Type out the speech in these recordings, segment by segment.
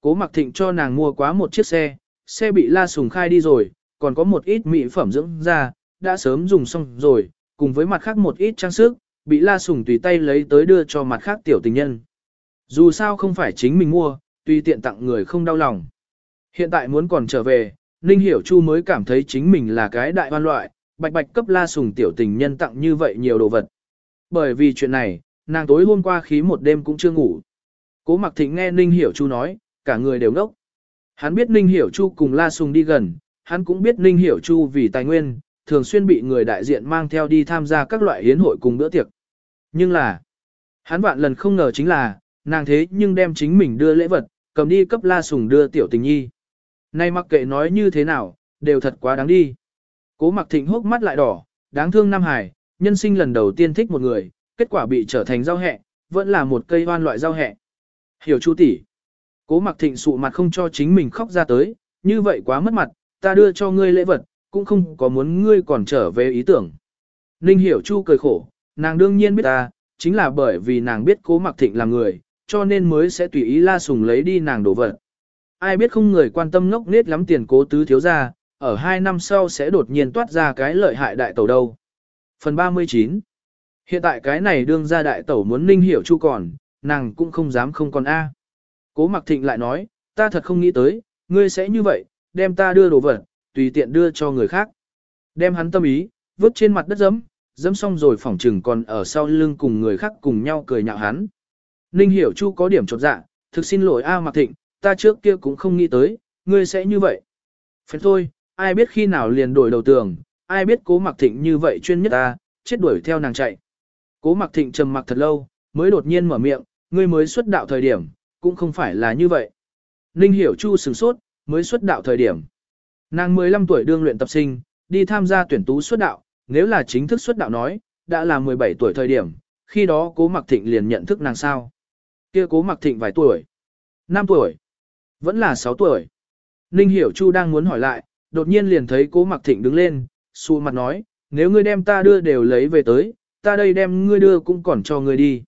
cố mặc thịnh cho nàng mua quá một chiếc xe, xe bị la sùng khai đi rồi, còn có một ít mỹ phẩm dưỡng da, đã sớm dùng xong rồi, cùng với mặt khác một ít trang sức, bị la sùng tùy tay lấy tới đưa cho mặt khác tiểu tình nhân. Dù sao không phải chính mình mua, tùy tiện tặng người không đau lòng. Hiện tại muốn còn trở về, Ninh Hiểu Chu mới cảm thấy chính mình là cái đại hoan loại, bạch bạch cấp la sùng tiểu tình nhân tặng như vậy nhiều đồ vật. Bởi vì chuyện này, nàng tối hôm qua khí một đêm cũng chưa ngủ. Cố Mặc Thịnh nghe Ninh Hiểu Chu nói, cả người đều ngốc. Hắn biết Ninh Hiểu Chu cùng La Sùng đi gần, hắn cũng biết Ninh Hiểu Chu vì tài nguyên, thường xuyên bị người đại diện mang theo đi tham gia các loại hiến hội cùng bữa tiệc. Nhưng là, hắn vạn lần không ngờ chính là, nàng thế nhưng đem chính mình đưa lễ vật, cầm đi cấp La Sùng đưa tiểu tình nhi. Nay mặc kệ nói như thế nào, đều thật quá đáng đi. Cố mặc thịnh hốc mắt lại đỏ, đáng thương Nam Hải, nhân sinh lần đầu tiên thích một người, kết quả bị trở thành rau hẹ, vẫn là một cây hoan loại rau hẹ. Hiểu chu tỷ. Cố mặc thịnh sụ mặt không cho chính mình khóc ra tới, như vậy quá mất mặt, ta đưa cho ngươi lễ vật, cũng không có muốn ngươi còn trở về ý tưởng. Ninh hiểu chu cười khổ, nàng đương nhiên biết ta, chính là bởi vì nàng biết cố mặc thịnh là người, cho nên mới sẽ tùy ý la sùng lấy đi nàng đổ vật. Ai biết không người quan tâm ngốc nết lắm tiền cố tứ thiếu ra, ở hai năm sau sẽ đột nhiên toát ra cái lợi hại đại tẩu đâu. Phần 39 Hiện tại cái này đương ra đại tẩu muốn ninh hiểu chu còn, nàng cũng không dám không còn A. Cố mặc thịnh lại nói, ta thật không nghĩ tới, ngươi sẽ như vậy, đem ta đưa đồ vật, tùy tiện đưa cho người khác. Đem hắn tâm ý, vứt trên mặt đất dẫm, dẫm xong rồi phỏng trừng còn ở sau lưng cùng người khác cùng nhau cười nhạo hắn. Ninh hiểu chu có điểm chột dạ, thực xin lỗi A mặc thịnh, ta trước kia cũng không nghĩ tới, ngươi sẽ như vậy. Phải thôi, ai biết khi nào liền đổi đầu tường, ai biết cố mặc thịnh như vậy chuyên nhất ta, chết đuổi theo nàng chạy. Cố mặc thịnh trầm mặc thật lâu, mới đột nhiên mở miệng, ngươi mới xuất đạo thời điểm, cũng không phải là như vậy. Ninh hiểu chu sừng sốt, mới xuất đạo thời điểm. Nàng 15 tuổi đương luyện tập sinh, đi tham gia tuyển tú xuất đạo, nếu là chính thức xuất đạo nói, đã là 17 tuổi thời điểm, khi đó cố mặc thịnh liền nhận thức nàng sao. kia cố mặc thịnh vài tuổi? 5 tuổi? Vẫn là 6 tuổi? Ninh hiểu chu đang muốn hỏi lại, đột nhiên liền thấy cố mặc thịnh đứng lên, xu mặt nói, nếu ngươi đem ta đưa đều lấy về tới, ta đây đem ngươi đưa cũng còn cho ngươi đi.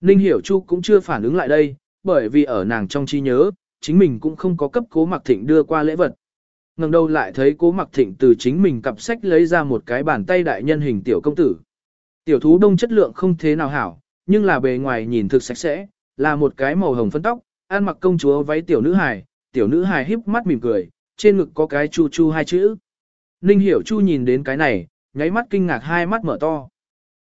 Ninh hiểu chu cũng chưa phản ứng lại đây, bởi vì ở nàng trong trí nhớ, chính mình cũng không có cấp cố mặc thịnh đưa qua lễ vật. ngẩng đầu lại thấy cố mặc thịnh từ chính mình cặp sách lấy ra một cái bàn tay đại nhân hình tiểu công tử. Tiểu thú đông chất lượng không thế nào hảo, nhưng là bề ngoài nhìn thực sạch sẽ, là một cái màu hồng phấn tóc, ăn mặc công chúa váy tiểu nữ hài, tiểu nữ hài híp mắt mỉm cười, trên ngực có cái chu chu hai chữ. Ninh hiểu chu nhìn đến cái này, nháy mắt kinh ngạc hai mắt mở to.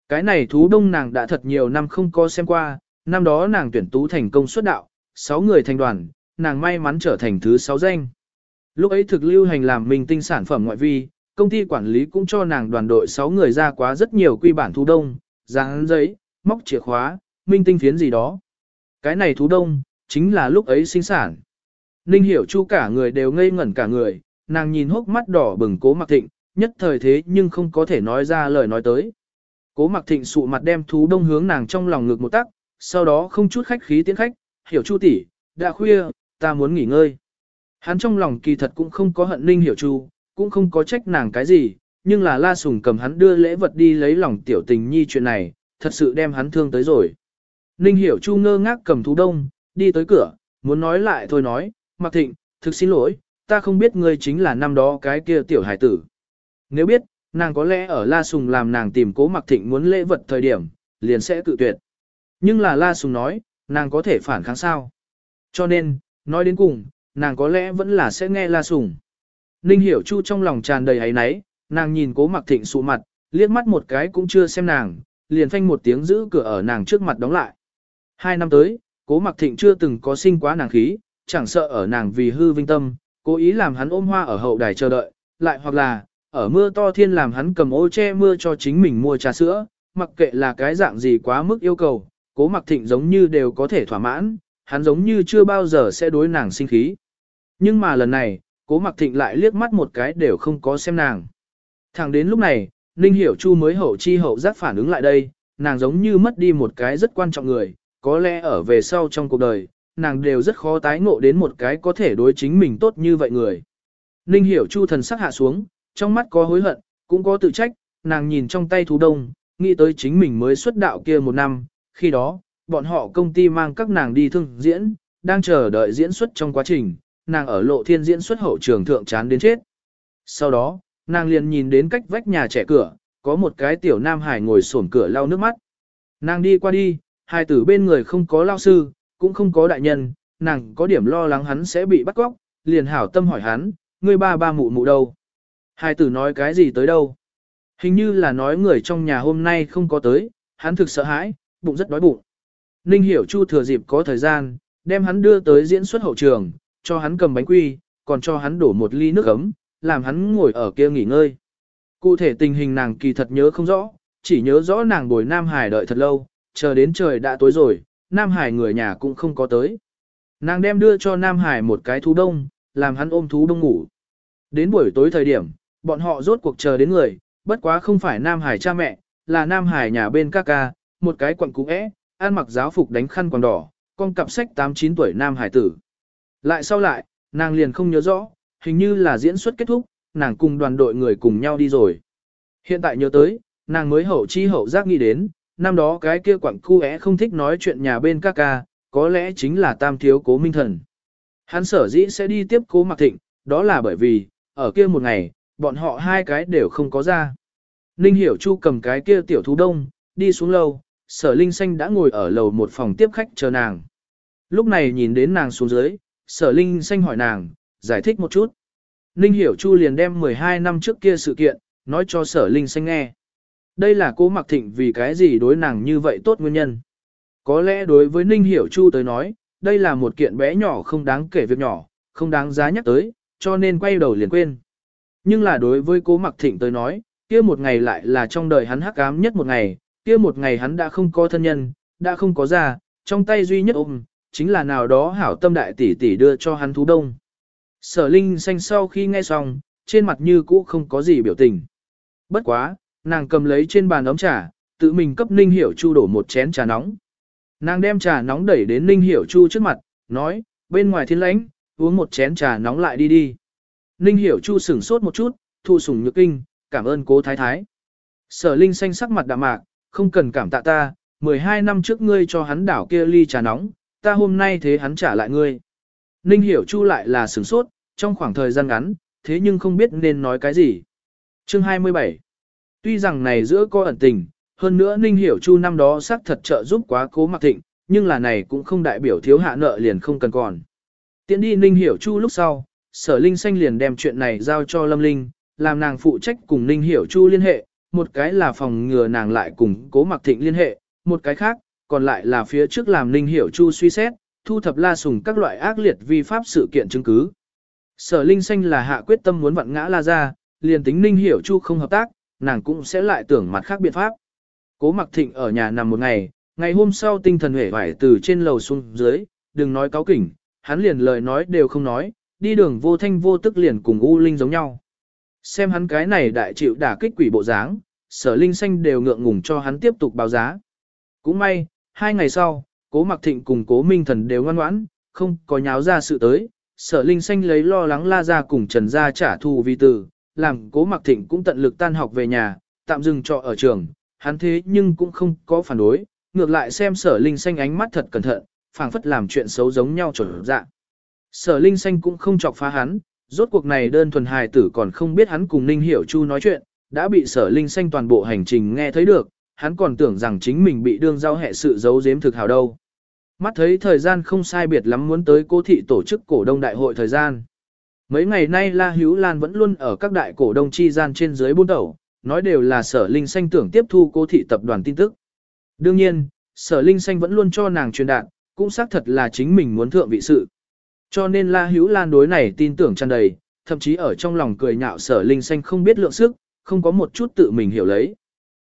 Cái này thú đông nàng đã thật nhiều năm không có xem qua, năm đó nàng tuyển tú thành công xuất đạo, 6 người thành đoàn, nàng may mắn trở thành thứ 6 danh. Lúc ấy thực lưu hành làm mình tinh sản phẩm ngoại vi, công ty quản lý cũng cho nàng đoàn đội 6 người ra quá rất nhiều quy bản thú đông, dáng giấy, móc chìa khóa, minh tinh phiến gì đó. Cái này thú đông, chính là lúc ấy sinh sản. Ninh hiểu chu cả người đều ngây ngẩn cả người, nàng nhìn hốc mắt đỏ bừng cố mặc thịnh, nhất thời thế nhưng không có thể nói ra lời nói tới. Cố mặc thịnh sụ mặt đem thú đông hướng nàng trong lòng ngực một tắc, sau đó không chút khách khí tiến khách, hiểu chu tỷ, đã khuya, ta muốn nghỉ ngơi. Hắn trong lòng kỳ thật cũng không có hận ninh hiểu chu, cũng không có trách nàng cái gì, nhưng là la sùng cầm hắn đưa lễ vật đi lấy lòng tiểu tình nhi chuyện này, thật sự đem hắn thương tới rồi. Ninh hiểu chu ngơ ngác cầm thú đông, đi tới cửa, muốn nói lại thôi nói, mặc thịnh, thực xin lỗi, ta không biết ngươi chính là năm đó cái kia tiểu hải tử. Nếu biết, nàng có lẽ ở La Sùng làm nàng tìm cố mặc thịnh muốn lễ vật thời điểm, liền sẽ cự tuyệt. Nhưng là La Sùng nói, nàng có thể phản kháng sao. Cho nên, nói đến cùng, nàng có lẽ vẫn là sẽ nghe La Sùng. Ninh hiểu chu trong lòng tràn đầy ấy náy, nàng nhìn cố mặc thịnh sụ mặt, liếc mắt một cái cũng chưa xem nàng, liền phanh một tiếng giữ cửa ở nàng trước mặt đóng lại. Hai năm tới, cố mặc thịnh chưa từng có sinh quá nàng khí, chẳng sợ ở nàng vì hư vinh tâm, cố ý làm hắn ôm hoa ở hậu đài chờ đợi, lại hoặc là, ở mưa to thiên làm hắn cầm ô che mưa cho chính mình mua trà sữa, mặc kệ là cái dạng gì quá mức yêu cầu, cố mặc thịnh giống như đều có thể thỏa mãn, hắn giống như chưa bao giờ sẽ đối nàng sinh khí. Nhưng mà lần này, cố mặc thịnh lại liếc mắt một cái đều không có xem nàng. Thẳng đến lúc này, Ninh Hiểu Chu mới hậu chi hậu giác phản ứng lại đây, nàng giống như mất đi một cái rất quan trọng người, có lẽ ở về sau trong cuộc đời, nàng đều rất khó tái ngộ đến một cái có thể đối chính mình tốt như vậy người. Ninh Hiểu Chu thần sắc hạ xuống, trong mắt có hối hận, cũng có tự trách, nàng nhìn trong tay thú đông, nghĩ tới chính mình mới xuất đạo kia một năm, khi đó, bọn họ công ty mang các nàng đi thương diễn, đang chờ đợi diễn xuất trong quá trình, nàng ở lộ thiên diễn xuất hậu trường thượng chán đến chết. Sau đó, nàng liền nhìn đến cách vách nhà trẻ cửa, có một cái tiểu nam hải ngồi sổn cửa lau nước mắt. Nàng đi qua đi, hai tử bên người không có lao sư, cũng không có đại nhân, nàng có điểm lo lắng hắn sẽ bị bắt cóc, liền hảo tâm hỏi hắn, ngươi ba ba mụ mụ đâu? Hai tử nói cái gì tới đâu? Hình như là nói người trong nhà hôm nay không có tới, hắn thực sợ hãi, bụng rất đói bụng. Ninh hiểu Chu thừa dịp có thời gian, đem hắn đưa tới diễn xuất hậu trường, cho hắn cầm bánh quy, còn cho hắn đổ một ly nước ấm, làm hắn ngồi ở kia nghỉ ngơi. Cụ thể tình hình nàng kỳ thật nhớ không rõ, chỉ nhớ rõ nàng bồi Nam Hải đợi thật lâu, chờ đến trời đã tối rồi, Nam Hải người nhà cũng không có tới. Nàng đem đưa cho Nam Hải một cái thú đông, làm hắn ôm thú đông ngủ. Đến buổi tối thời điểm, bọn họ rốt cuộc chờ đến người, bất quá không phải Nam Hải cha mẹ, là Nam Hải nhà bên ca ca, một cái quận cũ é, ăn mặc giáo phục đánh khăn quàng đỏ, con cặp sách 8-9 tuổi Nam Hải tử. Lại sau lại, nàng liền không nhớ rõ, hình như là diễn xuất kết thúc, nàng cùng đoàn đội người cùng nhau đi rồi. Hiện tại nhớ tới, nàng mới hậu chi hậu giác nghĩ đến, năm đó cái kia quặng cu é không thích nói chuyện nhà bên ca ca, có lẽ chính là tam thiếu cố minh thần. Hắn sở dĩ sẽ đi tiếp cố mặc thịnh, đó là bởi vì, ở kia một ngày, bọn họ hai cái đều không có ra. Ninh hiểu chu cầm cái kia tiểu thú đông, đi xuống lầu, sở linh xanh đã ngồi ở lầu một phòng tiếp khách chờ nàng. Lúc này nhìn đến nàng xuống dưới, sở linh xanh hỏi nàng, giải thích một chút. Ninh hiểu chu liền đem 12 năm trước kia sự kiện, nói cho sở linh xanh nghe. Đây là cố mặc thịnh vì cái gì đối nàng như vậy tốt nguyên nhân. Có lẽ đối với Ninh Hiểu Chu tới nói, đây là một kiện bé nhỏ không đáng kể việc nhỏ, không đáng giá nhắc tới, cho nên quay đầu liền quên. Nhưng là đối với cố mặc thịnh tới nói, kia một ngày lại là trong đời hắn hắc ám nhất một ngày, kia một ngày hắn đã không có thân nhân, đã không có già, trong tay duy nhất ôm, chính là nào đó hảo tâm đại tỷ tỷ đưa cho hắn thú đông. Sở Linh xanh sau khi nghe xong, trên mặt như cũ không có gì biểu tình. Bất quá, nàng cầm lấy trên bàn ấm trà, tự mình cấp Ninh Hiểu Chu đổ một chén trà nóng. Nàng đem trà nóng đẩy đến Ninh Hiểu Chu trước mặt, nói, bên ngoài thiên lãnh, uống một chén trà nóng lại đi đi. Ninh Hiểu Chu sửng sốt một chút, thu sủng nhược kinh, cảm ơn cố thái thái. Sở Linh xanh sắc mặt đạm mạc, không cần cảm tạ ta, 12 năm trước ngươi cho hắn đảo kia ly trà nóng, ta hôm nay thế hắn trả lại ngươi. Ninh Hiểu Chu lại là sửng sốt, trong khoảng thời gian ngắn, thế nhưng không biết nên nói cái gì. Chương 27 Tuy rằng này giữa có ẩn tình, hơn nữa Ninh Hiểu Chu năm đó xác thật trợ giúp quá cố mặc thịnh, nhưng là này cũng không đại biểu thiếu hạ nợ liền không cần còn. Tiến đi Ninh Hiểu Chu lúc sau, sở Linh Xanh liền đem chuyện này giao cho Lâm Linh, làm nàng phụ trách cùng Ninh Hiểu Chu liên hệ, một cái là phòng ngừa nàng lại cùng cố mặc thịnh liên hệ, một cái khác, còn lại là phía trước làm Ninh Hiểu Chu suy xét, thu thập la sùng các loại ác liệt vi pháp sự kiện chứng cứ. Sở Linh Xanh là hạ quyết tâm muốn vặn ngã la ra, liền tính Ninh Hiểu Chu không hợp tác, nàng cũng sẽ lại tưởng mặt khác biện pháp. Cố Mặc Thịnh ở nhà nằm một ngày, ngày hôm sau tinh thần hể vải từ trên lầu xuống dưới, đừng nói cáo kỉnh, hắn liền lời nói đều không nói, đi đường vô thanh vô tức liền cùng U Linh giống nhau. Xem hắn cái này đại chịu đả kích quỷ bộ dáng, sở linh xanh đều ngượng ngùng cho hắn tiếp tục báo giá. Cũng may, hai ngày sau, cố mặc thịnh cùng cố minh thần đều ngoan ngoãn, không có nháo ra sự tới, sở linh xanh lấy lo lắng la ra cùng trần ra trả thù vì tử, làm cố mặc thịnh cũng tận lực tan học về nhà, tạm dừng trọ ở trường, hắn thế nhưng cũng không có phản đối, ngược lại xem sở linh xanh ánh mắt thật cẩn thận, phảng phất làm chuyện xấu giống nhau trở dạng. Sở linh xanh cũng không chọc phá hắn, rốt cuộc này đơn thuần hài tử còn không biết hắn cùng Ninh Hiểu Chu nói chuyện, đã bị sở linh xanh toàn bộ hành trình nghe thấy được, hắn còn tưởng rằng chính mình bị đương giao hệ sự giấu giếm thực hào đâu. Mắt thấy thời gian không sai biệt lắm muốn tới cố thị tổ chức cổ đông đại hội thời gian. Mấy ngày nay La Hữu Lan vẫn luôn ở các đại cổ đông chi gian trên dưới buôn đầu, nói đều là sở linh xanh tưởng tiếp thu cố thị tập đoàn tin tức. Đương nhiên, sở linh xanh vẫn luôn cho nàng truyền đạt, cũng xác thật là chính mình muốn thượng vị sự. Cho nên La Hữu Lan đối này tin tưởng tràn đầy, thậm chí ở trong lòng cười nhạo sở linh xanh không biết lượng sức, không có một chút tự mình hiểu lấy.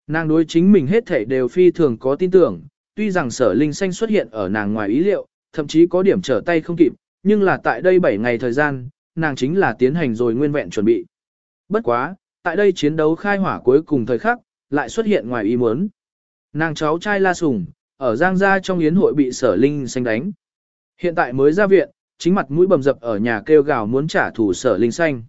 Nàng đối chính mình hết thể đều phi thường có tin tưởng, tuy rằng sở linh xanh xuất hiện ở nàng ngoài ý liệu, thậm chí có điểm trở tay không kịp, nhưng là tại đây 7 ngày thời gian, nàng chính là tiến hành rồi nguyên vẹn chuẩn bị. Bất quá, tại đây chiến đấu khai hỏa cuối cùng thời khắc, lại xuất hiện ngoài ý muốn. Nàng cháu trai La Sùng, ở Giang Gia trong yến hội bị sở linh xanh đánh. Hiện tại mới ra viện, chính mặt mũi bầm dập ở nhà kêu gào muốn trả thù sở linh xanh.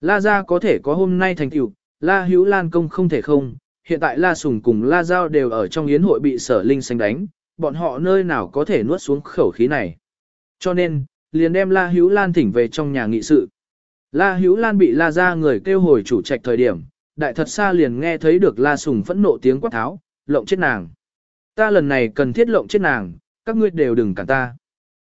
La Gia có thể có hôm nay thành tựu, La Hữu Lan công không thể không, hiện tại La Sùng cùng La Giao đều ở trong yến hội bị sở linh xanh đánh, bọn họ nơi nào có thể nuốt xuống khẩu khí này. Cho nên, liền đem La Hữu Lan thỉnh về trong nhà nghị sự. La Hữu Lan bị La Gia người kêu hồi chủ trạch thời điểm, đại thật xa liền nghe thấy được La Sùng phẫn nộ tiếng quát tháo, lộng chết nàng. Ta lần này cần thiết lộng chết nàng, các ngươi đều đừng cản ta.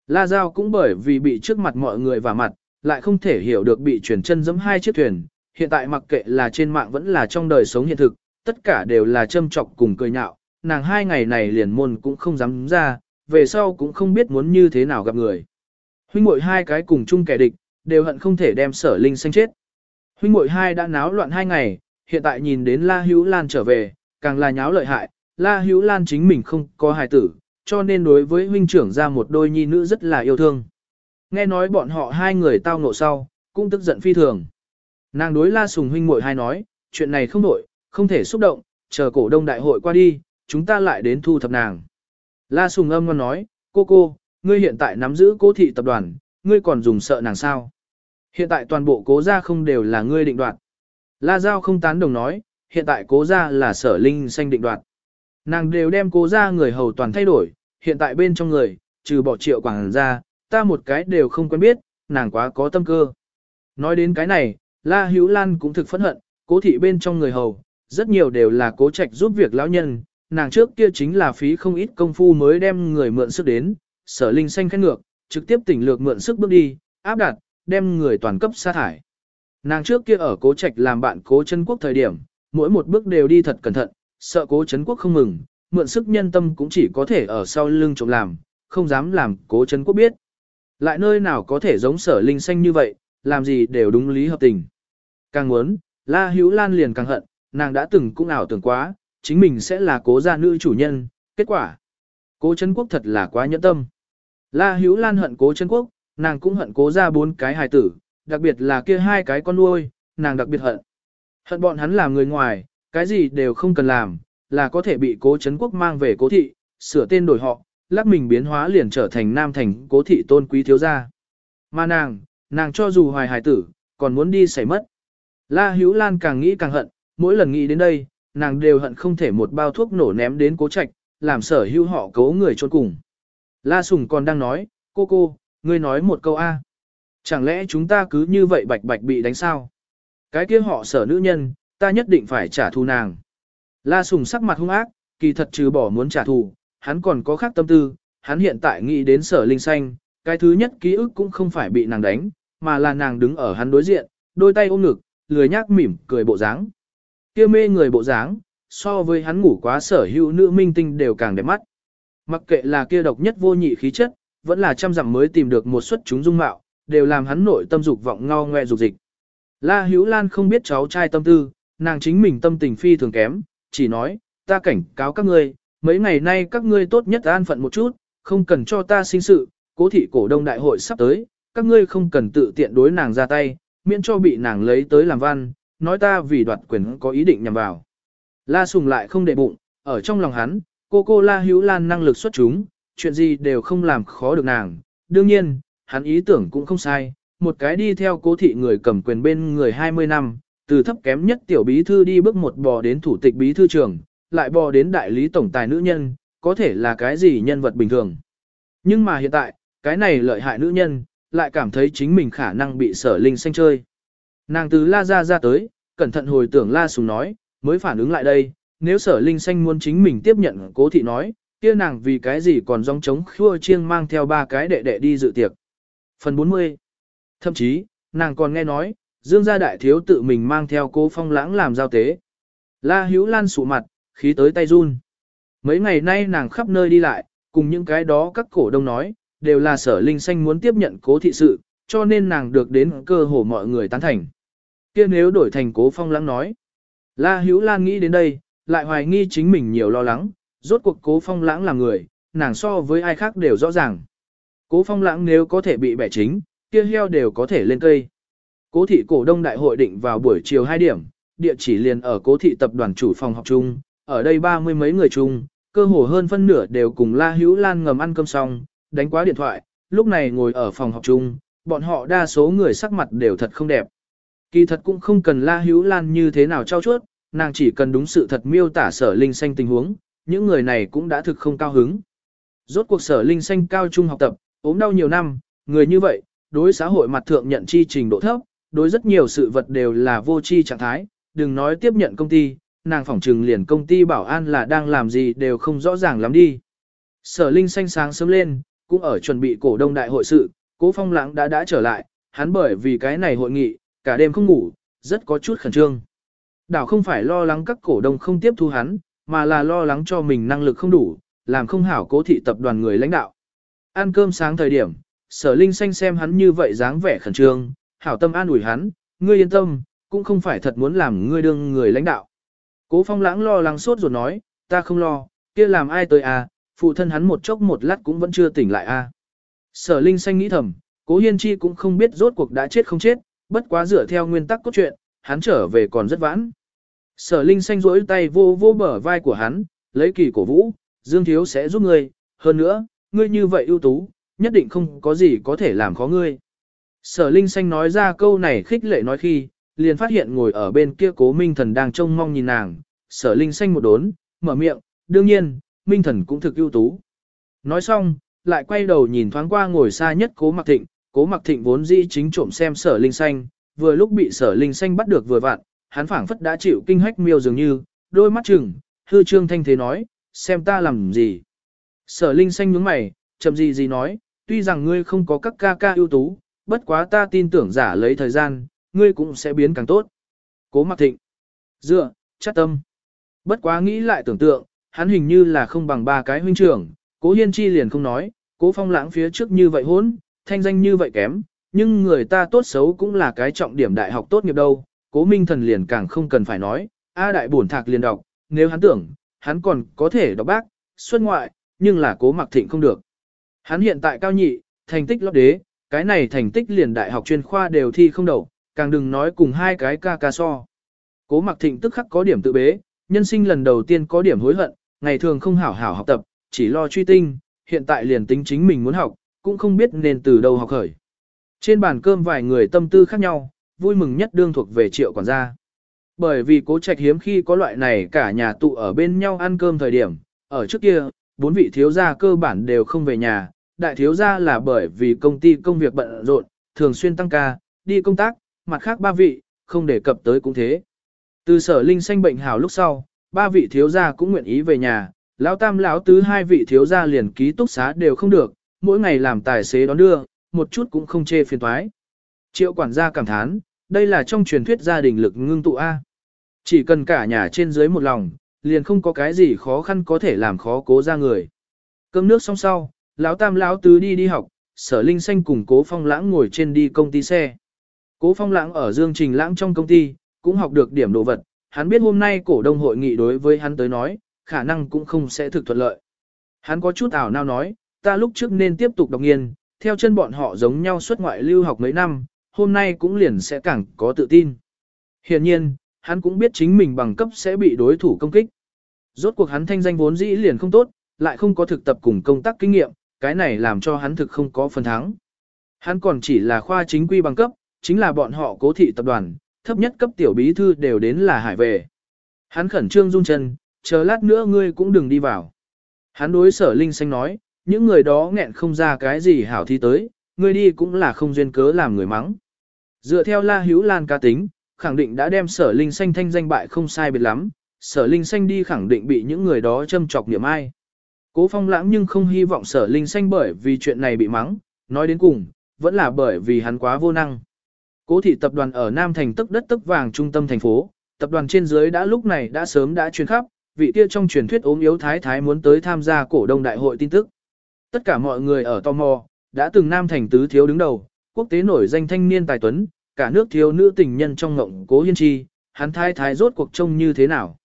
La Giao cũng bởi vì bị trước mặt mọi người và mặt, lại không thể hiểu được bị chuyển chân giẫm hai chiếc thuyền. Hiện tại mặc kệ là trên mạng vẫn là trong đời sống hiện thực, tất cả đều là châm chọc cùng cười nhạo. Nàng hai ngày này liền môn cũng không dám ra, về sau cũng không biết muốn như thế nào gặp người. Huynh muội hai cái cùng chung kẻ địch, đều hận không thể đem sở linh xanh chết. Huynh muội hai đã náo loạn hai ngày, hiện tại nhìn đến La Hữu Lan trở về, càng là nháo lợi hại, La Hữu Lan chính mình không có hài tử, cho nên đối với huynh trưởng ra một đôi nhi nữ rất là yêu thương. Nghe nói bọn họ hai người tao ngộ sau, cũng tức giận phi thường. Nàng đối La Sùng huynh muội hai nói, chuyện này không đổi, không thể xúc động, chờ cổ đông đại hội qua đi, chúng ta lại đến thu thập nàng. La Sùng âm ngon nói, cô cô, ngươi hiện tại nắm giữ cố thị tập đoàn, ngươi còn dùng sợ nàng sao. Hiện tại toàn bộ cố gia không đều là ngươi định đoạt. La Giao không tán đồng nói, hiện tại cố gia là sở linh xanh định đoạt. Nàng đều đem cố gia người hầu toàn thay đổi, hiện tại bên trong người, trừ bỏ triệu quảng ra, ta một cái đều không quen biết, nàng quá có tâm cơ. Nói đến cái này, La Hữu Lan cũng thực phẫn hận, cố thị bên trong người hầu, rất nhiều đều là cố trạch giúp việc lão nhân, nàng trước kia chính là phí không ít công phu mới đem người mượn sức đến, sở linh xanh khét ngược, trực tiếp tỉnh lược mượn sức bước đi, áp đặt, đem người toàn cấp sa thải. Nàng trước kia ở cố trạch làm bạn cố chân quốc thời điểm, mỗi một bước đều đi thật cẩn thận, sợ cố chân quốc không mừng, mượn sức nhân tâm cũng chỉ có thể ở sau lưng trộm làm, không dám làm cố chấn quốc biết. Lại nơi nào có thể giống sở linh xanh như vậy, làm gì đều đúng lý hợp tình. Càng muốn, La Hữu Lan liền càng hận, nàng đã từng cũng ảo tưởng quá, chính mình sẽ là cố gia nữ chủ nhân, kết quả. Cố Trấn quốc thật là quá nhẫn tâm. La Hữu Lan hận cố Trấn quốc, nàng cũng hận cố gia bốn cái hài tử, đặc biệt là kia hai cái con nuôi, nàng đặc biệt hận. Hận bọn hắn làm người ngoài, cái gì đều không cần làm, là có thể bị cố chấn quốc mang về cố thị, sửa tên đổi họ, lắc mình biến hóa liền trở thành nam thành cố thị tôn quý thiếu gia. Mà nàng, nàng cho dù hoài hài tử, còn muốn đi xảy mất. La Hữu Lan càng nghĩ càng hận, mỗi lần nghĩ đến đây, nàng đều hận không thể một bao thuốc nổ ném đến cố trạch, làm sở hữu họ cấu người trốn cùng. La Sùng còn đang nói, cô cô, ngươi nói một câu A. Chẳng lẽ chúng ta cứ như vậy bạch bạch bị đánh sao? Cái kia họ sở nữ nhân, ta nhất định phải trả thù nàng. La Sùng sắc mặt hung ác, kỳ thật trừ bỏ muốn trả thù, hắn còn có khác tâm tư, hắn hiện tại nghĩ đến sở linh xanh, cái thứ nhất ký ức cũng không phải bị nàng đánh, mà là nàng đứng ở hắn đối diện, đôi tay ôm ngực, lười nhác mỉm, cười bộ dáng. Kia mê người bộ dáng, so với hắn ngủ quá sở hữu nữ minh tinh đều càng đẹp mắt. Mặc kệ là kia độc nhất vô nhị khí chất, vẫn là trăm dặm mới tìm được một suất chúng dung mạo, đều làm hắn nội tâm dục vọng ngao ngoe dục dịch. La Hữu Lan không biết cháu trai tâm tư, nàng chính mình tâm tình phi thường kém, chỉ nói, ta cảnh cáo các ngươi, mấy ngày nay các ngươi tốt nhất an phận một chút, không cần cho ta sinh sự, cố thị cổ đông đại hội sắp tới, các ngươi không cần tự tiện đối nàng ra tay, miễn cho bị nàng lấy tới làm văn, nói ta vì đoạt quyền có ý định nhằm vào. La Sùng lại không để bụng, ở trong lòng hắn, cô cô La Hữu Lan năng lực xuất chúng, chuyện gì đều không làm khó được nàng. Đương nhiên, hắn ý tưởng cũng không sai, một cái đi theo cố thị người cầm quyền bên người 20 năm, từ thấp kém nhất tiểu bí thư đi bước một bò đến thủ tịch bí thư trưởng, lại bò đến đại lý tổng tài nữ nhân, có thể là cái gì nhân vật bình thường. Nhưng mà hiện tại, cái này lợi hại nữ nhân, lại cảm thấy chính mình khả năng bị sở linh xanh chơi. Nàng từ la ra ra tới, cẩn thận hồi tưởng la sùng nói, mới phản ứng lại đây, nếu sở linh xanh muốn chính mình tiếp nhận cố thị nói, kia nàng vì cái gì còn rong trống khua chiêng mang theo ba cái đệ đệ đi dự tiệc. Phần 40 Thậm chí, nàng còn nghe nói, Dương gia đại thiếu tự mình mang theo cố phong lãng làm giao tế. La Hữu Lan sụ mặt, khí tới tay run. Mấy ngày nay nàng khắp nơi đi lại, cùng những cái đó các cổ đông nói, đều là sở linh xanh muốn tiếp nhận cố thị sự, cho nên nàng được đến cơ hồ mọi người tán thành. kia nếu đổi thành cố phong lãng nói. La Hữu Lan nghĩ đến đây, lại hoài nghi chính mình nhiều lo lắng, rốt cuộc cố phong lãng là người, nàng so với ai khác đều rõ ràng. Cố phong lãng nếu có thể bị bẻ chính, kia heo đều có thể lên cây. Cố thị cổ đông đại hội định vào buổi chiều 2 điểm, địa chỉ liền ở cố thị tập đoàn chủ phòng học chung, ở đây ba mươi mấy người chung, cơ hồ hơn phân nửa đều cùng La Hữu Lan ngầm ăn cơm xong, đánh quá điện thoại, lúc này ngồi ở phòng học chung, bọn họ đa số người sắc mặt đều thật không đẹp. Kỳ thật cũng không cần La Hữu Lan như thế nào trao chuốt, nàng chỉ cần đúng sự thật miêu tả sở linh xanh tình huống, những người này cũng đã thực không cao hứng. Rốt cuộc sở linh xanh cao trung học tập, ốm đau nhiều năm, người như vậy, đối xã hội mặt thượng nhận chi trình độ thấp, đối rất nhiều sự vật đều là vô tri trạng thái, đừng nói tiếp nhận công ty, nàng phỏng trừng liền công ty bảo an là đang làm gì đều không rõ ràng lắm đi. Sở Linh xanh sáng sớm lên, cũng ở chuẩn bị cổ đông đại hội sự, Cố Phong Lãng đã đã trở lại, hắn bởi vì cái này hội nghị, cả đêm không ngủ, rất có chút khẩn trương. Đảo không phải lo lắng các cổ đông không tiếp thu hắn, mà là lo lắng cho mình năng lực không đủ, làm không hảo cố thị tập đoàn người lãnh đạo. Ăn cơm sáng thời điểm, sở linh xanh xem hắn như vậy dáng vẻ khẩn trương, hảo tâm an ủi hắn, ngươi yên tâm, cũng không phải thật muốn làm ngươi đương người lãnh đạo. Cố phong lãng lo lắng sốt ruột nói, ta không lo, kia làm ai tới à, phụ thân hắn một chốc một lát cũng vẫn chưa tỉnh lại à. Sở linh xanh nghĩ thầm, cố hiên chi cũng không biết rốt cuộc đã chết không chết, bất quá dựa theo nguyên tắc cốt truyện, hắn trở về còn rất vãn. Sở linh xanh rỗi tay vô vô bờ vai của hắn, lấy kỳ cổ vũ, Dương Thiếu sẽ giúp ngươi, hơn nữa, ngươi như vậy ưu tú, nhất định không có gì có thể làm khó ngươi. Sở Linh Xanh nói ra câu này khích lệ nói khi, liền phát hiện ngồi ở bên kia cố Minh Thần đang trông mong nhìn nàng, sở Linh Xanh một đốn, mở miệng, đương nhiên, Minh Thần cũng thực ưu tú. Nói xong, lại quay đầu nhìn thoáng qua ngồi xa nhất cố Mặc Thịnh, cố Mặc Thịnh vốn dĩ chính trộm xem sở Linh Xanh, vừa lúc bị sở Linh Xanh bắt được vừa vặn, hắn phảng phất đã chịu kinh hách miêu dường như, đôi mắt chừng, hư trương thanh thế nói, xem ta làm gì. Sở Linh Xanh nhướng mày, chậm gì gì nói, tuy rằng ngươi không có các ca ca ưu tú, bất quá ta tin tưởng giả lấy thời gian, ngươi cũng sẽ biến càng tốt. Cố Mặc Thịnh. Dựa, chắc tâm. Bất quá nghĩ lại tưởng tượng, hắn hình như là không bằng ba cái huynh trưởng, Cố Hiên Chi liền không nói, Cố Phong lãng phía trước như vậy hốn, thanh danh như vậy kém, nhưng người ta tốt xấu cũng là cái trọng điểm đại học tốt nghiệp đâu. Cố Minh Thần liền càng không cần phải nói, A đại bổn thạc liền đọc, nếu hắn tưởng, hắn còn có thể đọc bác, xuất ngoại, nhưng là Cố Mặc Thịnh không được. Hắn hiện tại cao nhị, thành tích lót đế, cái này thành tích liền đại học chuyên khoa đều thi không đậu, càng đừng nói cùng hai cái ca ca so. Cố Mặc Thịnh tức khắc có điểm tự bế, nhân sinh lần đầu tiên có điểm hối hận, ngày thường không hảo hảo học tập, chỉ lo truy tinh, hiện tại liền tính chính mình muốn học, cũng không biết nên từ đâu học khởi. Trên bàn cơm vài người tâm tư khác nhau, vui mừng nhất đương thuộc về triệu quản gia. Bởi vì cố trạch hiếm khi có loại này cả nhà tụ ở bên nhau ăn cơm thời điểm, ở trước kia, bốn vị thiếu gia cơ bản đều không về nhà, đại thiếu gia là bởi vì công ty công việc bận rộn, thường xuyên tăng ca, đi công tác, mặt khác ba vị, không đề cập tới cũng thế. Từ sở linh sanh bệnh hào lúc sau, ba vị thiếu gia cũng nguyện ý về nhà, lão tam lão tứ hai vị thiếu gia liền ký túc xá đều không được, mỗi ngày làm tài xế đón đưa, một chút cũng không chê phiền toái. Triệu quản gia cảm thán, đây là trong truyền thuyết gia đình lực ngưng tụ A. Chỉ cần cả nhà trên dưới một lòng, liền không có cái gì khó khăn có thể làm khó cố ra người. Cơm nước xong sau, lão tam lão tứ đi đi học, sở linh xanh cùng cố phong lãng ngồi trên đi công ty xe. Cố phong lãng ở Dương Trình lãng trong công ty, cũng học được điểm đồ vật, hắn biết hôm nay cổ đông hội nghị đối với hắn tới nói, khả năng cũng không sẽ thực thuận lợi. Hắn có chút ảo nào nói, ta lúc trước nên tiếp tục đọc nghiên, theo chân bọn họ giống nhau xuất ngoại lưu học mấy năm, hôm nay cũng liền sẽ càng có tự tin. Hiện nhiên, hắn cũng biết chính mình bằng cấp sẽ bị đối thủ công kích. Rốt cuộc hắn thanh danh vốn dĩ liền không tốt, lại không có thực tập cùng công tác kinh nghiệm, cái này làm cho hắn thực không có phần thắng. Hắn còn chỉ là khoa chính quy bằng cấp, chính là bọn họ cố thị tập đoàn, thấp nhất cấp tiểu bí thư đều đến là hải về. Hắn khẩn trương run chân, chờ lát nữa ngươi cũng đừng đi vào. Hắn đối sở linh xanh nói, những người đó nghẹn không ra cái gì hảo thi tới, ngươi đi cũng là không duyên cớ làm người mắng. Dựa theo la hữu lan ca tính, khẳng định đã đem sở linh xanh thanh danh bại không sai biệt lắm, sở linh xanh đi khẳng định bị những người đó châm chọc niệm ai. Cố phong lãng nhưng không hy vọng sở linh xanh bởi vì chuyện này bị mắng, nói đến cùng, vẫn là bởi vì hắn quá vô năng. Cố thị tập đoàn ở Nam Thành tức đất tức vàng trung tâm thành phố, tập đoàn trên dưới đã lúc này đã sớm đã truyền khắp, vị kia trong truyền thuyết ốm yếu thái thái muốn tới tham gia cổ đông đại hội tin tức. Tất cả mọi người ở tò mò, đã từng Nam Thành tứ thiếu đứng đầu, quốc tế nổi danh thanh niên tài tuấn, cả nước thiếu nữ tình nhân trong ngộng cố hiên chi, hắn thái thái rốt cuộc trông như thế nào.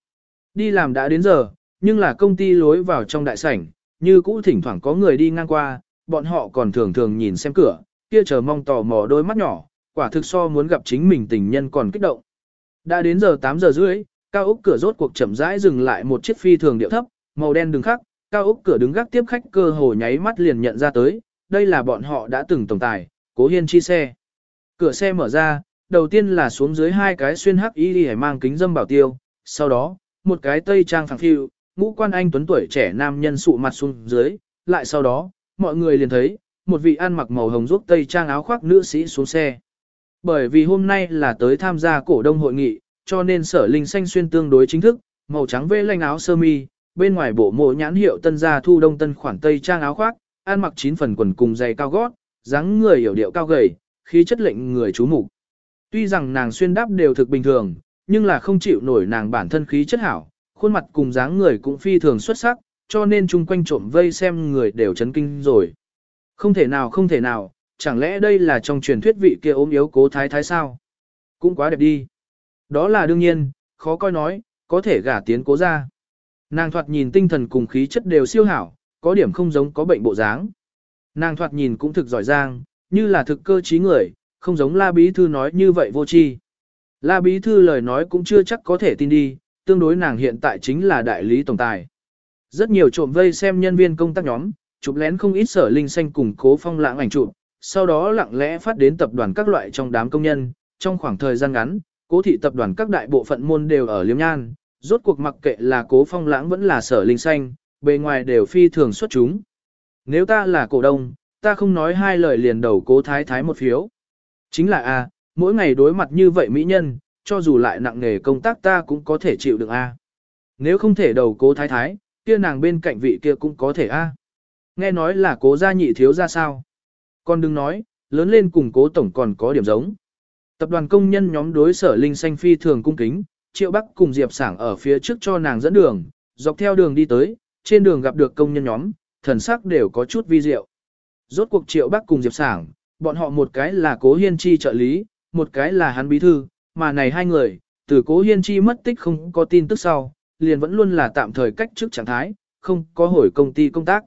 Đi làm đã đến giờ, nhưng là công ty lối vào trong đại sảnh, như cũ thỉnh thoảng có người đi ngang qua, bọn họ còn thường thường nhìn xem cửa, kia chờ mong tò mò đôi mắt nhỏ, quả thực so muốn gặp chính mình tình nhân còn kích động. Đã đến giờ 8 giờ rưỡi, cao ốc cửa rốt cuộc chậm rãi dừng lại một chiếc phi thường điệu thấp, màu đen đường khắc, cao ốc cửa đứng gác tiếp khách cơ hồ nháy mắt liền nhận ra tới, đây là bọn họ đã từng tổng tài, cố hiên chi xe. Cửa xe mở ra, đầu tiên là xuống dưới hai cái xuyên hắc y đi mang kính dâm bảo tiêu, sau đó, một cái tây trang phẳng phiu, ngũ quan anh tuấn tuổi trẻ nam nhân sụ mặt xuống dưới, lại sau đó, mọi người liền thấy, một vị ăn mặc màu hồng giúp tây trang áo khoác nữ sĩ xuống xe. Bởi vì hôm nay là tới tham gia cổ đông hội nghị, cho nên sở linh xanh xuyên tương đối chính thức, màu trắng vê lanh áo sơ mi, bên ngoài bộ mộ nhãn hiệu tân gia thu đông tân khoản tây trang áo khoác, ăn mặc chín phần quần cùng giày cao gót, dáng người hiểu điệu cao gầy, khí chất lệnh người chú mục. Tuy rằng nàng xuyên đáp đều thực bình thường, nhưng là không chịu nổi nàng bản thân khí chất hảo, khuôn mặt cùng dáng người cũng phi thường xuất sắc, cho nên chung quanh trộm vây xem người đều chấn kinh rồi. Không thể nào không thể nào, chẳng lẽ đây là trong truyền thuyết vị kia ốm yếu cố thái thái sao? Cũng quá đẹp đi. Đó là đương nhiên, khó coi nói, có thể gả tiến cố ra. Nàng thoạt nhìn tinh thần cùng khí chất đều siêu hảo, có điểm không giống có bệnh bộ dáng. Nàng thoạt nhìn cũng thực giỏi giang, như là thực cơ trí người, không giống La Bí Thư nói như vậy vô tri. La Bí Thư lời nói cũng chưa chắc có thể tin đi, tương đối nàng hiện tại chính là đại lý tổng tài. Rất nhiều trộm vây xem nhân viên công tác nhóm, chụp lén không ít sở linh xanh cùng cố phong lãng ảnh chụp, sau đó lặng lẽ phát đến tập đoàn các loại trong đám công nhân, trong khoảng thời gian ngắn, cố thị tập đoàn các đại bộ phận môn đều ở Liêm nhan, rốt cuộc mặc kệ là cố phong lãng vẫn là sở linh xanh, bề ngoài đều phi thường xuất chúng. Nếu ta là cổ đông, ta không nói hai lời liền đầu cố thái thái một phiếu. Chính là A, mỗi ngày đối mặt như vậy mỹ nhân, cho dù lại nặng nghề công tác ta cũng có thể chịu được A. Nếu không thể đầu cố thái thái, kia nàng bên cạnh vị kia cũng có thể A. Nghe nói là cố gia nhị thiếu ra sao. Còn đừng nói, lớn lên cùng cố tổng còn có điểm giống. Tập đoàn công nhân nhóm đối sở linh xanh phi thường cung kính, triệu bắc cùng diệp sảng ở phía trước cho nàng dẫn đường, dọc theo đường đi tới, trên đường gặp được công nhân nhóm, thần sắc đều có chút vi diệu. Rốt cuộc triệu bắc cùng diệp sảng, bọn họ một cái là cố hiên chi trợ lý, một cái là hắn bí thư, mà này hai người, từ cố hiên chi mất tích không có tin tức sau, liền vẫn luôn là tạm thời cách chức trạng thái, không có hồi công ty công tác.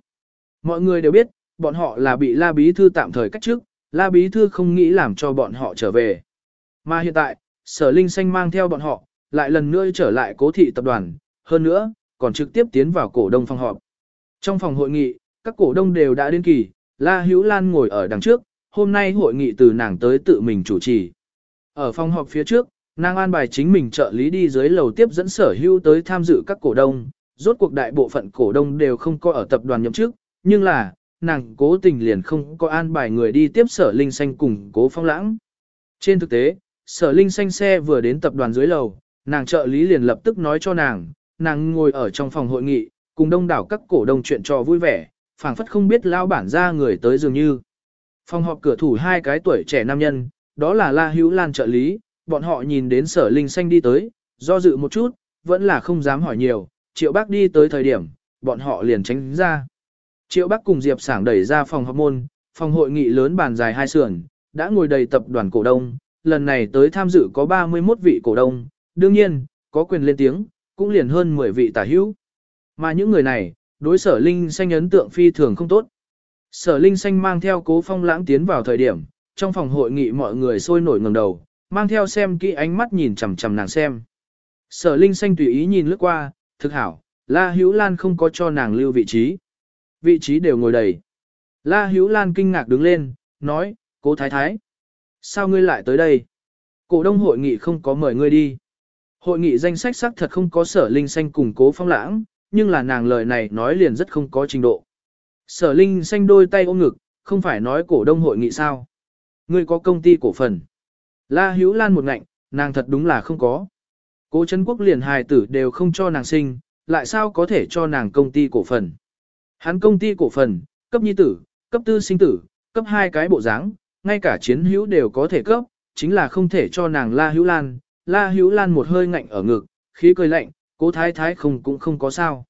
Mọi người đều biết, bọn họ là bị la bí thư tạm thời cách chức, la bí thư không nghĩ làm cho bọn họ trở về. Mà hiện tại, sở linh xanh mang theo bọn họ, lại lần nữa trở lại cố thị tập đoàn, hơn nữa, còn trực tiếp tiến vào cổ đông phòng họp. Trong phòng hội nghị, các cổ đông đều đã đến kỳ, La Hữu Lan ngồi ở đằng trước, hôm nay hội nghị từ nàng tới tự mình chủ trì. Ở phòng họp phía trước, nàng an bài chính mình trợ lý đi dưới lầu tiếp dẫn sở hữu tới tham dự các cổ đông, rốt cuộc đại bộ phận cổ đông đều không có ở tập đoàn nhậm chức, nhưng là, nàng cố tình liền không có an bài người đi tiếp sở linh xanh cùng cố phong lãng. Trên thực tế, sở linh xanh xe vừa đến tập đoàn dưới lầu, nàng trợ lý liền lập tức nói cho nàng, nàng ngồi ở trong phòng hội nghị, cùng đông đảo các cổ đông chuyện trò vui vẻ, phảng phất không biết lao bản ra người tới dường như. Phòng họp cửa thủ hai cái tuổi trẻ nam nhân, đó là La Hữu Lan trợ lý, bọn họ nhìn đến sở linh xanh đi tới, do dự một chút, vẫn là không dám hỏi nhiều, triệu bác đi tới thời điểm, bọn họ liền tránh ra. Triệu bác cùng Diệp sảng đẩy ra phòng họp môn, phòng hội nghị lớn bàn dài hai sườn, đã ngồi đầy tập đoàn cổ đông, lần này tới tham dự có 31 vị cổ đông, đương nhiên, có quyền lên tiếng, cũng liền hơn 10 vị tả hữu. Mà những người này, đối sở linh xanh ấn tượng phi thường không tốt. Sở linh xanh mang theo cố phong lãng tiến vào thời điểm, trong phòng hội nghị mọi người sôi nổi ngẩng đầu, mang theo xem kỹ ánh mắt nhìn chằm chằm nàng xem. Sở linh xanh tùy ý nhìn lướt qua, thực hảo, La Hữu Lan không có cho nàng lưu vị trí. Vị trí đều ngồi đầy. La Hữu Lan kinh ngạc đứng lên, nói, cố thái thái. Sao ngươi lại tới đây? Cổ đông hội nghị không có mời ngươi đi. Hội nghị danh sách xác thật không có sở linh xanh cùng cố phong lãng, nhưng là nàng lời này nói liền rất không có trình độ. Sở linh xanh đôi tay ôm ngực, không phải nói cổ đông hội nghị sao. Ngươi có công ty cổ phần. La Hữu Lan một ngạnh, nàng thật đúng là không có. Cố Trấn Quốc liền hài tử đều không cho nàng sinh, lại sao có thể cho nàng công ty cổ phần. Hắn công ty cổ phần, cấp nhi tử, cấp tư sinh tử, cấp hai cái bộ dáng, ngay cả chiến hữu đều có thể cấp, chính là không thể cho nàng La Hữu Lan. La Hữu Lan một hơi ngạnh ở ngực, khí cười lạnh, cố thái thái không cũng không có sao.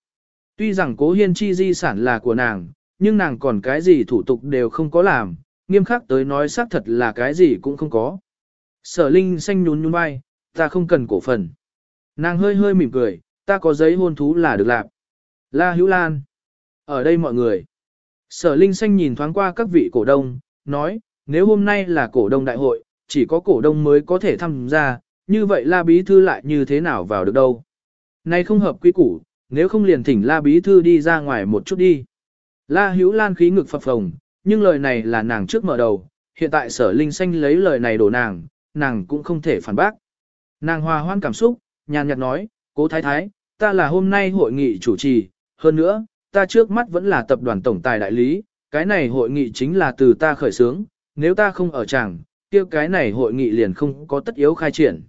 Tuy rằng cố hiên chi di sản là của nàng, nhưng nàng còn cái gì thủ tục đều không có làm, nghiêm khắc tới nói xác thật là cái gì cũng không có. Sở Linh xanh nhún nhún vai, ta không cần cổ phần. Nàng hơi hơi mỉm cười, ta có giấy hôn thú là được làm. La Hữu Lan. Ở đây mọi người. Sở Linh xanh nhìn thoáng qua các vị cổ đông, nói, nếu hôm nay là cổ đông đại hội, chỉ có cổ đông mới có thể tham gia, như vậy La Bí Thư lại như thế nào vào được đâu. Này không hợp quy củ, nếu không liền thỉnh La Bí Thư đi ra ngoài một chút đi. La Hữu Lan khí ngực phập phồng, nhưng lời này là nàng trước mở đầu, hiện tại sở linh xanh lấy lời này đổ nàng, nàng cũng không thể phản bác. Nàng hòa hoan cảm xúc, nhàn nhạt nói, cố thái thái, ta là hôm nay hội nghị chủ trì, hơn nữa, ta trước mắt vẫn là tập đoàn tổng tài đại lý, cái này hội nghị chính là từ ta khởi xướng, nếu ta không ở chẳng, kia cái này hội nghị liền không có tất yếu khai triển.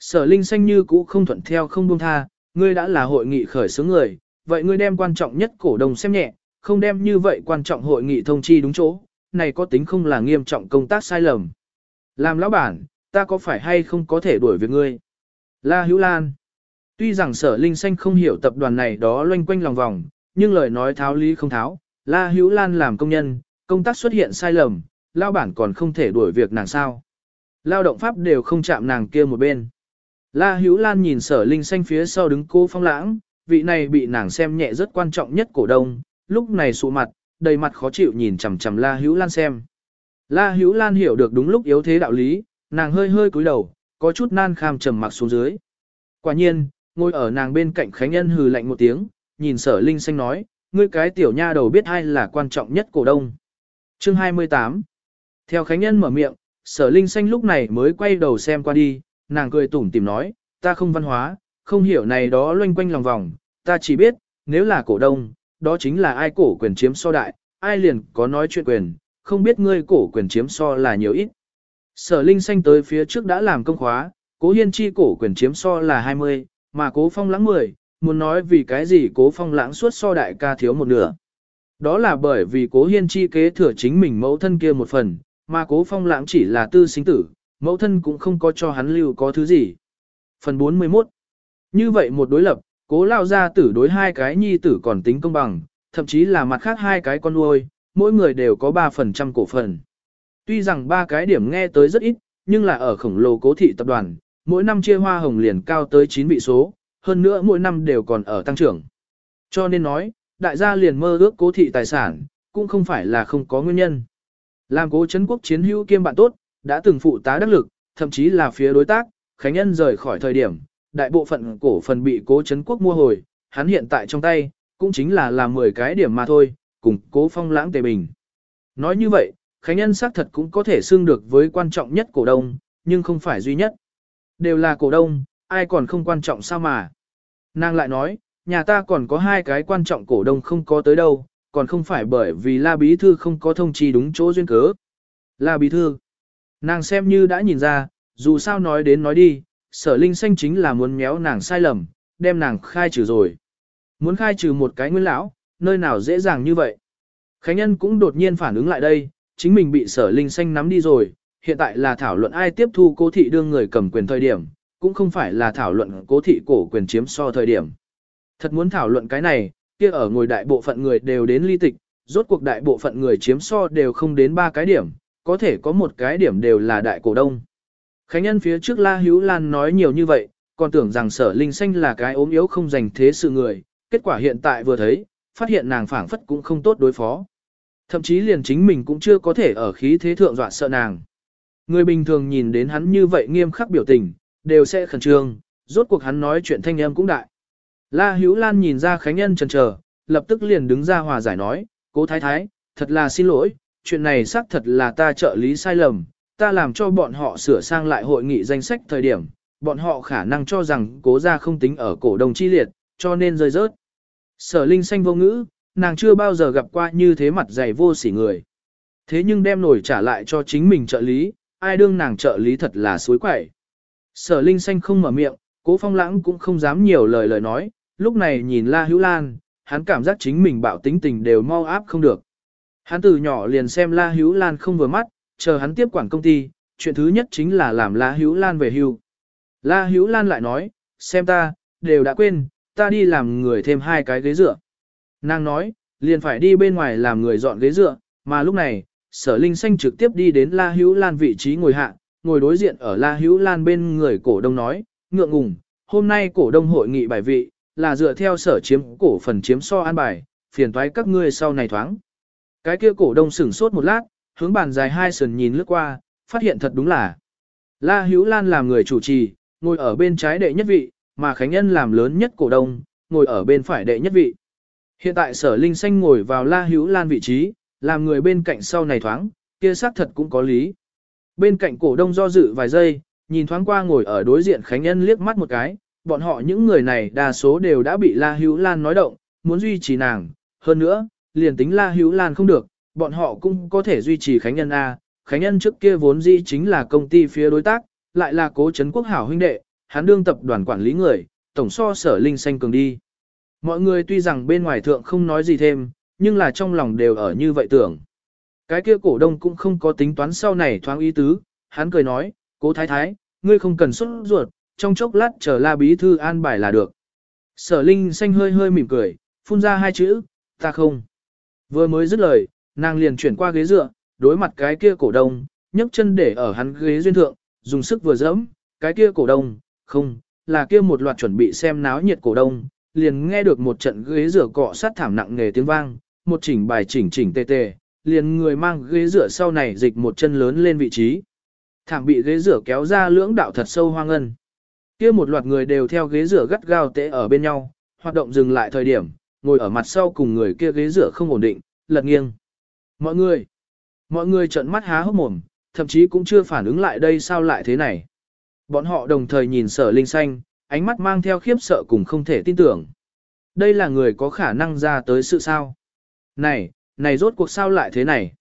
Sở Linh xanh như cũ không thuận theo không buông tha, ngươi đã là hội nghị khởi xướng người, vậy ngươi đem quan trọng nhất cổ đông xem nhẹ, không đem như vậy quan trọng hội nghị thông chi đúng chỗ, này có tính không là nghiêm trọng công tác sai lầm. Làm lão bản, ta có phải hay không có thể đuổi việc ngươi? La Hữu Lan Tuy rằng sở linh xanh không hiểu tập đoàn này đó loanh quanh lòng vòng, nhưng lời nói tháo lý không tháo, La Hữu Lan làm công nhân, công tác xuất hiện sai lầm, lao bản còn không thể đuổi việc nàng sao. Lao động pháp đều không chạm nàng kia một bên. La Hữu Lan nhìn sở linh xanh phía sau đứng cô phong lãng, vị này bị nàng xem nhẹ rất quan trọng nhất cổ đông, lúc này sụ mặt, đầy mặt khó chịu nhìn chằm chằm La Hữu Lan xem. La Hữu Lan hiểu được đúng lúc yếu thế đạo lý, nàng hơi hơi cúi đầu, có chút nan kham trầm mặc xuống dưới. Quả nhiên, ngồi ở nàng bên cạnh Khánh Nhân hừ lạnh một tiếng, nhìn sở linh xanh nói, ngươi cái tiểu nha đầu biết ai là quan trọng nhất cổ đông. Chương 28 Theo Khánh Nhân mở miệng, sở linh xanh lúc này mới quay đầu xem qua đi, nàng cười tủm tìm nói, ta không văn hóa, không hiểu này đó loanh quanh lòng vòng, ta chỉ biết, nếu là cổ đông, đó chính là ai cổ quyền chiếm so đại, ai liền có nói chuyện quyền, không biết ngươi cổ quyền chiếm so là nhiều ít. Sở Linh Xanh tới phía trước đã làm công khóa, cố hiên chi cổ quyền chiếm so là 20, mà cố phong lãng 10, muốn nói vì cái gì cố phong lãng suốt so đại ca thiếu một nửa. Đó là bởi vì cố hiên chi kế thừa chính mình mẫu thân kia một phần, mà cố phong lãng chỉ là tư sinh tử, mẫu thân cũng không có cho hắn lưu có thứ gì. Phần 41 Như vậy một đối lập, cố lao ra tử đối hai cái nhi tử còn tính công bằng, thậm chí là mặt khác hai cái con nuôi, mỗi người đều có 3% cổ phần. Tuy rằng ba cái điểm nghe tới rất ít, nhưng là ở khổng lồ cố thị tập đoàn, mỗi năm chia hoa hồng liền cao tới 9 vị số, hơn nữa mỗi năm đều còn ở tăng trưởng. Cho nên nói, đại gia liền mơ ước cố thị tài sản, cũng không phải là không có nguyên nhân. Làm cố chấn quốc chiến hữu kiêm bạn tốt, đã từng phụ tá đắc lực, thậm chí là phía đối tác, Khánh Nhân rời khỏi thời điểm, đại bộ phận cổ phần bị cố chấn quốc mua hồi, hắn hiện tại trong tay, cũng chính là làm 10 cái điểm mà thôi, cùng cố phong lãng tề bình. Nói như vậy, Khánh Nhân xác thật cũng có thể xưng được với quan trọng nhất cổ đông, nhưng không phải duy nhất. Đều là cổ đông, ai còn không quan trọng sao mà. Nàng lại nói, nhà ta còn có hai cái quan trọng cổ đông không có tới đâu, còn không phải bởi vì La Bí Thư không có thông chi đúng chỗ duyên cớ. La Bí Thư, nàng xem như đã nhìn ra, dù sao nói đến nói đi, sở linh xanh chính là muốn méo nàng sai lầm, đem nàng khai trừ rồi. Muốn khai trừ một cái nguyên lão, nơi nào dễ dàng như vậy. Khánh Nhân cũng đột nhiên phản ứng lại đây, chính mình bị sở linh xanh nắm đi rồi, hiện tại là thảo luận ai tiếp thu cố thị đương người cầm quyền thời điểm, cũng không phải là thảo luận cố thị cổ quyền chiếm so thời điểm. Thật muốn thảo luận cái này, kia ở ngồi đại bộ phận người đều đến ly tịch, rốt cuộc đại bộ phận người chiếm so đều không đến ba cái điểm, có thể có một cái điểm đều là đại cổ đông. Khánh nhân phía trước La Hữu Lan nói nhiều như vậy, còn tưởng rằng sở linh xanh là cái ốm yếu không dành thế sự người, kết quả hiện tại vừa thấy, phát hiện nàng phảng phất cũng không tốt đối phó. Thậm chí liền chính mình cũng chưa có thể ở khí thế thượng dọa sợ nàng. Người bình thường nhìn đến hắn như vậy nghiêm khắc biểu tình, đều sẽ khẩn trương, rốt cuộc hắn nói chuyện thanh âm cũng đại. La Hữu Lan nhìn ra Khánh Nhân chần chờ, lập tức liền đứng ra hòa giải nói, cố thái thái, thật là xin lỗi, chuyện này xác thật là ta trợ lý sai lầm, ta làm cho bọn họ sửa sang lại hội nghị danh sách thời điểm, bọn họ khả năng cho rằng cố gia không tính ở cổ đồng chi liệt, cho nên rơi rớt. Sở Linh xanh vô ngữ, nàng chưa bao giờ gặp qua như thế mặt dày vô sỉ người. Thế nhưng đem nổi trả lại cho chính mình trợ lý, ai đương nàng trợ lý thật là suối quẩy. Sở Linh xanh không mở miệng, cố phong lãng cũng không dám nhiều lời lời nói, lúc này nhìn La Hữu Lan, hắn cảm giác chính mình bạo tính tình đều mau áp không được. Hắn từ nhỏ liền xem La Hữu Lan không vừa mắt, chờ hắn tiếp quản công ty, chuyện thứ nhất chính là làm La Hữu Lan về hưu. La Hữu Lan lại nói, xem ta, đều đã quên, ta đi làm người thêm hai cái ghế dựa. Nàng nói, liền phải đi bên ngoài làm người dọn ghế dựa, mà lúc này, sở linh xanh trực tiếp đi đến La Hữu Lan vị trí ngồi hạ, ngồi đối diện ở La Hữu Lan bên người cổ đông nói, ngượng ngùng, hôm nay cổ đông hội nghị bài vị, là dựa theo sở chiếm cổ phần chiếm so an bài, phiền thoái các ngươi sau này thoáng. Cái kia cổ đông sửng sốt một lát, hướng bàn dài hai sườn nhìn lướt qua, phát hiện thật đúng là. La Hữu Lan làm người chủ trì, ngồi ở bên trái đệ nhất vị, mà Khánh Nhân làm lớn nhất cổ đông, ngồi ở bên phải đệ nhất vị. Hiện tại sở linh xanh ngồi vào La Hữu Lan vị trí, làm người bên cạnh sau này thoáng, kia xác thật cũng có lý. Bên cạnh cổ đông do dự vài giây, nhìn thoáng qua ngồi ở đối diện Khánh Nhân liếc mắt một cái, bọn họ những người này đa số đều đã bị La Hữu Lan nói động, muốn duy trì nàng, hơn nữa, liền tính La Hữu Lan không được, bọn họ cũng có thể duy trì Khánh Nhân A. Khánh Nhân trước kia vốn dĩ chính là công ty phía đối tác, lại là cố chấn quốc hảo huynh đệ, hắn đương tập đoàn quản lý người, tổng so sở linh xanh cường đi. Mọi người tuy rằng bên ngoài thượng không nói gì thêm, nhưng là trong lòng đều ở như vậy tưởng. Cái kia cổ đông cũng không có tính toán sau này thoáng ý tứ, hắn cười nói, cố thái thái, ngươi không cần xuất ruột, trong chốc lát chờ la bí thư an bài là được. Sở linh xanh hơi hơi mỉm cười, phun ra hai chữ, ta không. Vừa mới dứt lời, nàng liền chuyển qua ghế dựa, đối mặt cái kia cổ đông, nhấc chân để ở hắn ghế duyên thượng, dùng sức vừa dẫm, cái kia cổ đông, không, là kia một loạt chuẩn bị xem náo nhiệt cổ đông, liền nghe được một trận ghế rửa cọ sát thảm nặng nghề tiếng vang, một chỉnh bài chỉnh chỉnh tê tê, liền người mang ghế rửa sau này dịch một chân lớn lên vị trí. Thảm bị ghế rửa kéo ra lưỡng đạo thật sâu hoang ngân. Kia một loạt người đều theo ghế rửa gắt gao tệ ở bên nhau, hoạt động dừng lại thời điểm, ngồi ở mặt sau cùng người kia ghế rửa không ổn định, lật nghiêng. Mọi người, mọi người trợn mắt há hốc mồm, thậm chí cũng chưa phản ứng lại đây sao lại thế này. Bọn họ đồng thời nhìn sở linh xanh, ánh mắt mang theo khiếp sợ cùng không thể tin tưởng. Đây là người có khả năng ra tới sự sao. Này, này rốt cuộc sao lại thế này?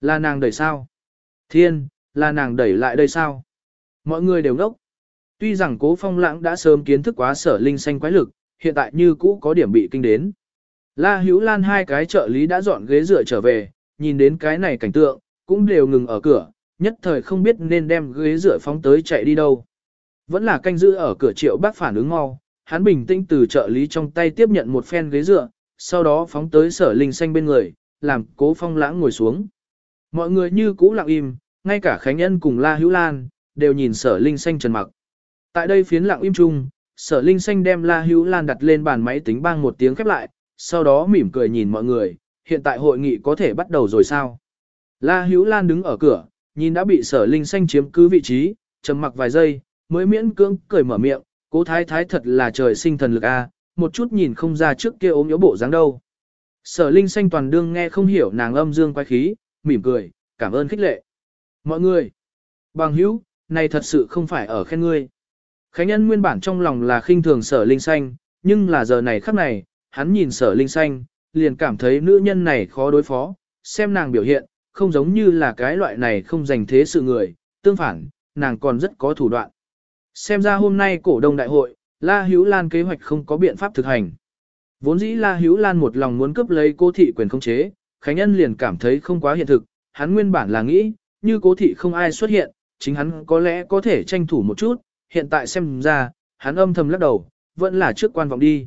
Là nàng đẩy sao? Thiên, là nàng đẩy lại đây sao? Mọi người đều ngốc. Tuy rằng cố phong lãng đã sớm kiến thức quá sở linh xanh quái lực, hiện tại như cũ có điểm bị kinh đến. La Hữu Lan hai cái trợ lý đã dọn ghế dựa trở về, nhìn đến cái này cảnh tượng, cũng đều ngừng ở cửa, nhất thời không biết nên đem ghế dựa phóng tới chạy đi đâu. Vẫn là canh giữ ở cửa triệu bác phản ứng mau, hắn bình tĩnh từ trợ lý trong tay tiếp nhận một phen ghế dựa, sau đó phóng tới sở linh xanh bên người, làm cố phong lãng ngồi xuống. Mọi người như cũ lặng im, ngay cả Khánh Nhân cùng La Hữu Lan, đều nhìn sở linh xanh trần mặc. Tại đây phiến lặng im chung, sở linh xanh đem La Hữu Lan đặt lên bàn máy tính bang một tiếng khép lại, sau đó mỉm cười nhìn mọi người, hiện tại hội nghị có thể bắt đầu rồi sao. La Hữu Lan đứng ở cửa, nhìn đã bị sở linh xanh chiếm cứ vị trí, trầm mặc vài giây, mới miễn cưỡng cười mở miệng, cố thái thái thật là trời sinh thần lực a, một chút nhìn không ra trước kia ốm yếu bộ dáng đâu. Sở linh xanh toàn đương nghe không hiểu nàng âm dương quái khí, mỉm cười, cảm ơn khích lệ. Mọi người, bằng hữu, này thật sự không phải ở khen ngươi. Khánh nhân nguyên bản trong lòng là khinh thường sở linh xanh, nhưng là giờ này khắc này, hắn nhìn sở linh xanh, liền cảm thấy nữ nhân này khó đối phó, xem nàng biểu hiện, không giống như là cái loại này không dành thế sự người, tương phản, nàng còn rất có thủ đoạn. Xem ra hôm nay cổ đông đại hội, La Hữu Lan kế hoạch không có biện pháp thực hành. Vốn dĩ La Hữu Lan một lòng muốn cướp lấy cô thị quyền khống chế, Khánh Nhân liền cảm thấy không quá hiện thực, hắn nguyên bản là nghĩ, như cố thị không ai xuất hiện, chính hắn có lẽ có thể tranh thủ một chút, hiện tại xem ra, hắn âm thầm lắc đầu, vẫn là trước quan vọng đi.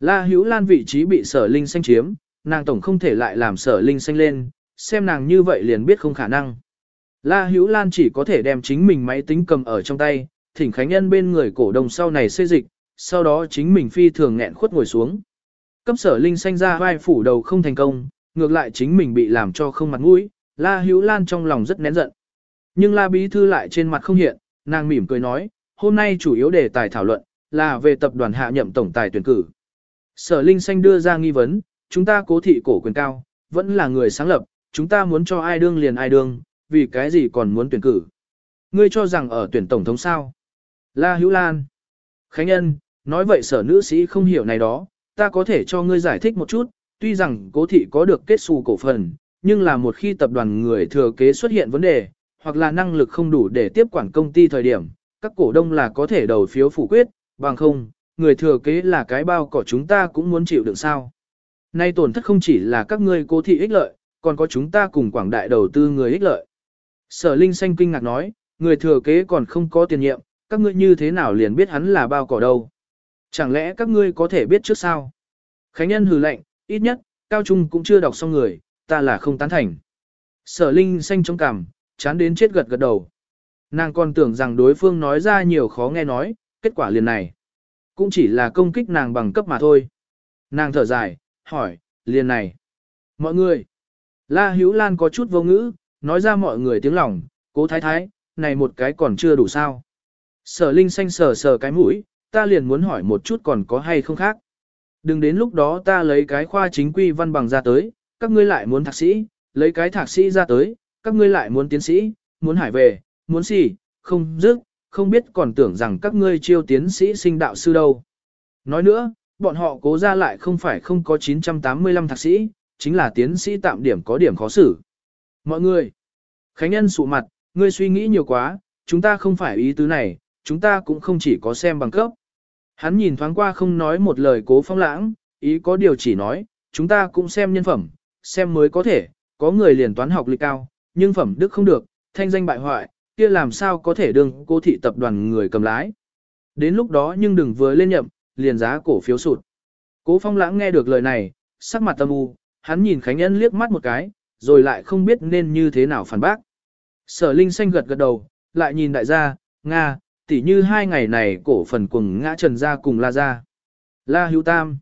La Hữu Lan vị trí bị sở linh xanh chiếm, nàng tổng không thể lại làm sở linh xanh lên, xem nàng như vậy liền biết không khả năng. La Hữu Lan chỉ có thể đem chính mình máy tính cầm ở trong tay, thỉnh Khánh Nhân bên người cổ đồng sau này xây dịch, sau đó chính mình phi thường nghẹn khuất ngồi xuống. Cấp sở linh xanh ra vai phủ đầu không thành công, ngược lại chính mình bị làm cho không mặt mũi, La Hữu Lan trong lòng rất nén giận. Nhưng La Bí Thư lại trên mặt không hiện, nàng mỉm cười nói, hôm nay chủ yếu đề tài thảo luận, là về tập đoàn hạ nhậm tổng tài tuyển cử. Sở Linh Xanh đưa ra nghi vấn, chúng ta cố thị cổ quyền cao, vẫn là người sáng lập, chúng ta muốn cho ai đương liền ai đương, vì cái gì còn muốn tuyển cử. Ngươi cho rằng ở tuyển tổng thống sao? La Hữu Lan. Khánh Nhân, nói vậy sở nữ sĩ không hiểu này đó, ta có thể cho ngươi giải thích một chút, tuy rằng cố thị có được kết xù cổ phần, nhưng là một khi tập đoàn người thừa kế xuất hiện vấn đề, hoặc là năng lực không đủ để tiếp quản công ty thời điểm, các cổ đông là có thể đầu phiếu phủ quyết, bằng không, người thừa kế là cái bao cỏ chúng ta cũng muốn chịu đựng sao. Nay tổn thất không chỉ là các ngươi cố thị ích lợi, còn có chúng ta cùng quảng đại đầu tư người ích lợi. Sở Linh Xanh kinh ngạc nói, người thừa kế còn không có tiền nhiệm, các ngươi như thế nào liền biết hắn là bao cỏ đâu. Chẳng lẽ các ngươi có thể biết trước sao? Khánh Nhân hừ lạnh, ít nhất, Cao Trung cũng chưa đọc xong người, ta là không tán thành. Sở Linh Xanh trong cằm, chán đến chết gật gật đầu. Nàng còn tưởng rằng đối phương nói ra nhiều khó nghe nói, kết quả liền này. Cũng chỉ là công kích nàng bằng cấp mà thôi. Nàng thở dài, hỏi, liền này. Mọi người. La Hữu Lan có chút vô ngữ, nói ra mọi người tiếng lòng, cố thái thái, này một cái còn chưa đủ sao. Sở Linh xanh sờ sờ cái mũi, ta liền muốn hỏi một chút còn có hay không khác. Đừng đến lúc đó ta lấy cái khoa chính quy văn bằng ra tới, các ngươi lại muốn thạc sĩ, lấy cái thạc sĩ ra tới, các ngươi lại muốn tiến sĩ, muốn hải về, muốn gì, không dứt, không biết còn tưởng rằng các ngươi chiêu tiến sĩ sinh đạo sư đâu. Nói nữa, bọn họ cố ra lại không phải không có 985 thạc sĩ, chính là tiến sĩ tạm điểm có điểm khó xử. Mọi người, Khánh Nhân sụ mặt, ngươi suy nghĩ nhiều quá, chúng ta không phải ý tứ này, chúng ta cũng không chỉ có xem bằng cấp. Hắn nhìn thoáng qua không nói một lời cố phong lãng, ý có điều chỉ nói, chúng ta cũng xem nhân phẩm, xem mới có thể, có người liền toán học lịch cao, nhưng phẩm đức không được, thanh danh bại hoại, kia làm sao có thể đương cô thị tập đoàn người cầm lái. Đến lúc đó nhưng đừng vừa lên nhậm, liền giá cổ phiếu sụt. Cố phong lãng nghe được lời này, sắc mặt tâm u, hắn nhìn Khánh Ân liếc mắt một cái, rồi lại không biết nên như thế nào phản bác. Sở Linh xanh gật gật đầu, lại nhìn đại gia, Nga, tỉ như hai ngày này cổ phần cùng ngã trần ra cùng la ra. La hữu tam.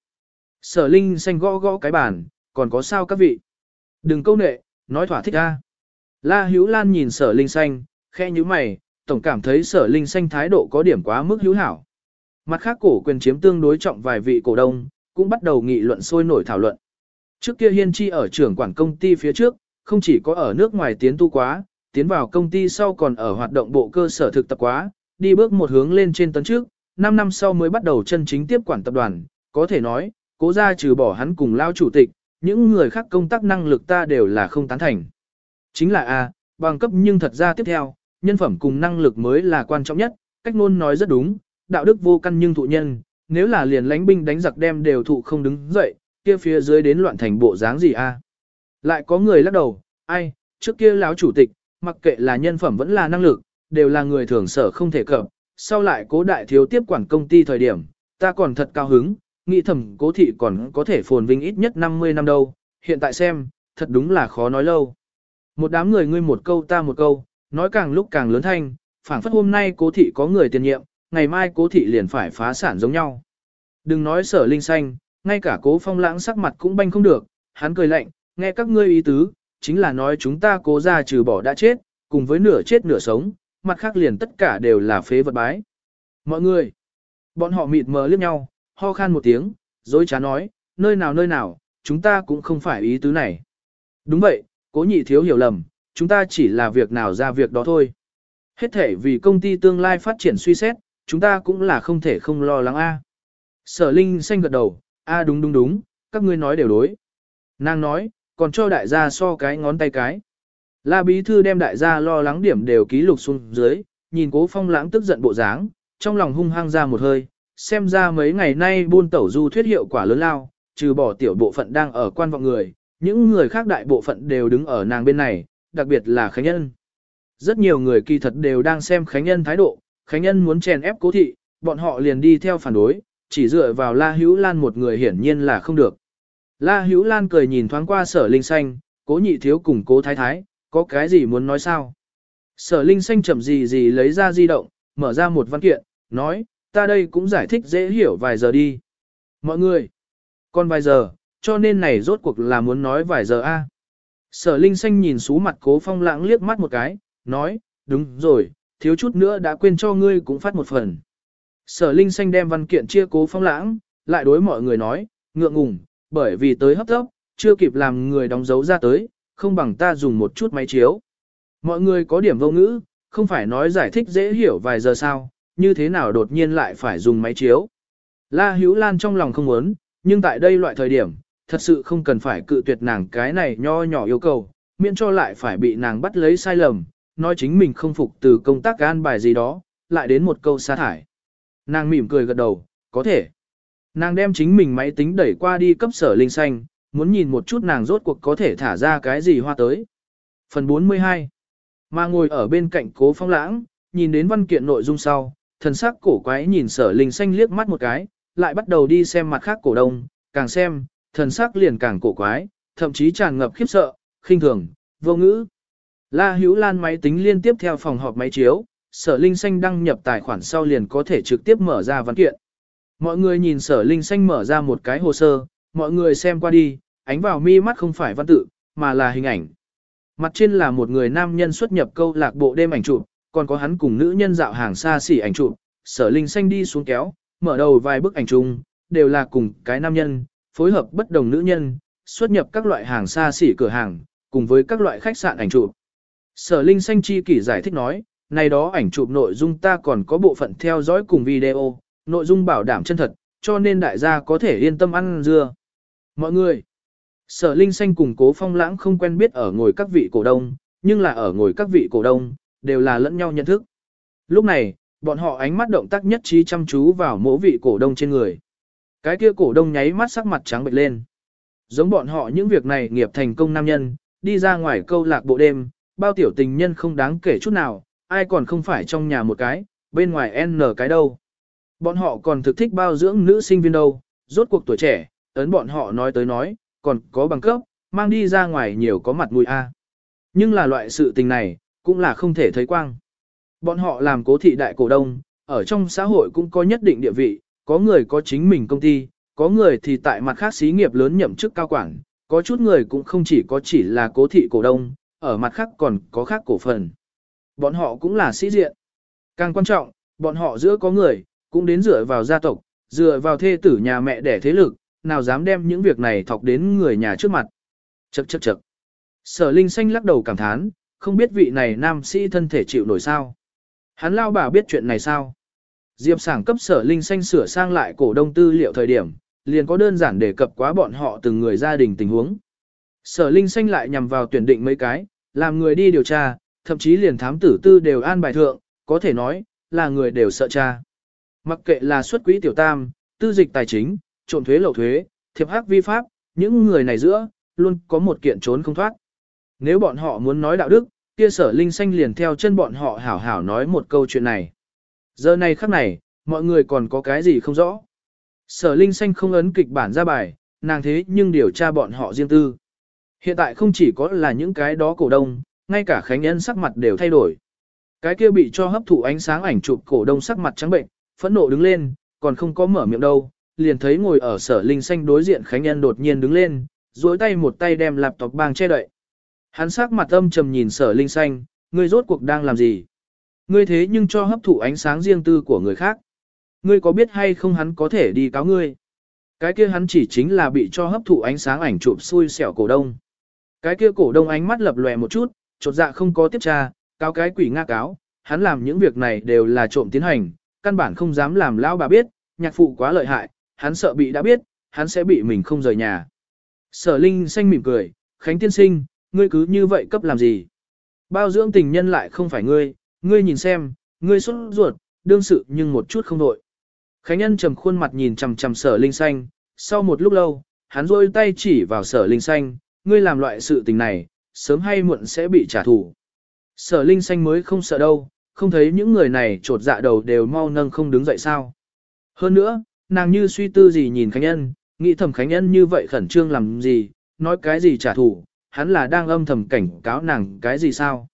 Sở Linh xanh gõ gõ cái bàn, còn có sao các vị? Đừng câu nệ, nói thỏa thích ra. La hữu lan nhìn sở Linh xanh, khe như mày, tổng cảm thấy sở Linh xanh thái độ có điểm quá mức hữu hảo. Mặt khác cổ quyền chiếm tương đối trọng vài vị cổ đông, cũng bắt đầu nghị luận sôi nổi thảo luận. Trước kia Hiên Chi ở trưởng quản công ty phía trước, không chỉ có ở nước ngoài tiến tu quá, tiến vào công ty sau còn ở hoạt động bộ cơ sở thực tập quá, đi bước một hướng lên trên tấn trước, 5 năm sau mới bắt đầu chân chính tiếp quản tập đoàn, có thể nói, cố ra trừ bỏ hắn cùng lao chủ tịch, những người khác công tác năng lực ta đều là không tán thành. Chính là A, bằng cấp nhưng thật ra tiếp theo, nhân phẩm cùng năng lực mới là quan trọng nhất, cách ngôn nói rất đúng, đạo đức vô căn nhưng thụ nhân, nếu là liền lánh binh đánh giặc đem đều thụ không đứng dậy, kia phía dưới đến loạn thành bộ dáng gì a? À? Lại có người lắc đầu, ai, trước kia lão chủ tịch, mặc kệ là nhân phẩm vẫn là năng lực, đều là người thường sở không thể cập, sau lại cố đại thiếu tiếp quản công ty thời điểm, ta còn thật cao hứng, nghĩ thầm cố thị còn có thể phồn vinh ít nhất 50 năm đâu, hiện tại xem, thật đúng là khó nói lâu. Một đám người ngươi một câu ta một câu, nói càng lúc càng lớn thanh, phảng phất hôm nay cố thị có người tiền nhiệm, ngày mai cố thị liền phải phá sản giống nhau. Đừng nói sở linh xanh, ngay cả cố phong lãng sắc mặt cũng banh không được, hắn cười lạnh, nghe các ngươi ý tứ, chính là nói chúng ta cố ra trừ bỏ đã chết, cùng với nửa chết nửa sống, mặt khác liền tất cả đều là phế vật bái. Mọi người, bọn họ mịt mờ liếc nhau, ho khan một tiếng, dối trá nói, nơi nào nơi nào, chúng ta cũng không phải ý tứ này. Đúng vậy, cố nhị thiếu hiểu lầm, chúng ta chỉ là việc nào ra việc đó thôi. Hết thể vì công ty tương lai phát triển suy xét, chúng ta cũng là không thể không lo lắng a. Sở Linh xanh gật đầu, a đúng đúng đúng, các ngươi nói đều đối. Nàng nói, còn cho đại gia so cái ngón tay cái. La Bí Thư đem đại gia lo lắng điểm đều ký lục xuống dưới, nhìn cố phong lãng tức giận bộ dáng, trong lòng hung hăng ra một hơi, xem ra mấy ngày nay buôn tẩu du thuyết hiệu quả lớn lao, trừ bỏ tiểu bộ phận đang ở quan vọng người, những người khác đại bộ phận đều đứng ở nàng bên này, đặc biệt là Khánh Nhân. Rất nhiều người kỳ thật đều đang xem Khánh Nhân thái độ, Khánh Nhân muốn chèn ép cố thị, bọn họ liền đi theo phản đối, chỉ dựa vào La Hữu Lan một người hiển nhiên là không được. La Hữu Lan cười nhìn thoáng qua sở linh xanh, cố nhị thiếu cùng cố thái thái, có cái gì muốn nói sao? Sở linh xanh chậm gì gì lấy ra di động, mở ra một văn kiện, nói, ta đây cũng giải thích dễ hiểu vài giờ đi. Mọi người, còn vài giờ, cho nên này rốt cuộc là muốn nói vài giờ a. Sở linh xanh nhìn xuống mặt cố phong lãng liếc mắt một cái, nói, đúng rồi, thiếu chút nữa đã quên cho ngươi cũng phát một phần. Sở Linh Xanh đem văn kiện chia cố phong lãng, lại đối mọi người nói, ngượng ngùng, bởi vì tới hấp tốc, chưa kịp làm người đóng dấu ra tới, không bằng ta dùng một chút máy chiếu. Mọi người có điểm vô ngữ, không phải nói giải thích dễ hiểu vài giờ sao, như thế nào đột nhiên lại phải dùng máy chiếu. La Hữu Lan trong lòng không muốn, nhưng tại đây loại thời điểm, thật sự không cần phải cự tuyệt nàng cái này nho nhỏ yêu cầu, miễn cho lại phải bị nàng bắt lấy sai lầm, nói chính mình không phục từ công tác an bài gì đó, lại đến một câu sa thải. Nàng mỉm cười gật đầu, có thể. Nàng đem chính mình máy tính đẩy qua đi cấp sở linh xanh, muốn nhìn một chút nàng rốt cuộc có thể thả ra cái gì hoa tới. Phần 42 Mà ngồi ở bên cạnh cố phong lãng, nhìn đến văn kiện nội dung sau, thần sắc cổ quái nhìn sở linh xanh liếc mắt một cái, lại bắt đầu đi xem mặt khác cổ đông, càng xem, thần sắc liền càng cổ quái, thậm chí tràn ngập khiếp sợ, khinh thường, vô ngữ. La Hữu Lan máy tính liên tiếp theo phòng họp máy chiếu, sở linh xanh đăng nhập tài khoản sau liền có thể trực tiếp mở ra văn kiện. Mọi người nhìn sở linh xanh mở ra một cái hồ sơ, mọi người xem qua đi, ánh vào mi mắt không phải văn tự, mà là hình ảnh. Mặt trên là một người nam nhân xuất nhập câu lạc bộ đêm ảnh chụp, còn có hắn cùng nữ nhân dạo hàng xa xỉ ảnh chụp. Sở linh xanh đi xuống kéo, mở đầu vài bức ảnh chung, đều là cùng cái nam nhân, phối hợp bất đồng nữ nhân, xuất nhập các loại hàng xa xỉ cửa hàng, cùng với các loại khách sạn ảnh chụp. Sở Linh Xanh Chi kỷ giải thích nói, này đó ảnh chụp nội dung ta còn có bộ phận theo dõi cùng video, nội dung bảo đảm chân thật, cho nên đại gia có thể yên tâm ăn dưa. Mọi người, Sở Linh Xanh cùng Cố Phong Lãng không quen biết ở ngồi các vị cổ đông, nhưng là ở ngồi các vị cổ đông, đều là lẫn nhau nhận thức. Lúc này, bọn họ ánh mắt động tác nhất trí chăm chú vào mỗi vị cổ đông trên người. Cái kia cổ đông nháy mắt sắc mặt trắng bệch lên. Giống bọn họ những việc này nghiệp thành công nam nhân, đi ra ngoài câu lạc bộ đêm, bao tiểu tình nhân không đáng kể chút nào, ai còn không phải trong nhà một cái, bên ngoài n cái đâu. Bọn họ còn thực thích bao dưỡng nữ sinh viên đâu, rốt cuộc tuổi trẻ, ấn bọn họ nói tới nói, còn có bằng cấp, mang đi ra ngoài nhiều có mặt mũi a. Nhưng là loại sự tình này, cũng là không thể thấy quang. Bọn họ làm cố thị đại cổ đông, ở trong xã hội cũng có nhất định địa vị, có người có chính mình công ty, có người thì tại mặt khác xí nghiệp lớn nhậm chức cao quản, có chút người cũng không chỉ có chỉ là cố thị cổ đông, ở mặt khác còn có khác cổ phần. Bọn họ cũng là sĩ diện. Càng quan trọng, bọn họ giữa có người, cũng đến dựa vào gia tộc, dựa vào thê tử nhà mẹ để thế lực, nào dám đem những việc này thọc đến người nhà trước mặt. Chậc chậc chậc. Sở Linh Xanh lắc đầu cảm thán, không biết vị này nam sĩ thân thể chịu nổi sao. Hắn lao bà biết chuyện này sao? Diệp sảng cấp sở Linh Xanh sửa sang lại cổ đông tư liệu thời điểm, liền có đơn giản đề cập quá bọn họ từng người gia đình tình huống. Sở Linh Xanh lại nhằm vào tuyển định mấy cái, làm người đi điều tra, thậm chí liền thám tử tư đều an bài thượng, có thể nói, là người đều sợ cha. Mặc kệ là xuất quỹ tiểu tam, tư dịch tài chính, trộm thuế lậu thuế, thiệp hắc vi pháp, những người này giữa, luôn có một kiện trốn không thoát. Nếu bọn họ muốn nói đạo đức, kia sở linh xanh liền theo chân bọn họ hảo hảo nói một câu chuyện này. Giờ này khắc này, mọi người còn có cái gì không rõ. Sở linh xanh không ấn kịch bản ra bài, nàng thế nhưng điều tra bọn họ riêng tư. Hiện tại không chỉ có là những cái đó cổ đông, ngay cả Khánh Nhân sắc mặt đều thay đổi. Cái kia bị cho hấp thụ ánh sáng ảnh chụp cổ đông sắc mặt trắng bệnh, phẫn nộ đứng lên, còn không có mở miệng đâu, liền thấy ngồi ở sở linh xanh đối diện Khánh Nhân đột nhiên đứng lên, duỗi tay một tay đem laptop bang che đậy. Hắn sắc mặt âm trầm nhìn sở linh xanh, ngươi rốt cuộc đang làm gì? Ngươi thế nhưng cho hấp thụ ánh sáng riêng tư của người khác. Ngươi có biết hay không hắn có thể đi cáo ngươi? Cái kia hắn chỉ chính là bị cho hấp thụ ánh sáng ảnh chụp xui xẻo cổ đông. Cái kia cổ đông ánh mắt lập lòe một chút, chột dạ không có tiếp tra, cáo cái quỷ nga cáo, hắn làm những việc này đều là trộm tiến hành, căn bản không dám làm lão bà biết, nhạc phụ quá lợi hại, hắn sợ bị đã biết, hắn sẽ bị mình không rời nhà. Sở Linh xanh mỉm cười, Khánh tiên sinh, ngươi cứ như vậy cấp làm gì? Bao dưỡng tình nhân lại không phải ngươi, ngươi nhìn xem, ngươi xuất ruột, đương sự nhưng một chút không đội. Khánh Nhân trầm khuôn mặt nhìn chằm chằm sở linh xanh, sau một lúc lâu, hắn rôi tay chỉ vào sở linh xanh, ngươi làm loại sự tình này, sớm hay muộn sẽ bị trả thù. Sở linh xanh mới không sợ đâu, không thấy những người này trột dạ đầu đều mau nâng không đứng dậy sao. Hơn nữa, nàng như suy tư gì nhìn Khánh Nhân, nghĩ thầm Khánh Nhân như vậy khẩn trương làm gì, nói cái gì trả thù, hắn là đang âm thầm cảnh cáo nàng cái gì sao.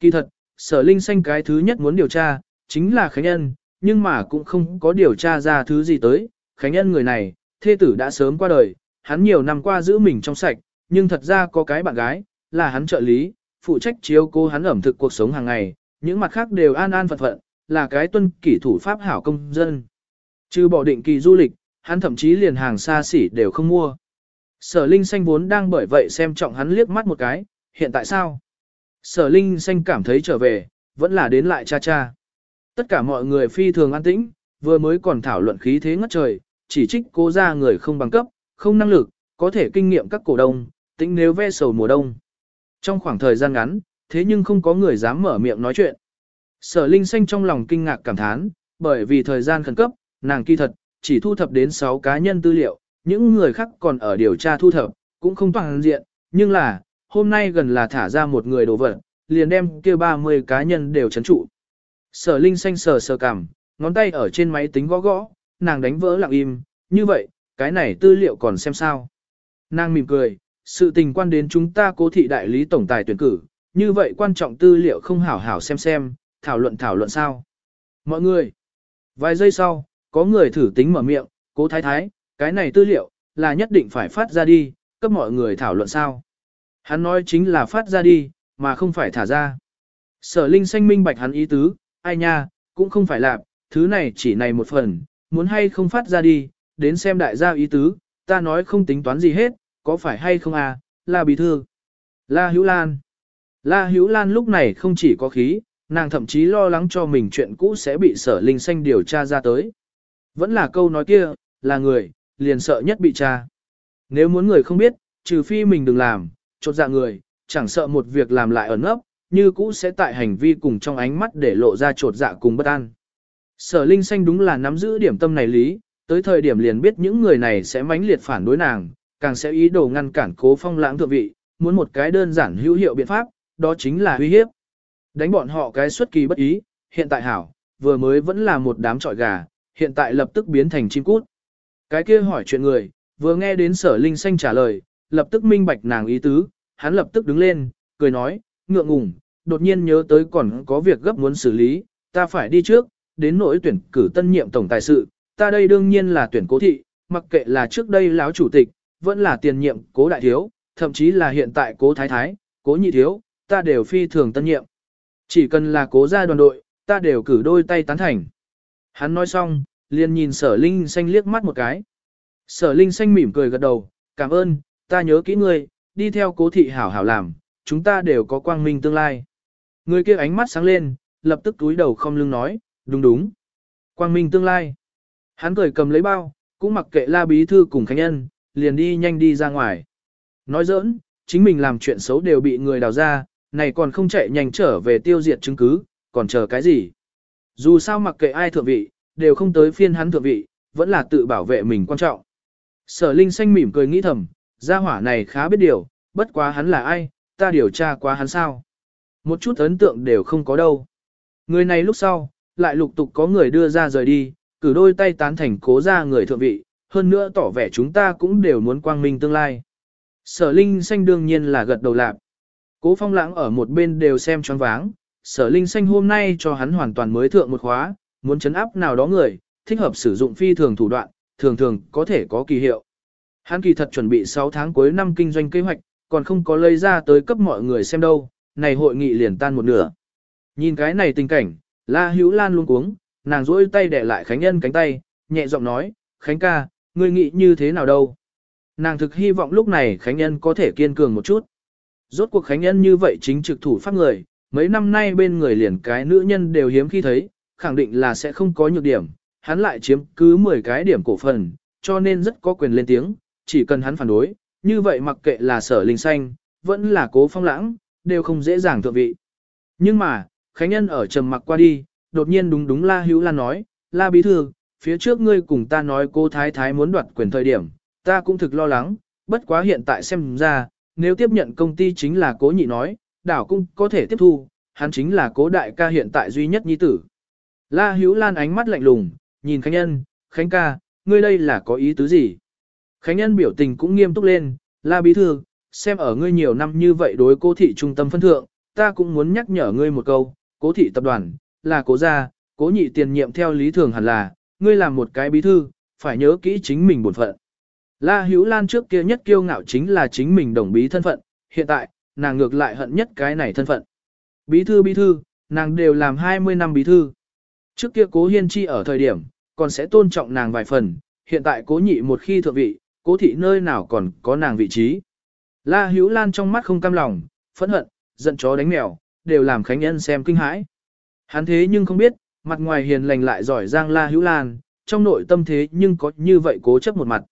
Kỳ thật, sở linh xanh cái thứ nhất muốn điều tra, chính là Khánh Nhân, nhưng mà cũng không có điều tra ra thứ gì tới. Khánh Nhân người này, thê tử đã sớm qua đời, hắn nhiều năm qua giữ mình trong sạch, nhưng thật ra có cái bạn gái, là hắn trợ lý, phụ trách chiếu cố hắn ẩm thực cuộc sống hàng ngày, những mặt khác đều an an phận phận, là cái tuân kỷ thủ pháp hảo công dân. Trừ bỏ định kỳ du lịch, hắn thậm chí liền hàng xa xỉ đều không mua. Sở Linh Xanh vốn đang bởi vậy xem trọng hắn liếc mắt một cái, hiện tại sao? Sở Linh Xanh cảm thấy trở về, vẫn là đến lại cha cha. Tất cả mọi người phi thường an tĩnh, vừa mới còn thảo luận khí thế ngất trời, chỉ trích cố ra người không bằng cấp, không năng lực, có thể kinh nghiệm các cổ đông, tính nếu ve sầu mùa đông. Trong khoảng thời gian ngắn, thế nhưng không có người dám mở miệng nói chuyện. Sở Linh Xanh trong lòng kinh ngạc cảm thán, bởi vì thời gian khẩn cấp, nàng kỳ thật, chỉ thu thập đến 6 cá nhân tư liệu, những người khác còn ở điều tra thu thập, cũng không toàn diện, nhưng là, hôm nay gần là thả ra một người đồ vật, liền đem kia 30 cá nhân đều chấn trụ. Sở Linh xanh sờ sờ cằm, ngón tay ở trên máy tính gõ gõ, nàng đánh vỡ lặng im, như vậy, cái này tư liệu còn xem sao. Nàng mỉm cười, sự tình quan đến chúng ta cố thị đại lý tổng tài tuyển cử, như vậy quan trọng tư liệu không hảo hảo xem xem, thảo luận thảo luận sao. Mọi người, vài giây sau, có người thử tính mở miệng, cố thái thái, cái này tư liệu, là nhất định phải phát ra đi, cấp mọi người thảo luận sao. Hắn nói chính là phát ra đi, mà không phải thả ra. Sở Linh xanh minh bạch hắn ý tứ, ai nha, cũng không phải lạp, thứ này chỉ này một phần, muốn hay không phát ra đi, đến xem đại gia ý tứ, ta nói không tính toán gì hết, có phải hay không à, là bí thư. La Hữu Lan. La Hữu Lan lúc này không chỉ có khí, nàng thậm chí lo lắng cho mình chuyện cũ sẽ bị sở linh xanh điều tra ra tới. Vẫn là câu nói kia, là người, liền sợ nhất bị tra. Nếu muốn người không biết, trừ phi mình đừng làm, chột dạ người, chẳng sợ một việc làm lại ẩn ấp, như cũ sẽ tại hành vi cùng trong ánh mắt để lộ ra chột dạ cùng bất an. Sở Linh Xanh đúng là nắm giữ điểm tâm này lý, tới thời điểm liền biết những người này sẽ mãnh liệt phản đối nàng, càng sẽ ý đồ ngăn cản cố phong lãng thượng vị, muốn một cái đơn giản hữu hiệu biện pháp, đó chính là uy hiếp. Đánh bọn họ cái xuất kỳ bất ý, hiện tại hảo, vừa mới vẫn là một đám trọi gà, hiện tại lập tức biến thành chim cút. Cái kia hỏi chuyện người, vừa nghe đến sở linh xanh trả lời, lập tức minh bạch nàng ý tứ, hắn lập tức đứng lên, cười nói, ngượng ngùng, đột nhiên nhớ tới còn có việc gấp muốn xử lý, ta phải đi trước, đến nỗi tuyển cử tân nhiệm tổng tài sự, ta đây đương nhiên là tuyển cố thị, mặc kệ là trước đây láo chủ tịch, vẫn là tiền nhiệm cố đại thiếu, thậm chí là hiện tại cố thái thái, cố nhị thiếu, ta đều phi thường tân nhiệm. Chỉ cần là cố gia đoàn đội, ta đều cử đôi tay tán thành. Hắn nói xong, liền nhìn sở linh xanh liếc mắt một cái. Sở linh xanh mỉm cười gật đầu, cảm ơn, ta nhớ kỹ ngươi, đi theo cố thị hảo hảo làm, chúng ta đều có quang minh tương lai. Người kia ánh mắt sáng lên, lập tức túi đầu không lưng nói, đúng đúng. Quang minh tương lai. Hắn cười cầm lấy bao, cũng mặc kệ la bí thư cùng khánh nhân, liền đi nhanh đi ra ngoài. Nói giỡn, chính mình làm chuyện xấu đều bị người đào ra, này còn không chạy nhanh trở về tiêu diệt chứng cứ, còn chờ cái gì. Dù sao mặc kệ ai thượng vị, đều không tới phiên hắn thượng vị, vẫn là tự bảo vệ mình quan trọng. Sở Linh xanh mỉm cười nghĩ thầm, gia hỏa này khá biết điều, bất quá hắn là ai, ta điều tra quá hắn sao. Một chút ấn tượng đều không có đâu. Người này lúc sau, lại lục tục có người đưa ra rời đi, cử đôi tay tán thành cố ra người thượng vị, hơn nữa tỏ vẻ chúng ta cũng đều muốn quang minh tương lai. Sở Linh xanh đương nhiên là gật đầu lạp. Cố phong lãng ở một bên đều xem choáng váng, sở Linh xanh hôm nay cho hắn hoàn toàn mới thượng một khóa, muốn chấn áp nào đó người, thích hợp sử dụng phi thường thủ đoạn, thường thường có thể có kỳ hiệu. Hắn kỳ thật chuẩn bị 6 tháng cuối năm kinh doanh kế hoạch, còn không có lấy ra tới cấp mọi người xem đâu, này hội nghị liền tan một nửa. Nhìn cái này tình cảnh, La Hữu Lan luôn cuống, nàng duỗi tay để lại Khánh Nhân cánh tay, nhẹ giọng nói, Khánh ca, ngươi nghĩ như thế nào đâu? Nàng thực hy vọng lúc này Khánh Nhân có thể kiên cường một chút. Rốt cuộc Khánh Nhân như vậy chính trực thủ pháp người, mấy năm nay bên người liền cái nữ nhân đều hiếm khi thấy, khẳng định là sẽ không có nhược điểm, hắn lại chiếm cứ 10 cái điểm cổ phần, cho nên rất có quyền lên tiếng, chỉ cần hắn phản đối, như vậy mặc kệ là sở linh xanh, vẫn là cố phong lãng, đều không dễ dàng thượng vị. Nhưng mà, Khánh Nhân ở trầm mặc qua đi, đột nhiên đúng đúng La Hữu Lan nói, La Bí Thư, phía trước ngươi cùng ta nói cô Thái Thái muốn đoạt quyền thời điểm, ta cũng thực lo lắng, bất quá hiện tại xem ra, nếu tiếp nhận công ty chính là cố nhị nói, đảo cũng có thể tiếp thu, hắn chính là cố đại ca hiện tại duy nhất nhi tử. La Hữu Lan ánh mắt lạnh lùng, nhìn Khánh Nhân, Khánh ca, ngươi đây là có ý tứ gì? Khánh Nhân biểu tình cũng nghiêm túc lên, La Bí Thư, xem ở ngươi nhiều năm như vậy đối cố thị trung tâm phân thượng, ta cũng muốn nhắc nhở ngươi một câu, cố thị tập đoàn, là cố gia, cố nhị tiền nhiệm theo lý thường hẳn là, ngươi làm một cái bí thư, phải nhớ kỹ chính mình bổn phận. La Hữu Lan trước kia nhất kiêu ngạo chính là chính mình đồng bí thân phận, hiện tại, nàng ngược lại hận nhất cái này thân phận. Bí thư bí thư, nàng đều làm 20 năm bí thư. Trước kia cố hiên chi ở thời điểm, còn sẽ tôn trọng nàng vài phần, hiện tại cố nhị một khi thượng vị, cố thị nơi nào còn có nàng vị trí. La Hữu Lan trong mắt không cam lòng, phẫn hận, giận chó đánh mèo, đều làm Khánh Nhân xem kinh hãi. Hắn thế nhưng không biết, mặt ngoài hiền lành lại giỏi giang La Hữu Lan, trong nội tâm thế nhưng có như vậy cố chấp một mặt.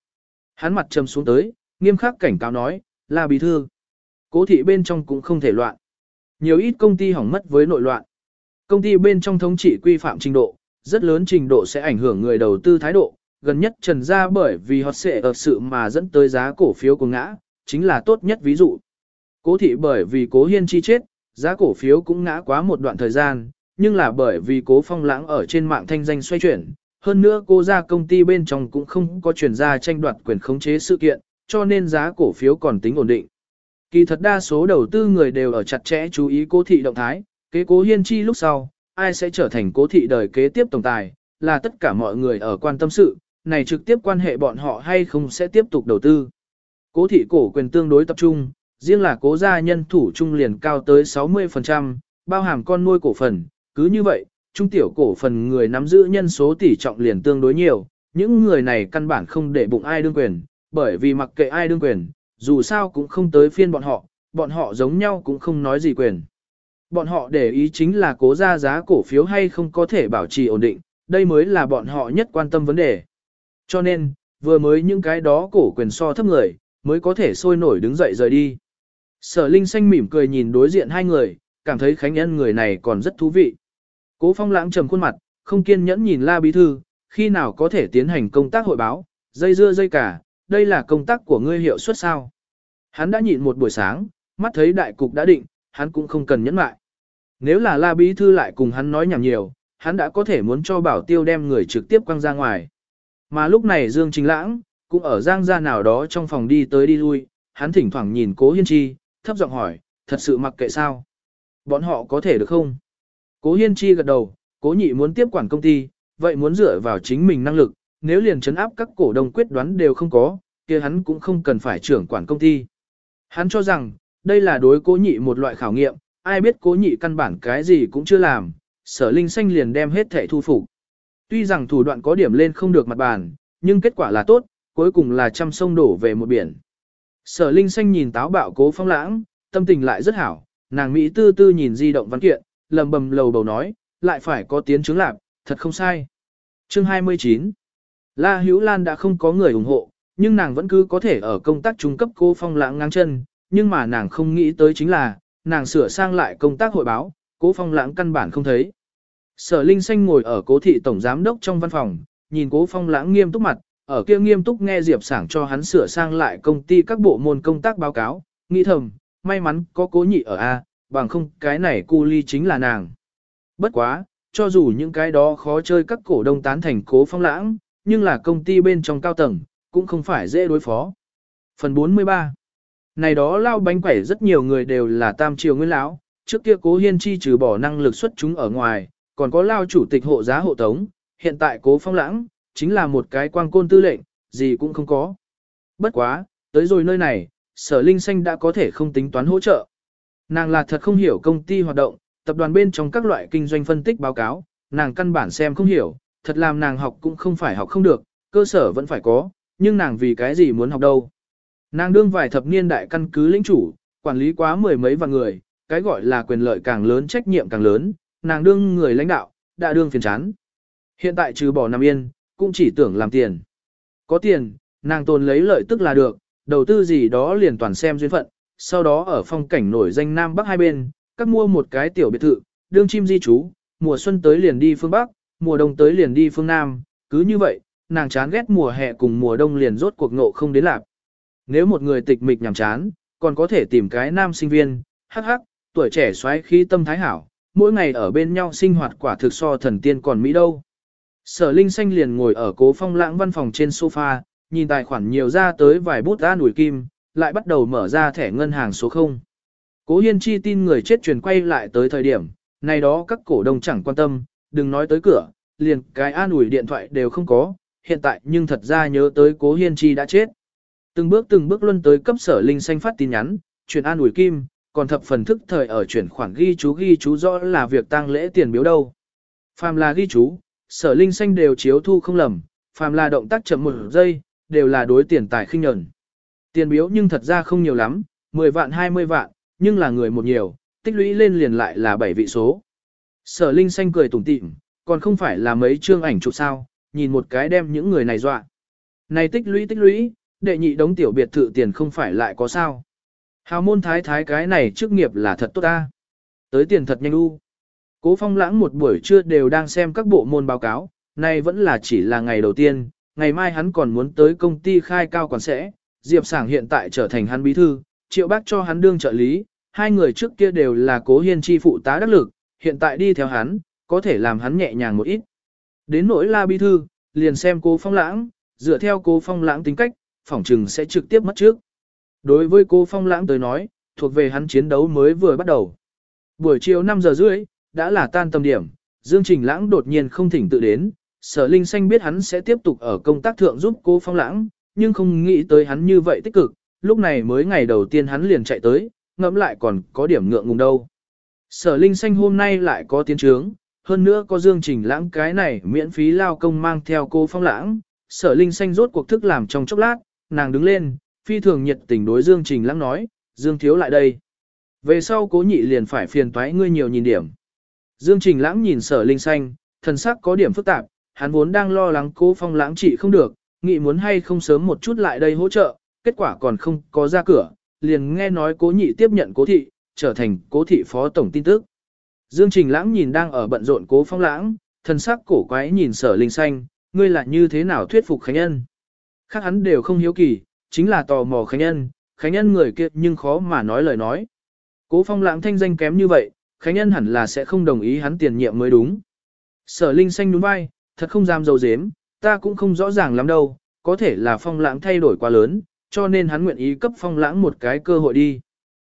Hắn mặt trầm xuống tới, nghiêm khắc cảnh cáo nói, La Bí Thư. Cố thị bên trong cũng không thể loạn. Nhiều ít công ty hỏng mất với nội loạn. Công ty bên trong thống trị quy phạm trình độ, rất lớn trình độ sẽ ảnh hưởng người đầu tư thái độ, gần nhất trần gia bởi vì họ sẽ ở sự mà dẫn tới giá cổ phiếu của ngã, chính là tốt nhất ví dụ. Cố thị bởi vì cố hiên chi chết, giá cổ phiếu cũng ngã quá một đoạn thời gian, nhưng là bởi vì cố phong lãng ở trên mạng thanh danh xoay chuyển, hơn nữa cô ra công ty bên trong cũng không có chuyển ra tranh đoạt quyền khống chế sự kiện, cho nên giá cổ phiếu còn tính ổn định. Kỳ thật đa số đầu tư người đều ở chặt chẽ chú ý cố thị động thái, kế cố hiên chi lúc sau, ai sẽ trở thành cố thị đời kế tiếp tổng tài, là tất cả mọi người ở quan tâm sự, này trực tiếp quan hệ bọn họ hay không sẽ tiếp tục đầu tư. Cố thị cổ quyền tương đối tập trung, riêng là cố gia nhân thủ trung liền cao tới 60%, bao hàm con nuôi cổ phần, cứ như vậy, trung tiểu cổ phần người nắm giữ nhân số tỷ trọng liền tương đối nhiều, những người này căn bản không để bụng ai đương quyền, bởi vì mặc kệ ai đương quyền, dù sao cũng không tới phiên bọn họ, bọn họ giống nhau cũng không nói gì quyền. Bọn họ để ý chính là cố ra giá cổ phiếu hay không có thể bảo trì ổn định, đây mới là bọn họ nhất quan tâm vấn đề. Cho nên, vừa mới những cái đó cổ quyền so thấp người, mới có thể sôi nổi đứng dậy rời đi. Sở Linh Xanh mỉm cười nhìn đối diện hai người, cảm thấy Khánh Nhân người này còn rất thú vị. Cố Phong lãng trầm khuôn mặt, không kiên nhẫn nhìn La Bí Thư, khi nào có thể tiến hành công tác hội báo, dây dưa dây cả, đây là công tác của ngươi hiệu suất sao. Hắn đã nhịn một buổi sáng, mắt thấy đại cục đã định, hắn cũng không cần nhẫn lại. Nếu là La Bí Thư lại cùng hắn nói nhảm nhiều, hắn đã có thể muốn cho bảo tiêu đem người trực tiếp quăng ra ngoài. Mà lúc này Dương Trình Lãng, cũng ở giang gia nào đó trong phòng đi tới đi lui, hắn thỉnh thoảng nhìn Cố Hiên Chi, thấp giọng hỏi, thật sự mặc kệ sao? Bọn họ có thể được không? Cố Hiên Chi gật đầu, Cố Nhị muốn tiếp quản công ty, vậy muốn dựa vào chính mình năng lực, nếu liền chấn áp các cổ đông quyết đoán đều không có, kia hắn cũng không cần phải trưởng quản công ty. Hắn cho rằng, đây là đối Cố Nhị một loại khảo nghiệm, ai biết Cố Nhị căn bản cái gì cũng chưa làm, Sở Linh Xanh liền đem hết thể thu phục. Tuy rằng thủ đoạn có điểm lên không được mặt bàn, nhưng kết quả là tốt, cuối cùng là trăm sông đổ về một biển. Sở Linh Xanh nhìn táo bạo cố phong lãng, tâm tình lại rất hảo, nàng Mỹ tư tư nhìn di động văn kiện, lầm bầm lầu bầu nói, lại phải có tiến chứng lạc, thật không sai. Chương 29 La Hữu Lan đã không có người ủng hộ, nhưng nàng vẫn cứ có thể ở công tác trung cấp cố phong lãng ngang chân, nhưng mà nàng không nghĩ tới chính là, nàng sửa sang lại công tác hội báo, cố phong lãng căn bản không thấy. Sở Linh Xanh ngồi ở cố thị tổng giám đốc trong văn phòng, nhìn cố phong lãng nghiêm túc mặt, ở kia nghiêm túc nghe Diệp Sảng cho hắn sửa sang lại công ty các bộ môn công tác báo cáo, nghĩ thầm, may mắn có cố nhị ở A, bằng không cái này cu ly chính là nàng. Bất quá, cho dù những cái đó khó chơi các cổ đông tán thành cố phong lãng, nhưng là công ty bên trong cao tầng, cũng không phải dễ đối phó. Phần 43 Này đó lao bánh quẩy rất nhiều người đều là tam triều nguyên lão, trước kia cố hiên chi trừ bỏ năng lực xuất chúng ở ngoài, còn có lao chủ tịch hộ giá hộ tống, hiện tại cố phong lãng, chính là một cái quang côn tư lệnh, gì cũng không có. Bất quá, tới rồi nơi này, sở linh xanh đã có thể không tính toán hỗ trợ. Nàng là thật không hiểu công ty hoạt động, tập đoàn bên trong các loại kinh doanh phân tích báo cáo, nàng căn bản xem không hiểu, thật làm nàng học cũng không phải học không được, cơ sở vẫn phải có, nhưng nàng vì cái gì muốn học đâu. Nàng đương vài thập niên đại căn cứ lĩnh chủ, quản lý quá mười mấy vạn người, cái gọi là quyền lợi càng lớn trách nhiệm càng lớn, nàng đương người lãnh đạo, đã đương phiền chán. Hiện tại trừ bỏ nằm yên, cũng chỉ tưởng làm tiền. Có tiền, nàng tồn lấy lợi tức là được, đầu tư gì đó liền toàn xem duyên phận, sau đó ở phong cảnh nổi danh Nam Bắc hai bên, các mua một cái tiểu biệt thự, đương chim di trú, mùa xuân tới liền đi phương Bắc, mùa đông tới liền đi phương Nam, cứ như vậy, nàng chán ghét mùa hè cùng mùa đông liền rốt cuộc ngộ không đến lạc. Nếu một người tịch mịch nhàm chán, còn có thể tìm cái nam sinh viên, hắc hắc, tuổi trẻ xoáy khí tâm thái hảo, mỗi ngày ở bên nhau sinh hoạt quả thực so thần tiên còn Mỹ đâu. Sở Linh Xanh liền ngồi ở cố phong lãng văn phòng trên sofa, nhìn tài khoản nhiều ra tới vài bút ra nủi kim, lại bắt đầu mở ra thẻ ngân hàng số 0. Cố Hiên Chi tin người chết truyền quay lại tới thời điểm, này đó các cổ đông chẳng quan tâm, đừng nói tới cửa, liền cái an ủi điện thoại đều không có, hiện tại nhưng thật ra nhớ tới Cố Hiên Chi đã chết. Từng bước từng bước luân tới cấp sở Linh Xanh phát tin nhắn, truyền an ủi kim, còn thập phần thức thời ở chuyển khoản ghi chú ghi chú rõ là việc tang lễ tiền biếu đâu. Phàm là ghi chú, sở linh xanh đều chiếu thu không lầm, phàm là động tác chậm một giây, đều là đối tiền tài khinh nhẫn. Tiền biếu nhưng thật ra không nhiều lắm, 10 vạn 20 vạn, nhưng là người một nhiều, tích lũy lên liền lại là 7 vị số. Sở linh xanh cười tủm tỉm, còn không phải là mấy chương ảnh chụp sao, nhìn một cái đem những người này dọa. Này tích lũy tích lũy, đệ nhị đống tiểu biệt thự tiền không phải lại có sao. Hào môn thái thái cái này chức nghiệp là thật tốt ta. Tới tiền thật nhanh u. Cố phong lãng một buổi trưa đều đang xem các bộ môn báo cáo, nay vẫn là chỉ là ngày đầu tiên, ngày mai hắn còn muốn tới công ty khai cao quản sẽ, Diệp Sảng hiện tại trở thành hắn bí thư, triệu bác cho hắn đương trợ lý, hai người trước kia đều là cố hiên chi phụ tá đắc lực, hiện tại đi theo hắn, có thể làm hắn nhẹ nhàng một ít. Đến nỗi la bí thư, liền xem cố phong lãng, dựa theo cố phong lãng tính cách, phỏng trừng sẽ trực tiếp mất trước. Đối với cô Phong Lãng tới nói, thuộc về hắn chiến đấu mới vừa bắt đầu. Buổi chiều 5 giờ rưỡi, đã là tan tầm điểm, Dương Trình Lãng đột nhiên không thỉnh tự đến, sở linh xanh biết hắn sẽ tiếp tục ở công tác thượng giúp cô Phong Lãng, nhưng không nghĩ tới hắn như vậy tích cực, lúc này mới ngày đầu tiên hắn liền chạy tới, ngẫm lại còn có điểm ngượng ngùng đâu. Sở linh xanh hôm nay lại có tiến trướng, hơn nữa có Dương Trình Lãng cái này miễn phí lao công mang theo cô Phong Lãng, sở linh xanh rốt cuộc thức làm trong chốc lát, nàng đứng lên, phi thường nhiệt tình đối Dương Trình Lãng nói, Dương Thiếu lại đây. Về sau cố nhị liền phải phiền toái ngươi nhiều nhìn điểm. Dương Trình Lãng nhìn sở linh xanh, thần sắc có điểm phức tạp, hắn vốn đang lo lắng cố phong lãng trị không được, nghĩ muốn hay không sớm một chút lại đây hỗ trợ, kết quả còn không có ra cửa, liền nghe nói cố nhị tiếp nhận cố thị, trở thành cố thị phó tổng tin tức. Dương Trình Lãng nhìn đang ở bận rộn cố phong lãng, thần sắc cổ quái nhìn sở linh xanh, ngươi là như thế nào thuyết phục Khánh Ân. Khác hắn đều không hiếu kỳ, chính là tò mò Khánh nhân, Khánh nhân người kia nhưng khó mà nói lời nói. Cố phong lãng thanh danh kém như vậy, Khánh nhân hẳn là sẽ không đồng ý hắn tiền nhiệm mới đúng. Sở linh xanh đúng vai, thật không dám dầu dếm, ta cũng không rõ ràng lắm đâu, có thể là phong lãng thay đổi quá lớn, cho nên hắn nguyện ý cấp phong lãng một cái cơ hội đi.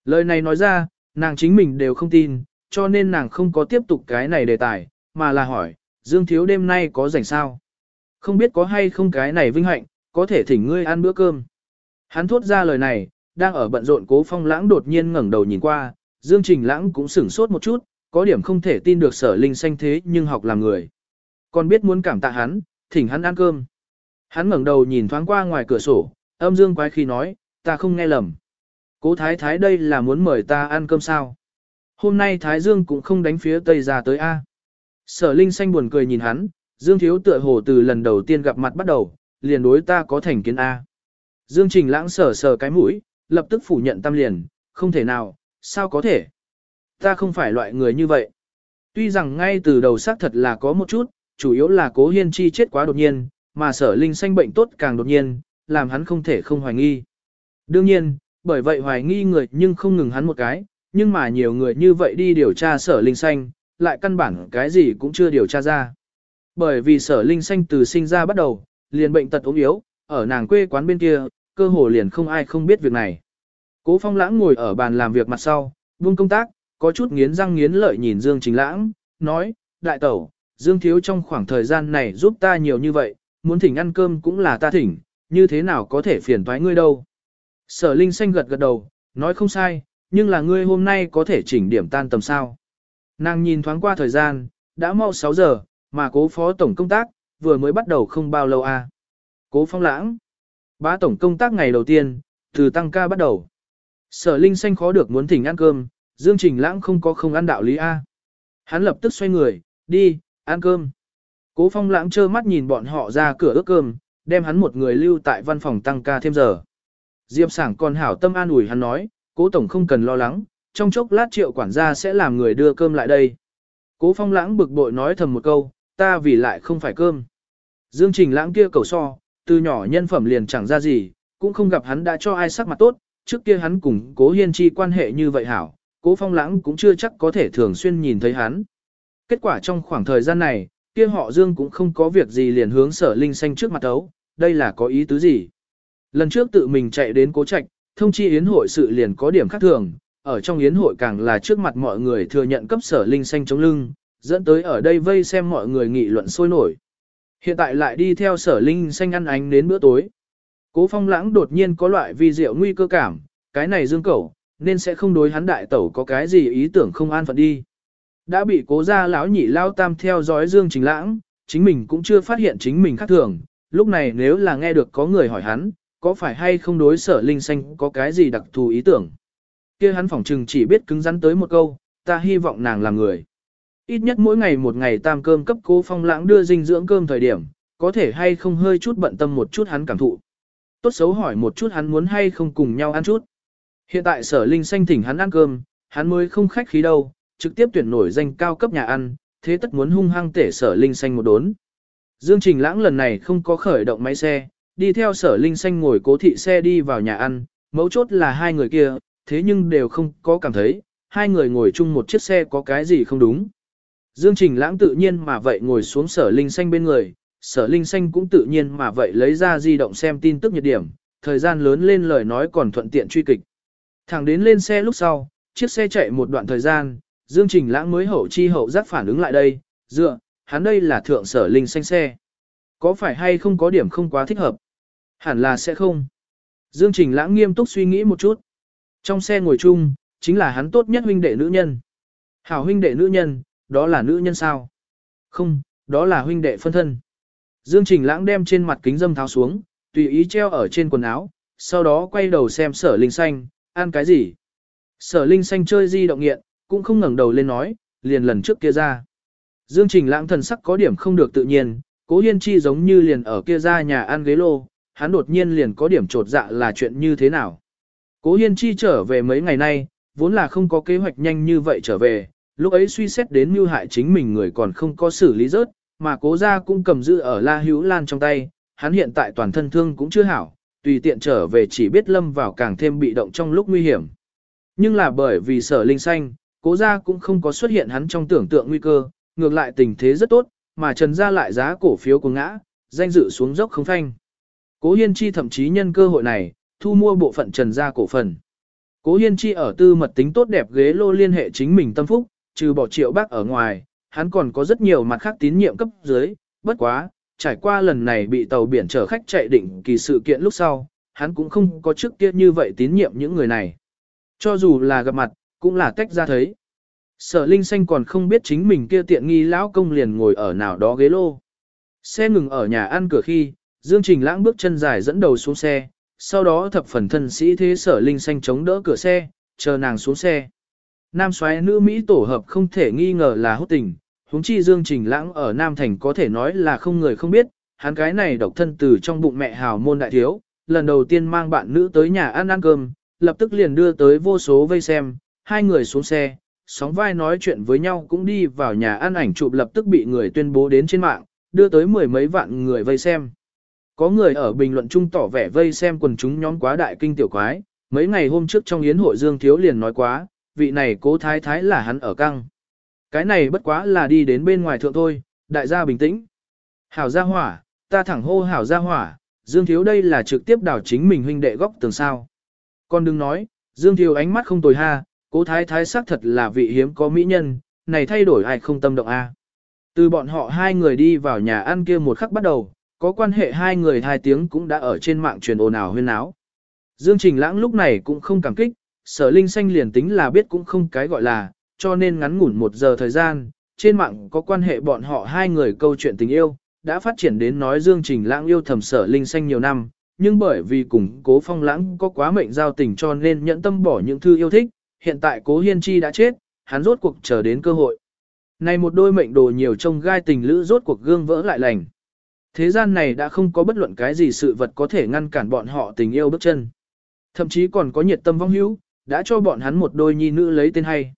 Lời này nói ra, nàng chính mình đều không tin, cho nên nàng không có tiếp tục cái này đề tài, mà là hỏi, Dương Thiếu đêm nay có rảnh sao? Không biết có hay không cái này vinh hạnh, có thể thỉnh ngươi ăn bữa cơm. Hắn thốt ra lời này, đang ở bận rộn cố phong lãng đột nhiên ngẩng đầu nhìn qua, Dương Trình lãng cũng sửng sốt một chút, có điểm không thể tin được sở linh xanh thế nhưng học làm người. Còn biết muốn cảm tạ hắn, thỉnh hắn ăn cơm. Hắn ngẩng đầu nhìn thoáng qua ngoài cửa sổ, âm dương quái khi nói, ta không nghe lầm. Cố thái thái đây là muốn mời ta ăn cơm sao. Hôm nay thái dương cũng không đánh phía tây ra tới A. Sở linh xanh buồn cười nhìn hắn, dương thiếu tựa hồ từ lần đầu tiên gặp mặt bắt đầu, liền đối ta có thành kiến A. Dương trình lãng sở sờ cái mũi, lập tức phủ nhận tâm liền, không thể nào, sao có thể. Ta không phải loại người như vậy. Tuy rằng ngay từ đầu xác thật là có một chút, chủ yếu là cố hiên chi chết quá đột nhiên, mà sở linh xanh bệnh tốt càng đột nhiên, làm hắn không thể không hoài nghi. Đương nhiên, bởi vậy hoài nghi người nhưng không ngừng hắn một cái, nhưng mà nhiều người như vậy đi điều tra sở linh xanh, lại căn bản cái gì cũng chưa điều tra ra. Bởi vì sở linh xanh từ sinh ra bắt đầu, liền bệnh tật ốm yếu, ở nàng quê quán bên kia, cơ hồ liền không ai không biết việc này. Cố phong lãng ngồi ở bàn làm việc mặt sau, buông công tác, có chút nghiến răng nghiến lợi nhìn Dương Trình Lãng, nói, đại tẩu, Dương Thiếu trong khoảng thời gian này giúp ta nhiều như vậy, muốn thỉnh ăn cơm cũng là ta thỉnh, như thế nào có thể phiền toái ngươi đâu. Sở Linh xanh gật gật đầu, nói không sai, nhưng là ngươi hôm nay có thể chỉnh điểm tan tầm sao. Nàng nhìn thoáng qua thời gian, đã mau 6 giờ, mà cố phó tổng công tác, vừa mới bắt đầu không bao lâu à. Cố phong lãng. Bá tổng công tác ngày đầu tiên, từ tăng ca bắt đầu. Sở Linh xanh khó được muốn thỉnh ăn cơm, Dương Trình Lãng không có không ăn đạo lý A. Hắn lập tức xoay người, đi, ăn cơm. Cố phong lãng trơ mắt nhìn bọn họ ra cửa ước cơm, đem hắn một người lưu tại văn phòng tăng ca thêm giờ. Diệp sảng còn hảo tâm an ủi hắn nói, cố tổng không cần lo lắng, trong chốc lát triệu quản gia sẽ làm người đưa cơm lại đây. Cố phong lãng bực bội nói thầm một câu, ta vì lại không phải cơm. Dương Trình lãng kia cầu so, từ nhỏ nhân phẩm liền chẳng ra gì, cũng không gặp hắn đã cho ai sắc mặt tốt, trước kia hắn cùng cố hiên chi quan hệ như vậy hảo, cố phong lãng cũng chưa chắc có thể thường xuyên nhìn thấy hắn. Kết quả trong khoảng thời gian này, kia họ Dương cũng không có việc gì liền hướng sở linh xanh trước mặt ấu, đây là có ý tứ gì. Lần trước tự mình chạy đến cố trạch, thông chi yến hội sự liền có điểm khác thường, ở trong yến hội càng là trước mặt mọi người thừa nhận cấp sở linh xanh chống lưng, dẫn tới ở đây vây xem mọi người nghị luận sôi nổi. Hiện tại lại đi theo sở linh xanh ăn ánh đến bữa tối. Cố phong lãng đột nhiên có loại vi diệu nguy cơ cảm, cái này dương cẩu, nên sẽ không đối hắn đại tẩu có cái gì ý tưởng không an phận đi. Đã bị cố gia lão nhị lao tam theo dõi dương chính lãng, chính mình cũng chưa phát hiện chính mình khác thường, lúc này nếu là nghe được có người hỏi hắn, có phải hay không đối sở linh xanh có cái gì đặc thù ý tưởng. kia hắn phỏng trừng chỉ biết cứng rắn tới một câu, ta hy vọng nàng là người. Ít nhất mỗi ngày một ngày tam cơm cấp cố phong lãng đưa dinh dưỡng cơm thời điểm, có thể hay không hơi chút bận tâm một chút hắn cảm thụ. Tốt xấu hỏi một chút hắn muốn hay không cùng nhau ăn chút. Hiện tại sở linh xanh thỉnh hắn ăn cơm, hắn mới không khách khí đâu, trực tiếp tuyển nổi danh cao cấp nhà ăn, thế tất muốn hung hăng tể sở linh xanh một đốn. Dương Trình Lãng lần này không có khởi động máy xe, đi theo sở linh xanh ngồi cố thị xe đi vào nhà ăn, mấu chốt là hai người kia, thế nhưng đều không có cảm thấy, hai người ngồi chung một chiếc xe có cái gì không đúng. Dương Trình Lãng tự nhiên mà vậy ngồi xuống sở linh xanh bên người, sở linh xanh cũng tự nhiên mà vậy lấy ra di động xem tin tức nhiệt điểm, thời gian lớn lên lời nói còn thuận tiện truy kịch. Thẳng đến lên xe lúc sau, chiếc xe chạy một đoạn thời gian, Dương Trình Lãng mới hậu chi hậu giác phản ứng lại đây, dựa, hắn đây là thượng sở linh xanh xe. Có phải hay không có điểm không quá thích hợp? Hẳn là sẽ không. Dương Trình Lãng nghiêm túc suy nghĩ một chút. Trong xe ngồi chung, chính là hắn tốt nhất huynh đệ nữ nhân. Hảo huynh đệ nữ nhân, đó là nữ nhân sao? Không, đó là huynh đệ phân thân. Dương Trình Lãng đem trên mặt kính dâm tháo xuống, tùy ý treo ở trên quần áo, sau đó quay đầu xem sở linh xanh, ăn cái gì. Sở linh xanh chơi di động nghiện, cũng không ngẩng đầu lên nói, liền lần trước kia ra. Dương Trình Lãng thần sắc có điểm không được tự nhiên, cố hiên chi giống như liền ở kia ra nhà ăn ghế lô, hắn đột nhiên liền có điểm trột dạ là chuyện như thế nào. Cố Hiên Chi trở về mấy ngày nay, vốn là không có kế hoạch nhanh như vậy trở về, lúc ấy suy xét đến mưu hại chính mình người còn không có xử lý rớt, mà cố gia cũng cầm giữ ở La Hữu Lan trong tay, hắn hiện tại toàn thân thương cũng chưa hảo, tùy tiện trở về chỉ biết lâm vào càng thêm bị động trong lúc nguy hiểm. Nhưng là bởi vì sở linh xanh, cố gia cũng không có xuất hiện hắn trong tưởng tượng nguy cơ, ngược lại tình thế rất tốt, mà trần gia lại giá cổ phiếu của ngã, danh dự xuống dốc không phanh. Cố Hiên Chi thậm chí nhân cơ hội này, thu mua bộ phận trần gia cổ phần. Cố Hiên Chi ở tư mật tính tốt đẹp ghế lô liên hệ chính mình tâm phúc, trừ bỏ triệu bác ở ngoài, hắn còn có rất nhiều mặt khác tín nhiệm cấp dưới, bất quá, trải qua lần này bị tàu biển chở khách chạy định kỳ sự kiện lúc sau, hắn cũng không có trước kia như vậy tín nhiệm những người này. Cho dù là gặp mặt, cũng là tách ra thấy. Sở Linh Xanh còn không biết chính mình kia tiện nghi lão công liền ngồi ở nào đó ghế lô. Xe ngừng ở nhà ăn cửa khi, Dương Trình Lãng bước chân dài dẫn đầu xuống xe, sau đó thập phần thân sĩ thế Sở Linh Xanh chống đỡ cửa xe, chờ nàng xuống xe. Nam xoáy nữ Mỹ tổ hợp không thể nghi ngờ là hút tình, huống chi Dương Trình Lãng ở Nam Thành có thể nói là không người không biết, hắn cái này độc thân từ trong bụng mẹ hào môn đại thiếu, lần đầu tiên mang bạn nữ tới nhà ăn ăn cơm, lập tức liền đưa tới vô số vây xem, hai người xuống xe, sóng vai nói chuyện với nhau cũng đi vào nhà ăn ảnh chụp lập tức bị người tuyên bố đến trên mạng, đưa tới mười mấy vạn người vây xem. Có người ở bình luận chung tỏ vẻ vây xem quần chúng nhóm quá đại kinh tiểu quái, mấy ngày hôm trước trong yến hội Dương Thiếu liền nói quá, vị này cố thái thái là hắn ở căng. Cái này bất quá là đi đến bên ngoài thượng thôi, đại gia bình tĩnh. Hảo gia hỏa, ta thẳng hô hảo gia hỏa, Dương Thiếu đây là trực tiếp đảo chính mình huynh đệ góc tường sao. Con đừng nói, Dương Thiếu ánh mắt không tồi ha, cố thái thái xác thật là vị hiếm có mỹ nhân, này thay đổi ai không tâm động a. Từ bọn họ hai người đi vào nhà ăn kia một khắc bắt đầu, có quan hệ hai người hai tiếng cũng đã ở trên mạng truyền ồn ào huyên áo. Dương Trình Lãng lúc này cũng không cảm kích, sở linh xanh liền tính là biết cũng không cái gọi là, cho nên ngắn ngủn một giờ thời gian, trên mạng có quan hệ bọn họ hai người câu chuyện tình yêu, đã phát triển đến nói Dương Trình Lãng yêu thầm sở linh xanh nhiều năm, nhưng bởi vì cùng cố phong lãng có quá mệnh giao tình cho nên nhẫn tâm bỏ những thư yêu thích, hiện tại cố hiên chi đã chết, hắn rốt cuộc chờ đến cơ hội. Này một đôi mệnh đồ nhiều trông gai tình lữ rốt cuộc gương vỡ lại lành. Thế gian này đã không có bất luận cái gì sự vật có thể ngăn cản bọn họ tình yêu bước chân. Thậm chí còn có nhiệt tâm vong hữu, đã cho bọn hắn một đôi nhi nữ lấy tên hay.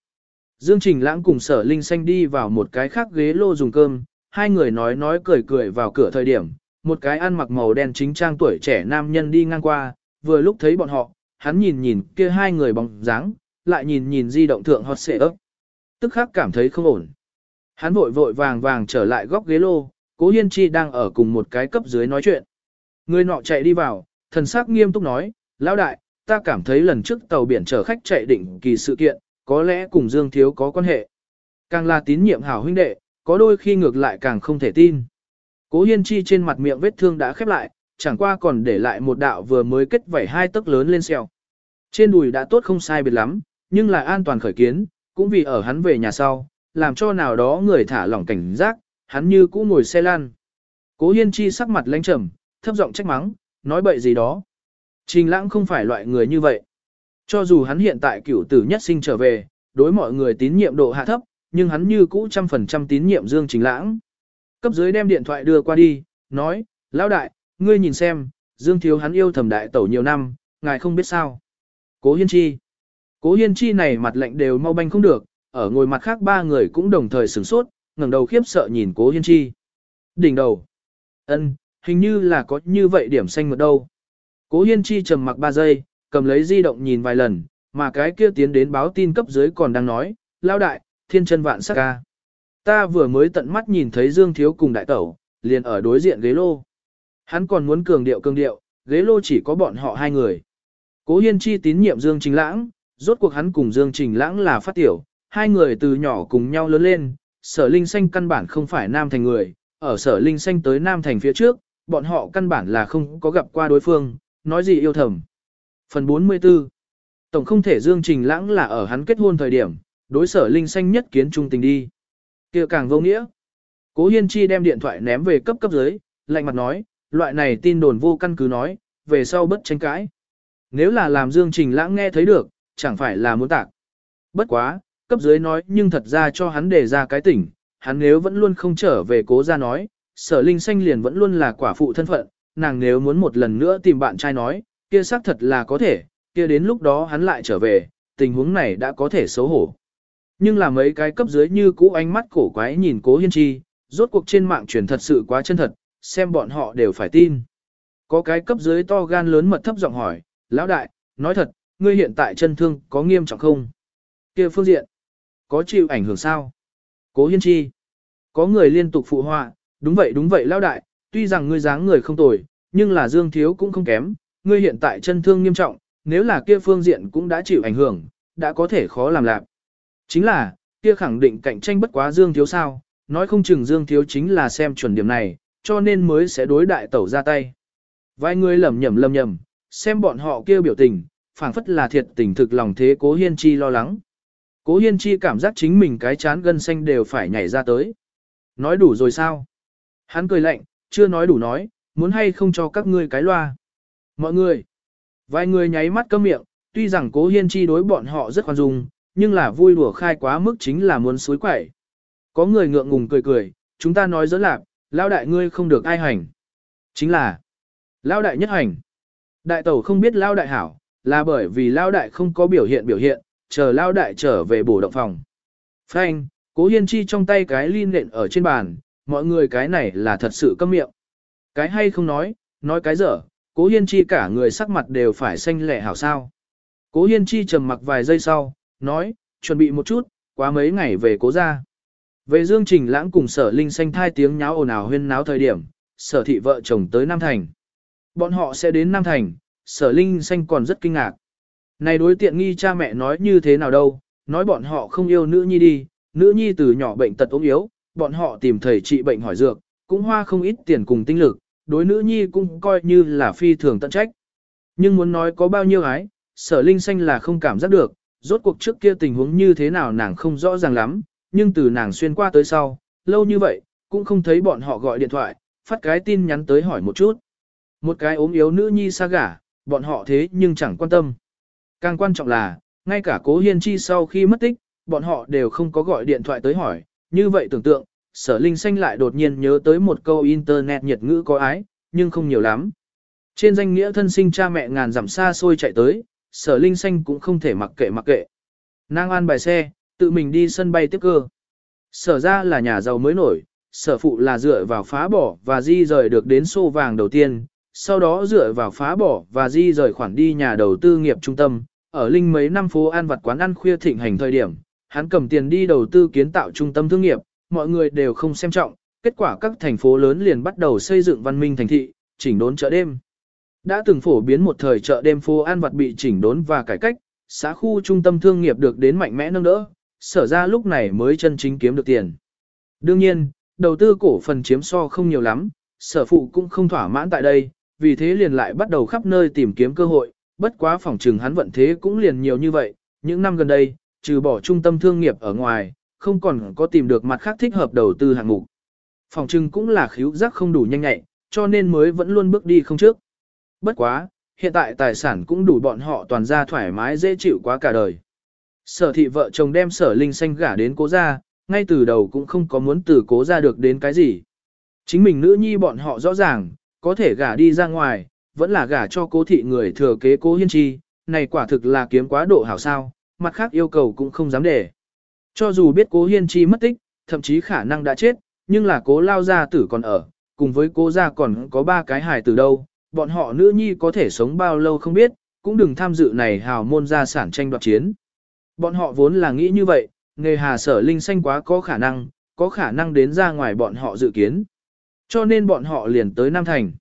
Dương Trình Lãng cùng Sở Linh Xanh đi vào một cái khác ghế lô dùng cơm, hai người nói nói cười cười vào cửa thời điểm, một cái ăn mặc màu đen chính trang tuổi trẻ nam nhân đi ngang qua, vừa lúc thấy bọn họ, hắn nhìn nhìn kia hai người bóng dáng, lại nhìn nhìn di động thượng hot xệ ấp. Tức khắc cảm thấy không ổn. Hắn vội vội vàng vàng trở lại góc ghế lô, Cố Hiên Chi đang ở cùng một cái cấp dưới nói chuyện. Người nọ chạy đi vào, thần sắc nghiêm túc nói, lão đại, ta cảm thấy lần trước tàu biển chở khách chạy định kỳ sự kiện, có lẽ cùng Dương Thiếu có quan hệ. Càng là tín nhiệm hảo huynh đệ, có đôi khi ngược lại càng không thể tin. Cố Hiên Chi trên mặt miệng vết thương đã khép lại, chẳng qua còn để lại một đạo vừa mới kết vảy hai tấc lớn lên xèo. Trên đùi đã tốt không sai biệt lắm, nhưng lại an toàn khởi kiến, cũng vì ở hắn về nhà sau, làm cho nào đó người thả lỏng cảnh giác, hắn như cũ ngồi xe lan. Cố Hiên Chi sắc mặt lãnh trầm, thấp giọng trách mắng, nói bậy gì đó. Trình lãng không phải loại người như vậy. Cho dù hắn hiện tại cửu tử nhất sinh trở về, đối mọi người tín nhiệm độ hạ thấp, nhưng hắn như cũ trăm phần trăm tín nhiệm Dương Trình lãng. Cấp dưới đem điện thoại đưa qua đi, nói, lão đại, ngươi nhìn xem, Dương Thiếu hắn yêu thầm đại tẩu nhiều năm, ngài không biết sao. Cố Hiên Chi. Cố Hiên Chi này mặt lạnh đều mau banh không được, ở ngồi mặt khác ba người cũng đồng thời sửng sốt, ngẩng đầu khiếp sợ nhìn Cố Hiên Chi. Đỉnh đầu. ân, hình như là có như vậy điểm xanh mượt đâu. Cố Hiên Chi trầm mặc 3 giây, cầm lấy di động nhìn vài lần, mà cái kia tiến đến báo tin cấp dưới còn đang nói, lao đại, thiên chân vạn sắc ca. Ta vừa mới tận mắt nhìn thấy Dương Thiếu cùng đại tẩu, liền ở đối diện ghế lô. Hắn còn muốn cường điệu cường điệu, ghế lô chỉ có bọn họ hai người. Cố Hiên Chi tín nhiệm Dương Trình Lãng, rốt cuộc hắn cùng Dương Trình Lãng là phát tiểu, hai người từ nhỏ cùng nhau lớn lên, sở linh xanh căn bản không phải nam thành người, ở sở linh xanh tới nam thành phía trước, bọn họ căn bản là không có gặp qua đối phương, nói gì yêu thầm. Phần 44 Tổng không thể Dương Trình Lãng là ở hắn kết hôn thời điểm, đối sở linh xanh nhất kiến trung tình đi. kia càng vô nghĩa. Cố Hiên Chi đem điện thoại ném về cấp cấp dưới, lạnh mặt nói, loại này tin đồn vô căn cứ nói, về sau bất tranh cãi. Nếu là làm Dương Trình Lãng nghe thấy được, chẳng phải là muốn tạc. Bất quá, cấp dưới nói nhưng thật ra cho hắn để ra cái tỉnh, hắn nếu vẫn luôn không trở về cố ra nói, sở linh xanh liền vẫn luôn là quả phụ thân phận, nàng nếu muốn một lần nữa tìm bạn trai nói, kia xác thật là có thể, kia đến lúc đó hắn lại trở về, tình huống này đã có thể xấu hổ. Nhưng là mấy cái cấp dưới như cũ ánh mắt cổ quái nhìn cố hiên chi, rốt cuộc trên mạng truyền thật sự quá chân thật, xem bọn họ đều phải tin. Có cái cấp dưới to gan lớn mật thấp giọng hỏi, lão đại, nói thật, ngươi hiện tại chân thương có nghiêm trọng không? kia phương diện, có chịu ảnh hưởng sao? Cố hiên chi, có người liên tục phụ họa, đúng vậy đúng vậy lão đại, tuy rằng ngươi dáng người không tồi, nhưng là dương thiếu cũng không kém, ngươi hiện tại chân thương nghiêm trọng, nếu là kia phương diện cũng đã chịu ảnh hưởng, đã có thể khó làm lạc. Chính là, kia khẳng định cạnh tranh bất quá dương thiếu sao, nói không chừng dương thiếu chính là xem chuẩn điểm này, cho nên mới sẽ đối đại tẩu ra tay. Vài người lầm nhầm lầm nhầm, xem bọn họ kêu biểu tình, phảng phất là thiệt tình thực lòng thế cố hiên chi lo lắng. Cố hiên chi cảm giác chính mình cái chán gân xanh đều phải nhảy ra tới. Nói đủ rồi sao? Hắn cười lạnh, chưa nói đủ nói, muốn hay không cho các ngươi cái loa. Mọi người, vài người nháy mắt câm miệng, tuy rằng cố hiên chi đối bọn họ rất khoan dung, nhưng là vui đùa khai quá mức chính là muốn suối quẩy. Có người ngượng ngùng cười cười, chúng ta nói dẫn lạc, lao đại ngươi không được ai hành. Chính là, lao đại nhất hành. Đại tẩu không biết lao đại hảo, là bởi vì lao đại không có biểu hiện biểu hiện, chờ lao đại trở về bổ động phòng. Frank, cố hiên chi trong tay cái ly nện ở trên bàn, mọi người cái này là thật sự câm miệng. Cái hay không nói, nói cái dở, cố hiên chi cả người sắc mặt đều phải xanh lẻ hảo sao. Cố hiên chi trầm mặc vài giây sau, nói, chuẩn bị một chút, quá mấy ngày về cố ra. Về Dương Trình Lãng cùng sở linh xanh thai tiếng nháo ồn ào huyên náo thời điểm, sở thị vợ chồng tới Nam Thành. Bọn họ sẽ đến Nam Thành, sở linh xanh còn rất kinh ngạc. Này đối tiện nghi cha mẹ nói như thế nào đâu, nói bọn họ không yêu nữ nhi đi, nữ nhi từ nhỏ bệnh tật ốm yếu, bọn họ tìm thầy trị bệnh hỏi dược, cũng hoa không ít tiền cùng tinh lực, đối nữ nhi cũng coi như là phi thường tận trách. Nhưng muốn nói có bao nhiêu ái, sở linh xanh là không cảm giác được, rốt cuộc trước kia tình huống như thế nào nàng không rõ ràng lắm, nhưng từ nàng xuyên qua tới sau, lâu như vậy, cũng không thấy bọn họ gọi điện thoại, phát cái tin nhắn tới hỏi một chút. Một cái ốm yếu nữ nhi xa gả, bọn họ thế nhưng chẳng quan tâm. Càng quan trọng là, ngay cả cố hiên chi sau khi mất tích, bọn họ đều không có gọi điện thoại tới hỏi, như vậy tưởng tượng, sở linh xanh lại đột nhiên nhớ tới một câu internet nhiệt ngữ có ái, nhưng không nhiều lắm. Trên danh nghĩa thân sinh cha mẹ ngàn dặm xa xôi chạy tới, sở linh xanh cũng không thể mặc kệ mặc kệ. Nàng an bài xe, tự mình đi sân bay tiếp cơ. Sở ra là nhà giàu mới nổi, sở phụ là dựa vào phá bỏ và di rời được đến xô vàng đầu tiên, sau đó dựa vào phá bỏ và di rời khoản đi nhà đầu tư nghiệp trung tâm, ở linh mấy năm phố ăn vặt quán ăn khuya thịnh hành thời điểm, hắn cầm tiền đi đầu tư kiến tạo trung tâm thương nghiệp, mọi người đều không xem trọng, kết quả các thành phố lớn liền bắt đầu xây dựng văn minh thành thị, chỉnh đốn chợ đêm. Đã từng phổ biến một thời chợ đêm phố An Vật bị chỉnh đốn và cải cách, xã khu trung tâm thương nghiệp được đến mạnh mẽ nâng đỡ, sở ra lúc này mới chân chính kiếm được tiền. Đương nhiên, đầu tư cổ phần chiếm so không nhiều lắm, sở phụ cũng không thỏa mãn tại đây, vì thế liền lại bắt đầu khắp nơi tìm kiếm cơ hội, bất quá phòng trừng hắn vận thế cũng liền nhiều như vậy, những năm gần đây, trừ bỏ trung tâm thương nghiệp ở ngoài, không còn có tìm được mặt khác thích hợp đầu tư hạng mục. Phòng trưng cũng là khíu giác không đủ nhanh nhạy, cho nên mới vẫn luôn bước đi không trước. Bất quá, hiện tại tài sản cũng đủ bọn họ toàn ra thoải mái dễ chịu quá cả đời. Sở thị vợ chồng đem sở linh xanh gả đến cố gia, ngay từ đầu cũng không có muốn từ cố gia được đến cái gì. Chính mình nữ nhi bọn họ rõ ràng, có thể gả đi ra ngoài, vẫn là gả cho cố thị người thừa kế cố hiên chi, này quả thực là kiếm quá độ hảo sao, mặt khác yêu cầu cũng không dám để. Cho dù biết cố hiên chi mất tích, thậm chí khả năng đã chết, nhưng là cố lao gia tử còn ở, cùng với cố gia còn có ba cái hài tử đâu, bọn họ nữ nhi có thể sống bao lâu không biết, cũng đừng tham dự này hào môn gia sản tranh đoạt chiến. Bọn họ vốn là nghĩ như vậy, nghề hà sở linh xanh quá có khả năng, có khả năng đến ra ngoài bọn họ dự kiến. Cho nên bọn họ liền tới Nam Thành.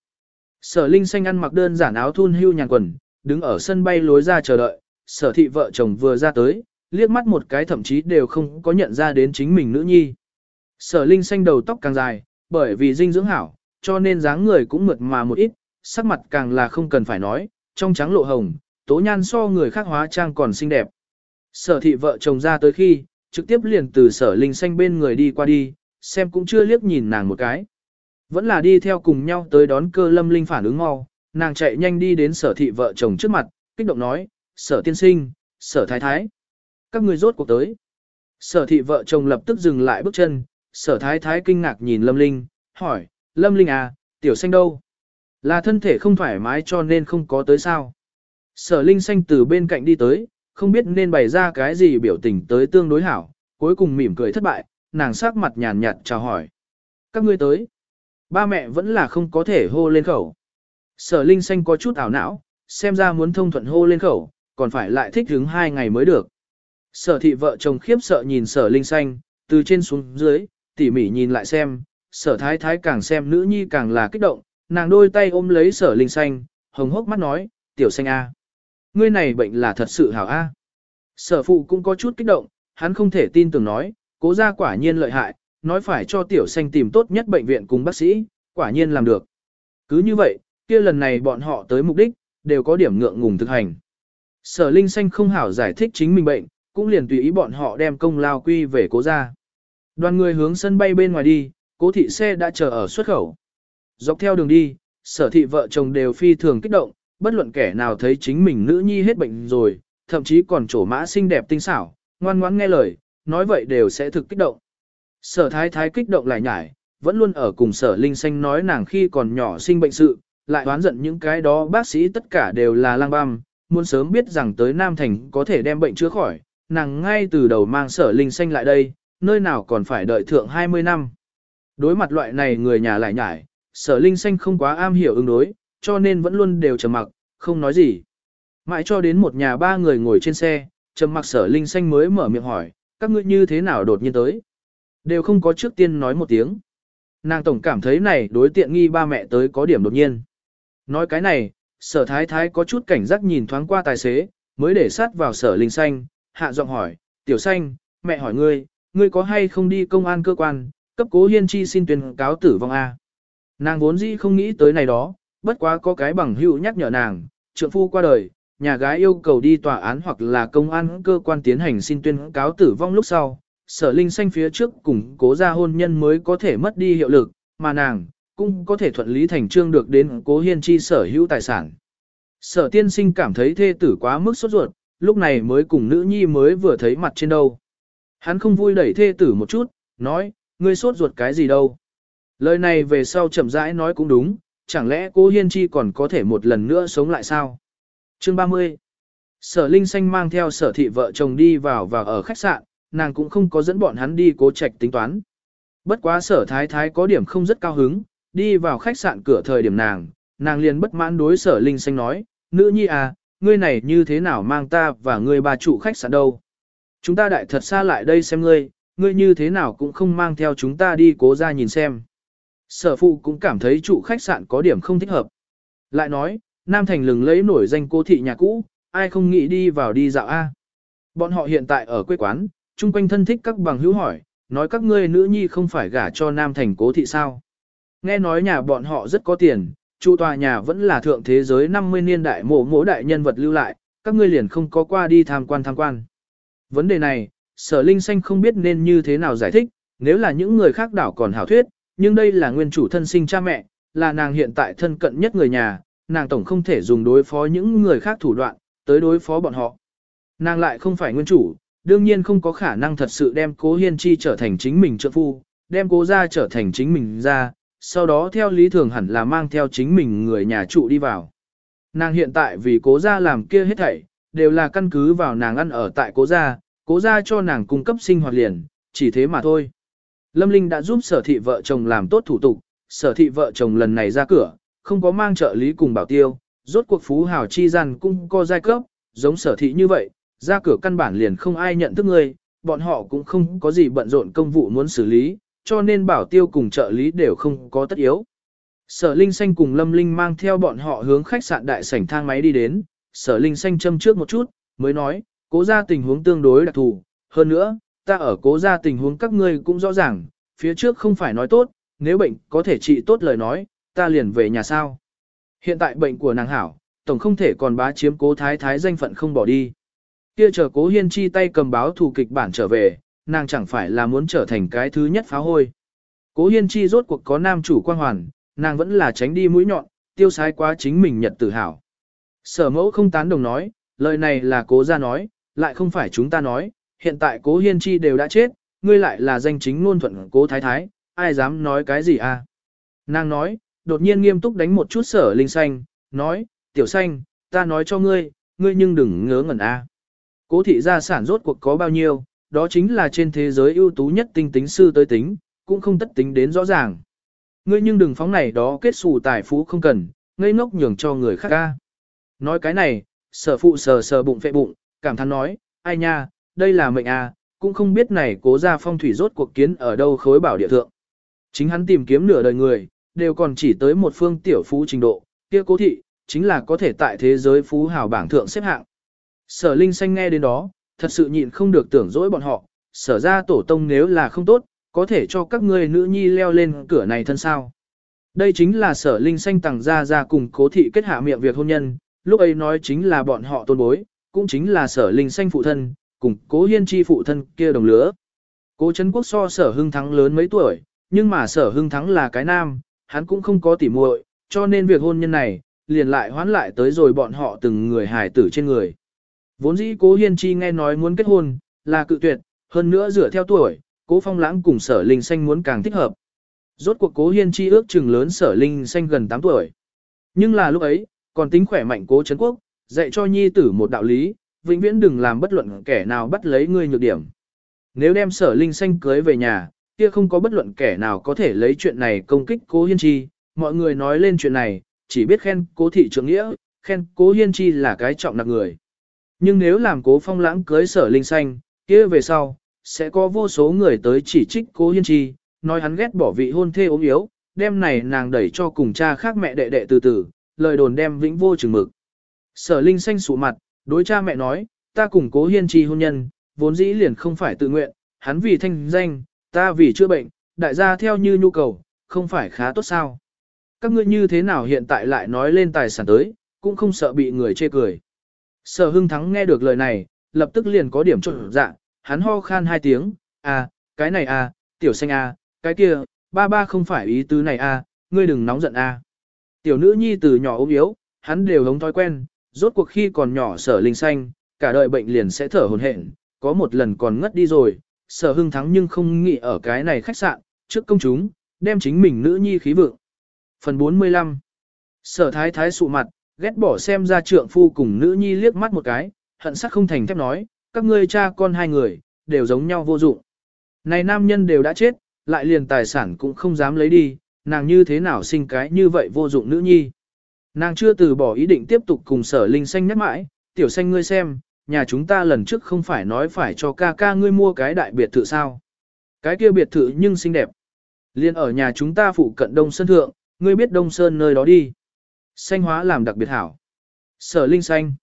Sở linh xanh ăn mặc đơn giản áo thun hưu nhàn quần, đứng ở sân bay lối ra chờ đợi, sở thị vợ chồng vừa ra tới, liếc mắt một cái thậm chí đều không có nhận ra đến chính mình nữ nhi. Sở linh xanh đầu tóc càng dài, bởi vì dinh dưỡng hảo, cho nên dáng người cũng mượt mà một ít, sắc mặt càng là không cần phải nói, trong trắng lộ hồng, tố nhan so người khác hóa trang còn xinh đẹp. Sở thị vợ chồng ra tới khi, trực tiếp liền từ sở linh xanh bên người đi qua đi, xem cũng chưa liếc nhìn nàng một cái. Vẫn là đi theo cùng nhau tới đón cơ lâm linh phản ứng mau, nàng chạy nhanh đi đến sở thị vợ chồng trước mặt, kích động nói, sở tiên sinh, sở thái thái. Các người rốt cuộc tới. Sở thị vợ chồng lập tức dừng lại bước chân, sở thái thái kinh ngạc nhìn lâm linh, hỏi, lâm linh à, tiểu xanh đâu? Là thân thể không thoải mái cho nên không có tới sao. Sở Linh Xanh từ bên cạnh đi tới, không biết nên bày ra cái gì biểu tình tới tương đối hảo, cuối cùng mỉm cười thất bại, nàng sắc mặt nhàn nhạt chào hỏi. Các ngươi tới. Ba mẹ vẫn là không có thể hô lên khẩu. Sở Linh Xanh có chút ảo não, xem ra muốn thông thuận hô lên khẩu, còn phải lại thích hứng hai ngày mới được. Sở thị vợ chồng khiếp sợ nhìn sở Linh Xanh, từ trên xuống dưới, tỉ mỉ nhìn lại xem, sở thái thái càng xem nữ nhi càng là kích động, nàng đôi tay ôm lấy sở Linh Xanh, hồng hốc mắt nói, tiểu xanh A. Ngươi này bệnh là thật sự hảo A. Sở phụ cũng có chút kích động, hắn không thể tin tưởng nói, cố gia quả nhiên lợi hại, nói phải cho tiểu xanh tìm tốt nhất bệnh viện cùng bác sĩ, quả nhiên làm được. Cứ như vậy, kia lần này bọn họ tới mục đích, đều có điểm ngượng ngùng thực hành. Sở Linh Xanh không hảo giải thích chính mình bệnh, cũng liền tùy ý bọn họ đem công lao quy về cố ra. Đoàn người hướng sân bay bên ngoài đi, cố thị xe đã chờ ở xuất khẩu. Dọc theo đường đi, sở thị vợ chồng đều phi thường kích động, bất luận kẻ nào thấy chính mình nữ nhi hết bệnh rồi, thậm chí còn trổ mã xinh đẹp tinh xảo, ngoan ngoãn nghe lời, nói vậy đều sẽ thực kích động. Sở thái thái kích động lại nhải, vẫn luôn ở cùng sở linh xanh nói nàng khi còn nhỏ sinh bệnh sự, lại đoán giận những cái đó bác sĩ tất cả đều là lang băm, muốn sớm biết rằng tới Nam Thành có thể đem bệnh chữa khỏi, nàng ngay từ đầu mang sở linh xanh lại đây, nơi nào còn phải đợi thượng 20 năm. Đối mặt loại này người nhà lại nhải, sở linh xanh không quá am hiểu ứng đối, cho nên vẫn luôn đều trầm mặc, không nói gì. Mãi cho đến một nhà ba người ngồi trên xe, trầm mặc sở linh xanh mới mở miệng hỏi, các ngươi như thế nào đột nhiên tới. Đều không có trước tiên nói một tiếng. Nàng tổng cảm thấy này đối tiện nghi ba mẹ tới có điểm đột nhiên. Nói cái này, sở thái thái có chút cảnh giác nhìn thoáng qua tài xế, mới để sát vào sở linh xanh, hạ giọng hỏi, tiểu xanh, mẹ hỏi ngươi, ngươi có hay không đi công an cơ quan, cấp cố hiên chi xin tuyên cáo tử vong A. Nàng vốn dĩ không nghĩ tới này đó, bất quá có cái bằng hữu nhắc nhở nàng, trượng phu qua đời, nhà gái yêu cầu đi tòa án hoặc là công an cơ quan tiến hành xin tuyên cáo tử vong lúc sau, sở linh xanh phía trước cùng cố gia hôn nhân mới có thể mất đi hiệu lực, mà nàng, cũng có thể thuận lý thành trương được đến cố hiên chi sở hữu tài sản. Sở tiên sinh cảm thấy thê tử quá mức sốt ruột, lúc này mới cùng nữ nhi mới vừa thấy mặt trên đâu. Hắn không vui đẩy thê tử một chút, nói, ngươi sốt ruột cái gì đâu. Lời này về sau chậm rãi nói cũng đúng, chẳng lẽ cô Hiên Chi còn có thể một lần nữa sống lại sao? Chương 30 Sở Linh Xanh mang theo sở thị vợ chồng đi vào và ở khách sạn, nàng cũng không có dẫn bọn hắn đi cố trạch tính toán. Bất quá sở thái thái có điểm không rất cao hứng, đi vào khách sạn cửa thời điểm nàng, nàng liền bất mãn đối sở Linh Xanh nói, nữ nhi à, ngươi này như thế nào mang ta và ngươi bà trụ khách sạn đâu? Chúng ta đại thật xa lại đây xem ngươi, ngươi như thế nào cũng không mang theo chúng ta đi cố ra nhìn xem. Sở phụ cũng cảm thấy trụ khách sạn có điểm không thích hợp. Lại nói, Nam Thành lừng lấy nổi danh cô thị nhà cũ, ai không nghĩ đi vào đi dạo A. Bọn họ hiện tại ở quê quán, chung quanh thân thích các bằng hữu hỏi, nói các ngươi nữ nhi không phải gả cho Nam Thành cố thị sao. Nghe nói nhà bọn họ rất có tiền, trụ tòa nhà vẫn là thượng thế giới 50 niên đại mộ mổ đại nhân vật lưu lại, các ngươi liền không có qua đi tham quan tham quan. Vấn đề này, sở linh xanh không biết nên như thế nào giải thích, nếu là những người khác đảo còn hảo thuyết, nhưng đây là nguyên chủ thân sinh cha mẹ, là nàng hiện tại thân cận nhất người nhà, nàng tổng không thể dùng đối phó những người khác thủ đoạn, tới đối phó bọn họ. Nàng lại không phải nguyên chủ, đương nhiên không có khả năng thật sự đem cố hiên chi trở thành chính mình trợ phu, đem cố ra trở thành chính mình ra, sau đó theo lý thường hẳn là mang theo chính mình người nhà trụ đi vào. Nàng hiện tại vì cố gia làm kia hết thảy, đều là căn cứ vào nàng ăn ở tại cố gia, cố gia cho nàng cung cấp sinh hoạt liền, chỉ thế mà thôi. Lâm Linh đã giúp sở thị vợ chồng làm tốt thủ tục, sở thị vợ chồng lần này ra cửa, không có mang trợ lý cùng bảo tiêu, rốt cuộc phú hào chi gian cũng có giai cấp, giống sở thị như vậy, ra cửa căn bản liền không ai nhận thức người, bọn họ cũng không có gì bận rộn công vụ muốn xử lý, cho nên bảo tiêu cùng trợ lý đều không có tất yếu. Sở Linh Xanh cùng Lâm Linh mang theo bọn họ hướng khách sạn đại sảnh thang máy đi đến, sở Linh Xanh châm trước một chút, mới nói, cố ra tình huống tương đối đặc thù, hơn nữa, ta ở cố ra tình huống các ngươi cũng rõ ràng, phía trước không phải nói tốt, nếu bệnh có thể trị tốt lời nói, ta liền về nhà sao. Hiện tại bệnh của nàng hảo, tổng không thể còn bá chiếm cố thái thái danh phận không bỏ đi. Kia chờ cố hiên chi tay cầm báo thủ kịch bản trở về, nàng chẳng phải là muốn trở thành cái thứ nhất phá hôi. Cố hiên chi rốt cuộc có nam chủ quan hoàn, nàng vẫn là tránh đi mũi nhọn, tiêu sái quá chính mình nhật tự hào. Sở mẫu không tán đồng nói, lời này là cố ra nói, lại không phải chúng ta nói, hiện tại cố hiên chi đều đã chết, ngươi lại là danh chính ngôn thuận cố thái thái, ai dám nói cái gì à? Nàng nói, đột nhiên nghiêm túc đánh một chút sở linh xanh, nói, tiểu xanh, ta nói cho ngươi, ngươi nhưng đừng ngớ ngẩn a. Cố thị gia sản rốt cuộc có bao nhiêu, đó chính là trên thế giới ưu tú nhất tinh tính sư tới tính, cũng không tất tính đến rõ ràng. Ngươi nhưng đừng phóng này đó kết xù tài phú không cần, ngây ngốc nhường cho người khác ca. Nói cái này, sở phụ sờ sờ bụng phệ bụng, cảm thán nói, ai nha, đây là mệnh à, cũng không biết này cố ra phong thủy rốt cuộc kiến ở đâu khối bảo địa thượng. Chính hắn tìm kiếm nửa đời người, đều còn chỉ tới một phương tiểu phú trình độ, kia cố thị, chính là có thể tại thế giới phú hào bảng thượng xếp hạng. Sở Linh Xanh nghe đến đó, thật sự nhịn không được tưởng dỗi bọn họ, sở ra tổ tông nếu là không tốt, có thể cho các ngươi nữ nhi leo lên cửa này thân sao. Đây chính là sở Linh Xanh tặng ra ra cùng cố thị kết hạ miệng việc hôn nhân, lúc ấy nói chính là bọn họ tôn bối, cũng chính là sở Linh Xanh phụ thân, cùng cố hiên chi phụ thân kia đồng lứa. Cố Trấn Quốc so sở hưng thắng lớn mấy tuổi, nhưng mà sở hưng thắng là cái nam, hắn cũng không có tỉ muội, cho nên việc hôn nhân này, liền lại hoán lại tới rồi bọn họ từng người hài tử trên người. Vốn dĩ cố hiên chi nghe nói muốn kết hôn, là cự tuyệt, hơn nữa dựa theo tuổi, cố phong lãng cùng sở linh xanh muốn càng thích hợp. Rốt cuộc cố hiên chi ước chừng lớn sở linh xanh gần 8 tuổi. Nhưng là lúc ấy, còn tính khỏe mạnh cố Trấn Quốc, dạy cho nhi tử một đạo lý, vĩnh viễn đừng làm bất luận kẻ nào bắt lấy ngươi nhược điểm. Nếu đem sở linh xanh cưới về nhà, kia không có bất luận kẻ nào có thể lấy chuyện này công kích cố hiên chi, mọi người nói lên chuyện này, chỉ biết khen cố thị trưởng nghĩa, khen cố hiên chi là cái trọng nặng người. Nhưng nếu làm cố phong lãng cưới sở linh xanh, kia về sau, sẽ có vô số người tới chỉ trích cố hiên chi, nói hắn ghét bỏ vị hôn thê ốm yếu, đem này nàng đẩy cho cùng cha khác mẹ đệ đệ từ từ, lời đồn đem vĩnh vô chừng mực. Sở linh xanh sụ mặt, đối cha mẹ nói, ta cùng cố hiên chi hôn nhân, vốn dĩ liền không phải tự nguyện, hắn vì thanh danh, ta vì chữa bệnh, đại gia theo như nhu cầu, không phải khá tốt sao. Các ngươi như thế nào hiện tại lại nói lên tài sản tới, cũng không sợ bị người chê cười. Sở hưng thắng nghe được lời này, lập tức liền có điểm trộn dạ, hắn ho khan hai tiếng, à, cái này à, tiểu xanh à, cái kia, ba ba không phải ý tứ này à, ngươi đừng nóng giận à. Tiểu nữ nhi từ nhỏ ốm yếu, hắn đều hống thói quen, rốt cuộc khi còn nhỏ sở linh xanh, cả đời bệnh liền sẽ thở hồn hển, có một lần còn ngất đi rồi, sở hưng thắng nhưng không nghĩ ở cái này khách sạn, trước công chúng, đem chính mình nữ nhi khí vượng. Phần 45 Sở thái thái sụ mặt, ghét bỏ xem ra trượng phu cùng nữ nhi liếc mắt một cái, hận sắc không thành thép nói, các ngươi cha con hai người, đều giống nhau vô dụng. Này nam nhân đều đã chết, lại liền tài sản cũng không dám lấy đi, nàng như thế nào sinh cái như vậy vô dụng nữ nhi. Nàng chưa từ bỏ ý định tiếp tục cùng sở linh xanh nhắc mãi, tiểu xanh ngươi xem, nhà chúng ta lần trước không phải nói phải cho ca ca ngươi mua cái đại biệt thự sao. Cái kia biệt thự nhưng xinh đẹp. Liên ở nhà chúng ta phụ cận Đông Sơn Thượng, ngươi biết Đông Sơn nơi đó đi. Xanh hóa làm đặc biệt hảo. Sở linh xanh.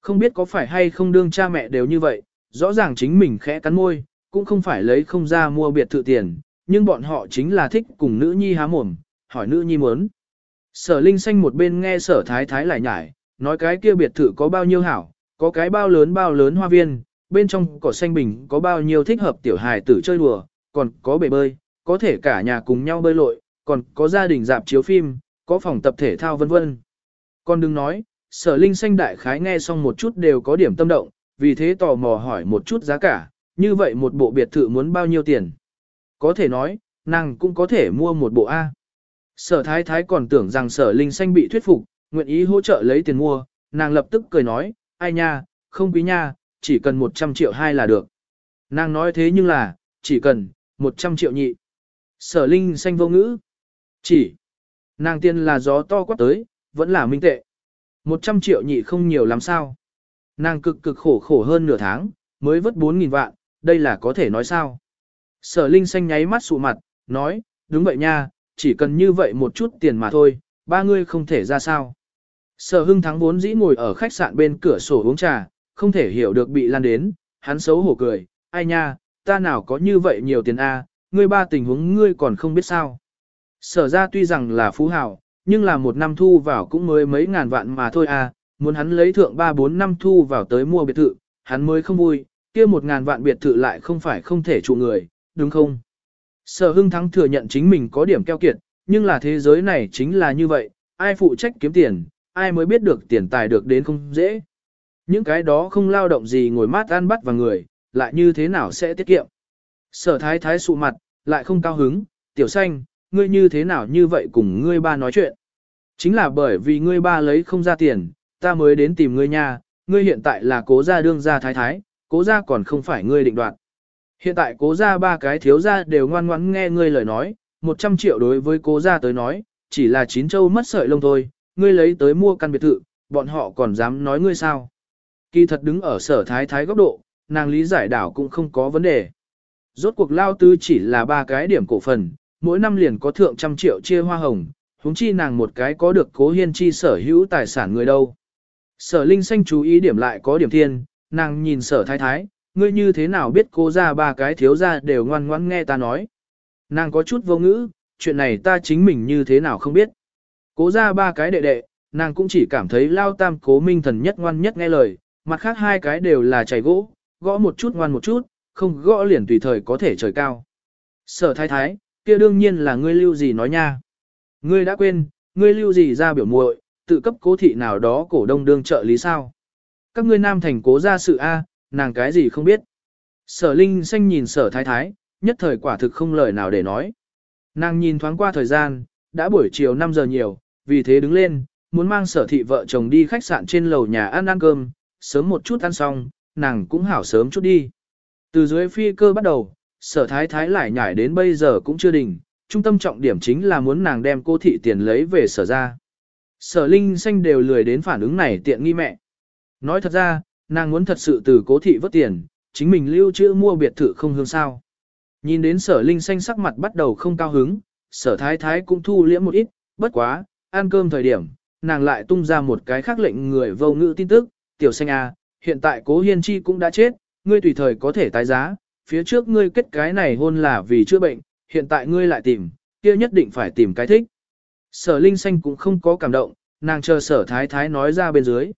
Không biết có phải hay không đương cha mẹ đều như vậy, rõ ràng chính mình khẽ cắn môi, cũng không phải lấy không ra mua biệt thự tiền, nhưng bọn họ chính là thích cùng nữ nhi há mồm, hỏi nữ nhi muốn. Sở Linh Xanh một bên nghe sở thái thái lại nhải, nói cái kia biệt thự có bao nhiêu hảo, có cái bao lớn bao lớn hoa viên, bên trong cỏ xanh bình có bao nhiêu thích hợp tiểu hài tử chơi đùa, còn có bể bơi, có thể cả nhà cùng nhau bơi lội, còn có gia đình dạp chiếu phim, có phòng tập thể thao vân vân. Con đừng nói, sở linh xanh đại khái nghe xong một chút đều có điểm tâm động, vì thế tò mò hỏi một chút giá cả, như vậy một bộ biệt thự muốn bao nhiêu tiền. Có thể nói, nàng cũng có thể mua một bộ A. Sở thái thái còn tưởng rằng sở linh xanh bị thuyết phục, nguyện ý hỗ trợ lấy tiền mua, nàng lập tức cười nói, ai nha, không quý nha, chỉ cần 100 triệu hai là được. Nàng nói thế nhưng là, chỉ cần, 100 triệu nhị. Sở linh xanh vô ngữ. Chỉ, nàng tiền là gió to quát tới, vẫn là minh tệ. 100 triệu nhị không nhiều lắm sao. Nàng cực cực khổ khổ hơn nửa tháng, mới vớt 4.000 vạn, đây là có thể nói sao. Sở Linh xanh nháy mắt sụ mặt, nói, đúng vậy nha, chỉ cần như vậy một chút tiền mà thôi, ba ngươi không thể ra sao. Sở Hưng Thắng vốn dĩ ngồi ở khách sạn bên cửa sổ uống trà, không thể hiểu được bị lan đến, hắn xấu hổ cười, ai nha, ta nào có như vậy nhiều tiền a, ngươi ba tình huống ngươi còn không biết sao. Sở ra tuy rằng là phú hào, nhưng là một năm thu vào cũng mới mấy ngàn vạn mà thôi à, muốn hắn lấy thượng 3-4 năm thu vào tới mua biệt thự, hắn mới không vui, kia một ngàn vạn biệt thự lại không phải không thể trụ người, đúng không? Sở hưng thắng thừa nhận chính mình có điểm keo kiệt, nhưng là thế giới này chính là như vậy, ai phụ trách kiếm tiền, ai mới biết được tiền tài được đến không dễ. Những cái đó không lao động gì ngồi mát ăn bắt vào người, lại như thế nào sẽ tiết kiệm. Sở thái thái sụ mặt, lại không cao hứng, tiểu xanh, ngươi như thế nào như vậy cùng ngươi ba nói chuyện. Chính là bởi vì ngươi ba lấy không ra tiền, ta mới đến tìm ngươi nha, ngươi hiện tại là cố gia đương gia thái thái, cố gia còn không phải ngươi định đoạt. Hiện tại cố gia ba cái thiếu gia đều ngoan ngoãn nghe ngươi lời nói, 100 triệu đối với cố gia tới nói, chỉ là chín châu mất sợi lông thôi, ngươi lấy tới mua căn biệt thự, bọn họ còn dám nói ngươi sao. Kỳ thật đứng ở sở thái thái góc độ, nàng lý giải đảo cũng không có vấn đề. Rốt cuộc lao tư chỉ là ba cái điểm cổ phần, mỗi năm liền có thượng trăm triệu chia hoa hồng, huống chi nàng một cái có được cố hiên chi sở hữu tài sản người đâu. Sở Linh Xanh chú ý điểm lại có điểm thiên, nàng nhìn sở thái thái, ngươi như thế nào biết cô ra ba cái thiếu ra đều ngoan ngoãn nghe ta nói. Nàng có chút vô ngữ, chuyện này ta chính mình như thế nào không biết. Cố ra ba cái đệ đệ, nàng cũng chỉ cảm thấy lao tam cố minh thần nhất ngoan nhất nghe lời, mặt khác hai cái đều là chảy gỗ, gõ một chút ngoan một chút, không gõ liền tùy thời có thể trời cao. Sở thái thái, kia đương nhiên là ngươi lưu gì nói nha. Ngươi đã quên, ngươi lưu gì ra biểu muội, tự cấp cố thị nào đó cổ đông đương trợ lý sao. Các ngươi nam thành cố ra sự A, nàng cái gì không biết. Sở Linh xanh nhìn sở thái thái, nhất thời quả thực không lời nào để nói. Nàng nhìn thoáng qua thời gian, đã buổi chiều 5 giờ nhiều, vì thế đứng lên, muốn mang sở thị vợ chồng đi khách sạn trên lầu nhà ăn ăn cơm, sớm một chút ăn xong, nàng cũng hảo sớm chút đi. Từ dưới phi cơ bắt đầu, sở thái thái lại nhảy đến bây giờ cũng chưa đỉnh, trung tâm trọng điểm chính là muốn nàng đem cô thị tiền lấy về sở ra. Sở linh xanh đều lười đến phản ứng này tiện nghi mẹ. Nói thật ra, nàng muốn thật sự từ cố thị vớt tiền, chính mình lưu trữ mua biệt thự không hương sao. Nhìn đến sở linh xanh sắc mặt bắt đầu không cao hứng, sở thái thái cũng thu liễm một ít, bất quá, ăn cơm thời điểm, nàng lại tung ra một cái khác lệnh người vô ngữ tin tức, tiểu xanh à, hiện tại cố hiên chi cũng đã chết, ngươi tùy thời có thể tái giá, phía trước ngươi kết cái này hôn là vì chữa bệnh, hiện tại ngươi lại tìm, kia nhất định phải tìm cái thích. Sở Linh Xanh cũng không có cảm động, nàng chờ sở thái thái nói ra bên dưới.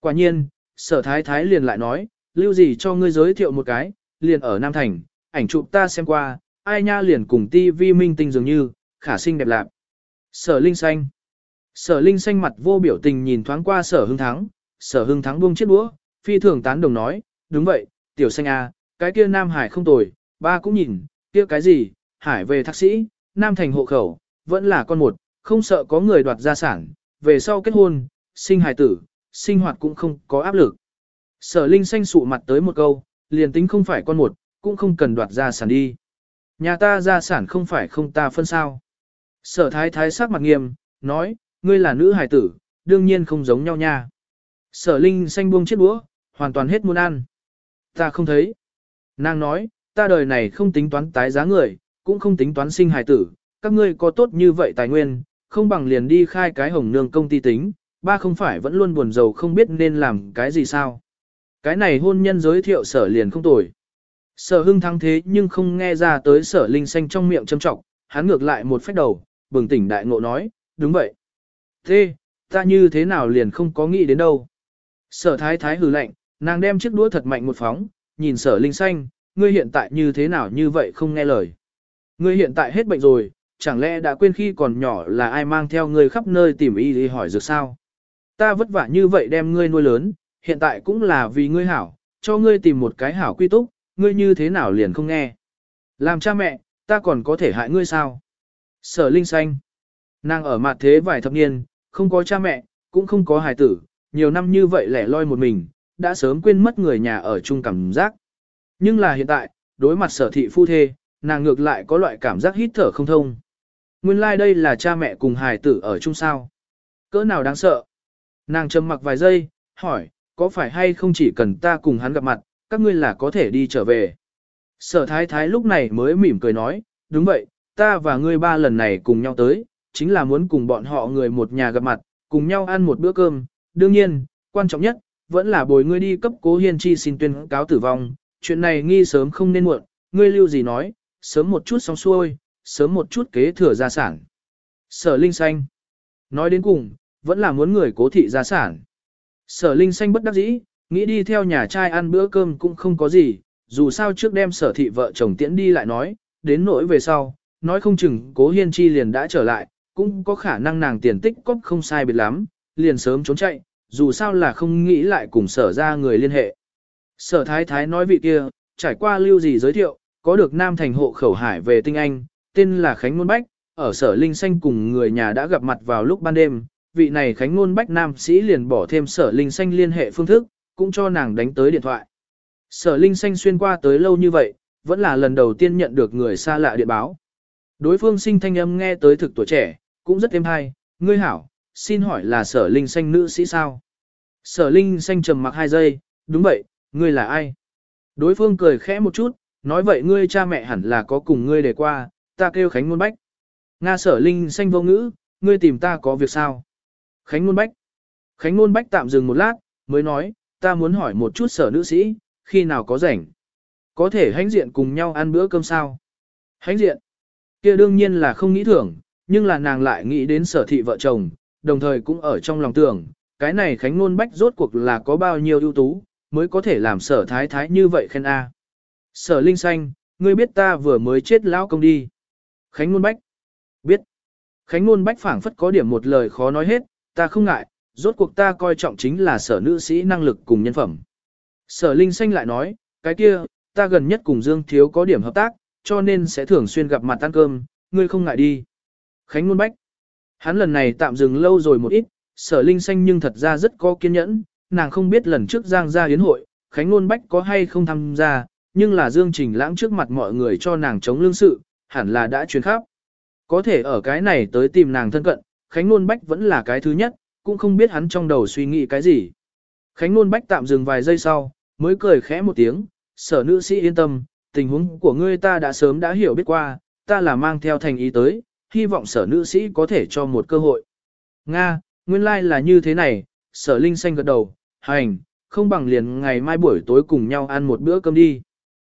Quả nhiên, sở thái thái liền lại nói, lưu gì cho ngươi giới thiệu một cái, liền ở Nam Thành, ảnh chụp ta xem qua, ai nha liền cùng ti vi minh tinh dường như, khả sinh đẹp lạc. Sở Linh Xanh Sở Linh Xanh mặt vô biểu tình nhìn thoáng qua sở hưng thắng, sở hưng thắng buông chiếc đũa, phi thường tán đồng nói, đúng vậy, tiểu xanh à, cái kia Nam Hải không tồi, ba cũng nhìn, kia cái gì, Hải về thạc sĩ, Nam Thành hộ khẩu, vẫn là con một, không sợ có người đoạt gia sản, về sau kết hôn, sinh hài tử, sinh hoạt cũng không có áp lực. Sở Linh xanh sụ mặt tới một câu, liền tính không phải con một, cũng không cần đoạt gia sản đi. Nhà ta gia sản không phải không ta phân sao. Sở thái thái sắc mặt nghiêm, nói, ngươi là nữ hài tử, đương nhiên không giống nhau nha. Sở Linh xanh buông chiếc đũa, hoàn toàn hết muốn ăn. Ta không thấy. Nàng nói, ta đời này không tính toán tái giá người, cũng không tính toán sinh hài tử, các ngươi có tốt như vậy tài nguyên, không bằng liền đi khai cái hồng nương công ty tính, ba không phải vẫn luôn buồn giàu không biết nên làm cái gì sao. Cái này hôn nhân giới thiệu sở liền không tồi. Sở hưng thắng thế nhưng không nghe ra tới sở linh xanh trong miệng châm trọng, hắn ngược lại một phách đầu, bừng tỉnh đại ngộ nói, đúng vậy. Thế, ta như thế nào liền không có nghĩ đến đâu. Sở thái thái hừ lạnh, nàng đem chiếc đũa thật mạnh một phóng, nhìn sở linh xanh, ngươi hiện tại như thế nào như vậy không nghe lời. Ngươi hiện tại hết bệnh rồi, chẳng lẽ đã quên khi còn nhỏ là ai mang theo ngươi khắp nơi tìm y đi hỏi dược sao? Ta vất vả như vậy đem ngươi nuôi lớn, hiện tại cũng là vì ngươi hảo, cho ngươi tìm một cái hảo quy túc, ngươi như thế nào liền không nghe. Làm cha mẹ, ta còn có thể hại ngươi sao? Sở Linh Xanh Nàng ở mặt thế vài thập niên, không có cha mẹ, cũng không có hài tử, nhiều năm như vậy lẻ loi một mình, đã sớm quên mất người nhà ở chung cảm giác. Nhưng là hiện tại, đối mặt sở thị phu thê, nàng ngược lại có loại cảm giác hít thở không thông. Nguyên lai like đây là cha mẹ cùng hài tử ở chung sao. Cỡ nào đáng sợ. Nàng trầm mặc vài giây, hỏi, có phải hay không chỉ cần ta cùng hắn gặp mặt, các ngươi là có thể đi trở về. Sở thái thái lúc này mới mỉm cười nói, đúng vậy, ta và ngươi ba lần này cùng nhau tới, chính là muốn cùng bọn họ người một nhà gặp mặt, cùng nhau ăn một bữa cơm. Đương nhiên, quan trọng nhất, vẫn là bồi ngươi đi cấp cố hiên chi xin tuyên cáo tử vong, chuyện này nghi sớm không nên muộn, ngươi lưu gì nói, sớm một chút xong xuôi, sớm một chút kế thừa gia sản. Sở Linh Xanh Nói đến cùng, vẫn là muốn người cố thị gia sản. Sở Linh Xanh bất đắc dĩ, nghĩ đi theo nhà trai ăn bữa cơm cũng không có gì, dù sao trước đem sở thị vợ chồng tiễn đi lại nói, đến nỗi về sau, nói không chừng cố hiên chi liền đã trở lại, cũng có khả năng nàng tiền tích cóp không sai biệt lắm, liền sớm trốn chạy, dù sao là không nghĩ lại cùng sở ra người liên hệ. Sở thái thái nói vị kia, trải qua lưu gì giới thiệu, có được nam thành hộ khẩu hải về tinh anh, tên là Khánh Ngôn Bách, ở sở linh xanh cùng người nhà đã gặp mặt vào lúc ban đêm, vị này khánh ngôn bách nam sĩ liền bỏ thêm sở linh xanh liên hệ phương thức, cũng cho nàng đánh tới điện thoại. Sở linh xanh xuyên qua tới lâu như vậy, vẫn là lần đầu tiên nhận được người xa lạ điện báo. Đối phương sinh thanh âm nghe tới thực tuổi trẻ, cũng rất êm hay, ngươi hảo, xin hỏi là sở linh xanh nữ sĩ sao? Sở linh xanh trầm mặc hai giây, đúng vậy, ngươi là ai? Đối phương cười khẽ một chút, nói vậy ngươi cha mẹ hẳn là có cùng ngươi để qua, ta kêu Khánh Ngôn Bách. Nga sở linh xanh vô ngữ, ngươi tìm ta có việc sao? Khánh Ngôn Bách. Khánh Ngôn Bách tạm dừng một lát, mới nói, ta muốn hỏi một chút sở nữ sĩ, khi nào có rảnh? Có thể hãnh diện cùng nhau ăn bữa cơm sao? Hãnh diện. kia đương nhiên là không nghĩ thưởng, nhưng là nàng lại nghĩ đến sở thị vợ chồng, đồng thời cũng ở trong lòng tưởng, cái này Khánh Nôn Bách rốt cuộc là có bao nhiêu ưu tú, mới có thể làm sở thái thái như vậy khen A. Sở Linh Xanh, ngươi biết ta vừa mới chết lão công đi. Khánh Nôn Bách. Biết. Khánh Nôn Bách phảng phất có điểm một lời khó nói hết, ta không ngại, rốt cuộc ta coi trọng chính là sở nữ sĩ năng lực cùng nhân phẩm. Sở Linh Xanh lại nói, cái kia, ta gần nhất cùng Dương Thiếu có điểm hợp tác, cho nên sẽ thường xuyên gặp mặt ăn cơm, ngươi không ngại đi. Khánh Nôn Bách. Hắn lần này tạm dừng lâu rồi một ít, sở linh xanh nhưng thật ra rất có kiên nhẫn, nàng không biết lần trước Giang gia yến hội, Khánh Nôn Bách có hay không tham gia, nhưng là Dương Trình lãng trước mặt mọi người cho nàng chống lương sự, hẳn là đã truyền khắp. Có thể ở cái này tới tìm nàng thân cận, Khánh Nôn Bách vẫn là cái thứ nhất, cũng không biết hắn trong đầu suy nghĩ cái gì. Khánh Nôn Bách tạm dừng vài giây sau, mới cười khẽ một tiếng, sở nữ sĩ yên tâm, tình huống của ngươi ta đã sớm đã hiểu biết qua, ta là mang theo thành ý tới, hy vọng sở nữ sĩ có thể cho một cơ hội. Nga, nguyên lai like là như thế này, sở linh xanh gật đầu, hành, không bằng liền ngày mai buổi tối cùng nhau ăn một bữa cơm đi.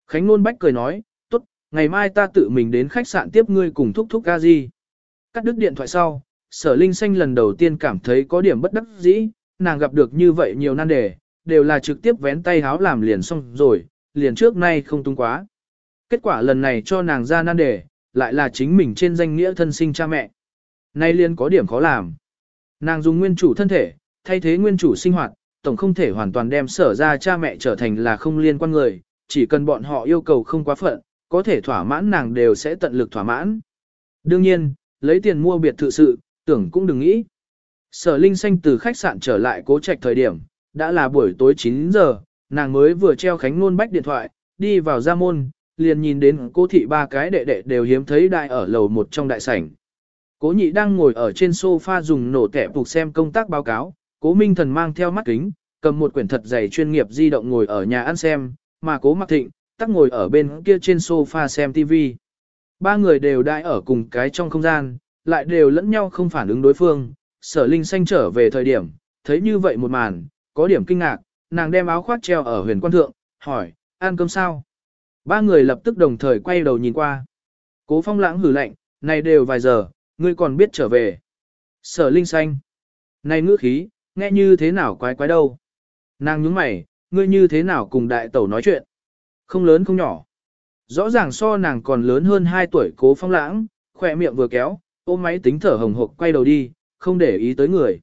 Khánh Nôn Bách cười nói, tốt, ngày mai ta tự mình đến khách sạn tiếp ngươi cùng thúc thúc ca gì. Cắt đứt điện thoại sau, sở linh xanh lần đầu tiên cảm thấy có điểm bất đắc dĩ, nàng gặp được như vậy nhiều nan đề, đều là trực tiếp vén tay háo làm liền xong rồi, liền trước nay không tung quá. Kết quả lần này cho nàng ra nan đề, lại là chính mình trên danh nghĩa thân sinh cha mẹ. Nay liên có điểm khó làm. Nàng dùng nguyên chủ thân thể, thay thế nguyên chủ sinh hoạt, tổng không thể hoàn toàn đem sở ra cha mẹ trở thành là không liên quan người, chỉ cần bọn họ yêu cầu không quá phận, có thể thỏa mãn nàng đều sẽ tận lực thỏa mãn. Đương nhiên, lấy tiền mua biệt thự sự, tưởng cũng đừng nghĩ. Sở Linh Xanh từ khách sạn trở lại cố trạch thời điểm, đã là buổi tối 9 giờ, nàng mới vừa treo khánh nôn bách điện thoại, đi vào gia môn, liền nhìn đến cô thị ba cái đệ đệ đều hiếm thấy đại ở lầu một trong đại sảnh. Cố nhị đang ngồi ở trên sofa dùng nổ tẻ phục xem công tác báo cáo, cố minh thần mang theo mắt kính, cầm một quyển thật dày chuyên nghiệp di động ngồi ở nhà ăn xem, mà cố mặc thịnh, tắc ngồi ở bên kia trên sofa xem TV. Ba người đều đại ở cùng cái trong không gian, lại đều lẫn nhau không phản ứng đối phương, sở linh xanh trở về thời điểm, thấy như vậy một màn, có điểm kinh ngạc, nàng đem áo khoác treo ở huyền quan thượng, hỏi, ăn cơm sao? Ba người lập tức đồng thời quay đầu nhìn qua. Cố phong lãng hử lạnh, này đều vài giờ, ngươi còn biết trở về. Sở linh xanh. Này ngữ khí, nghe như thế nào quái quái đâu. Nàng nhướng mày, ngươi như thế nào cùng đại tẩu nói chuyện. Không lớn không nhỏ. Rõ ràng so nàng còn lớn hơn 2 tuổi cố phong lãng, khỏe miệng vừa kéo, ôm máy tính thở hồng hộc quay đầu đi, không để ý tới người.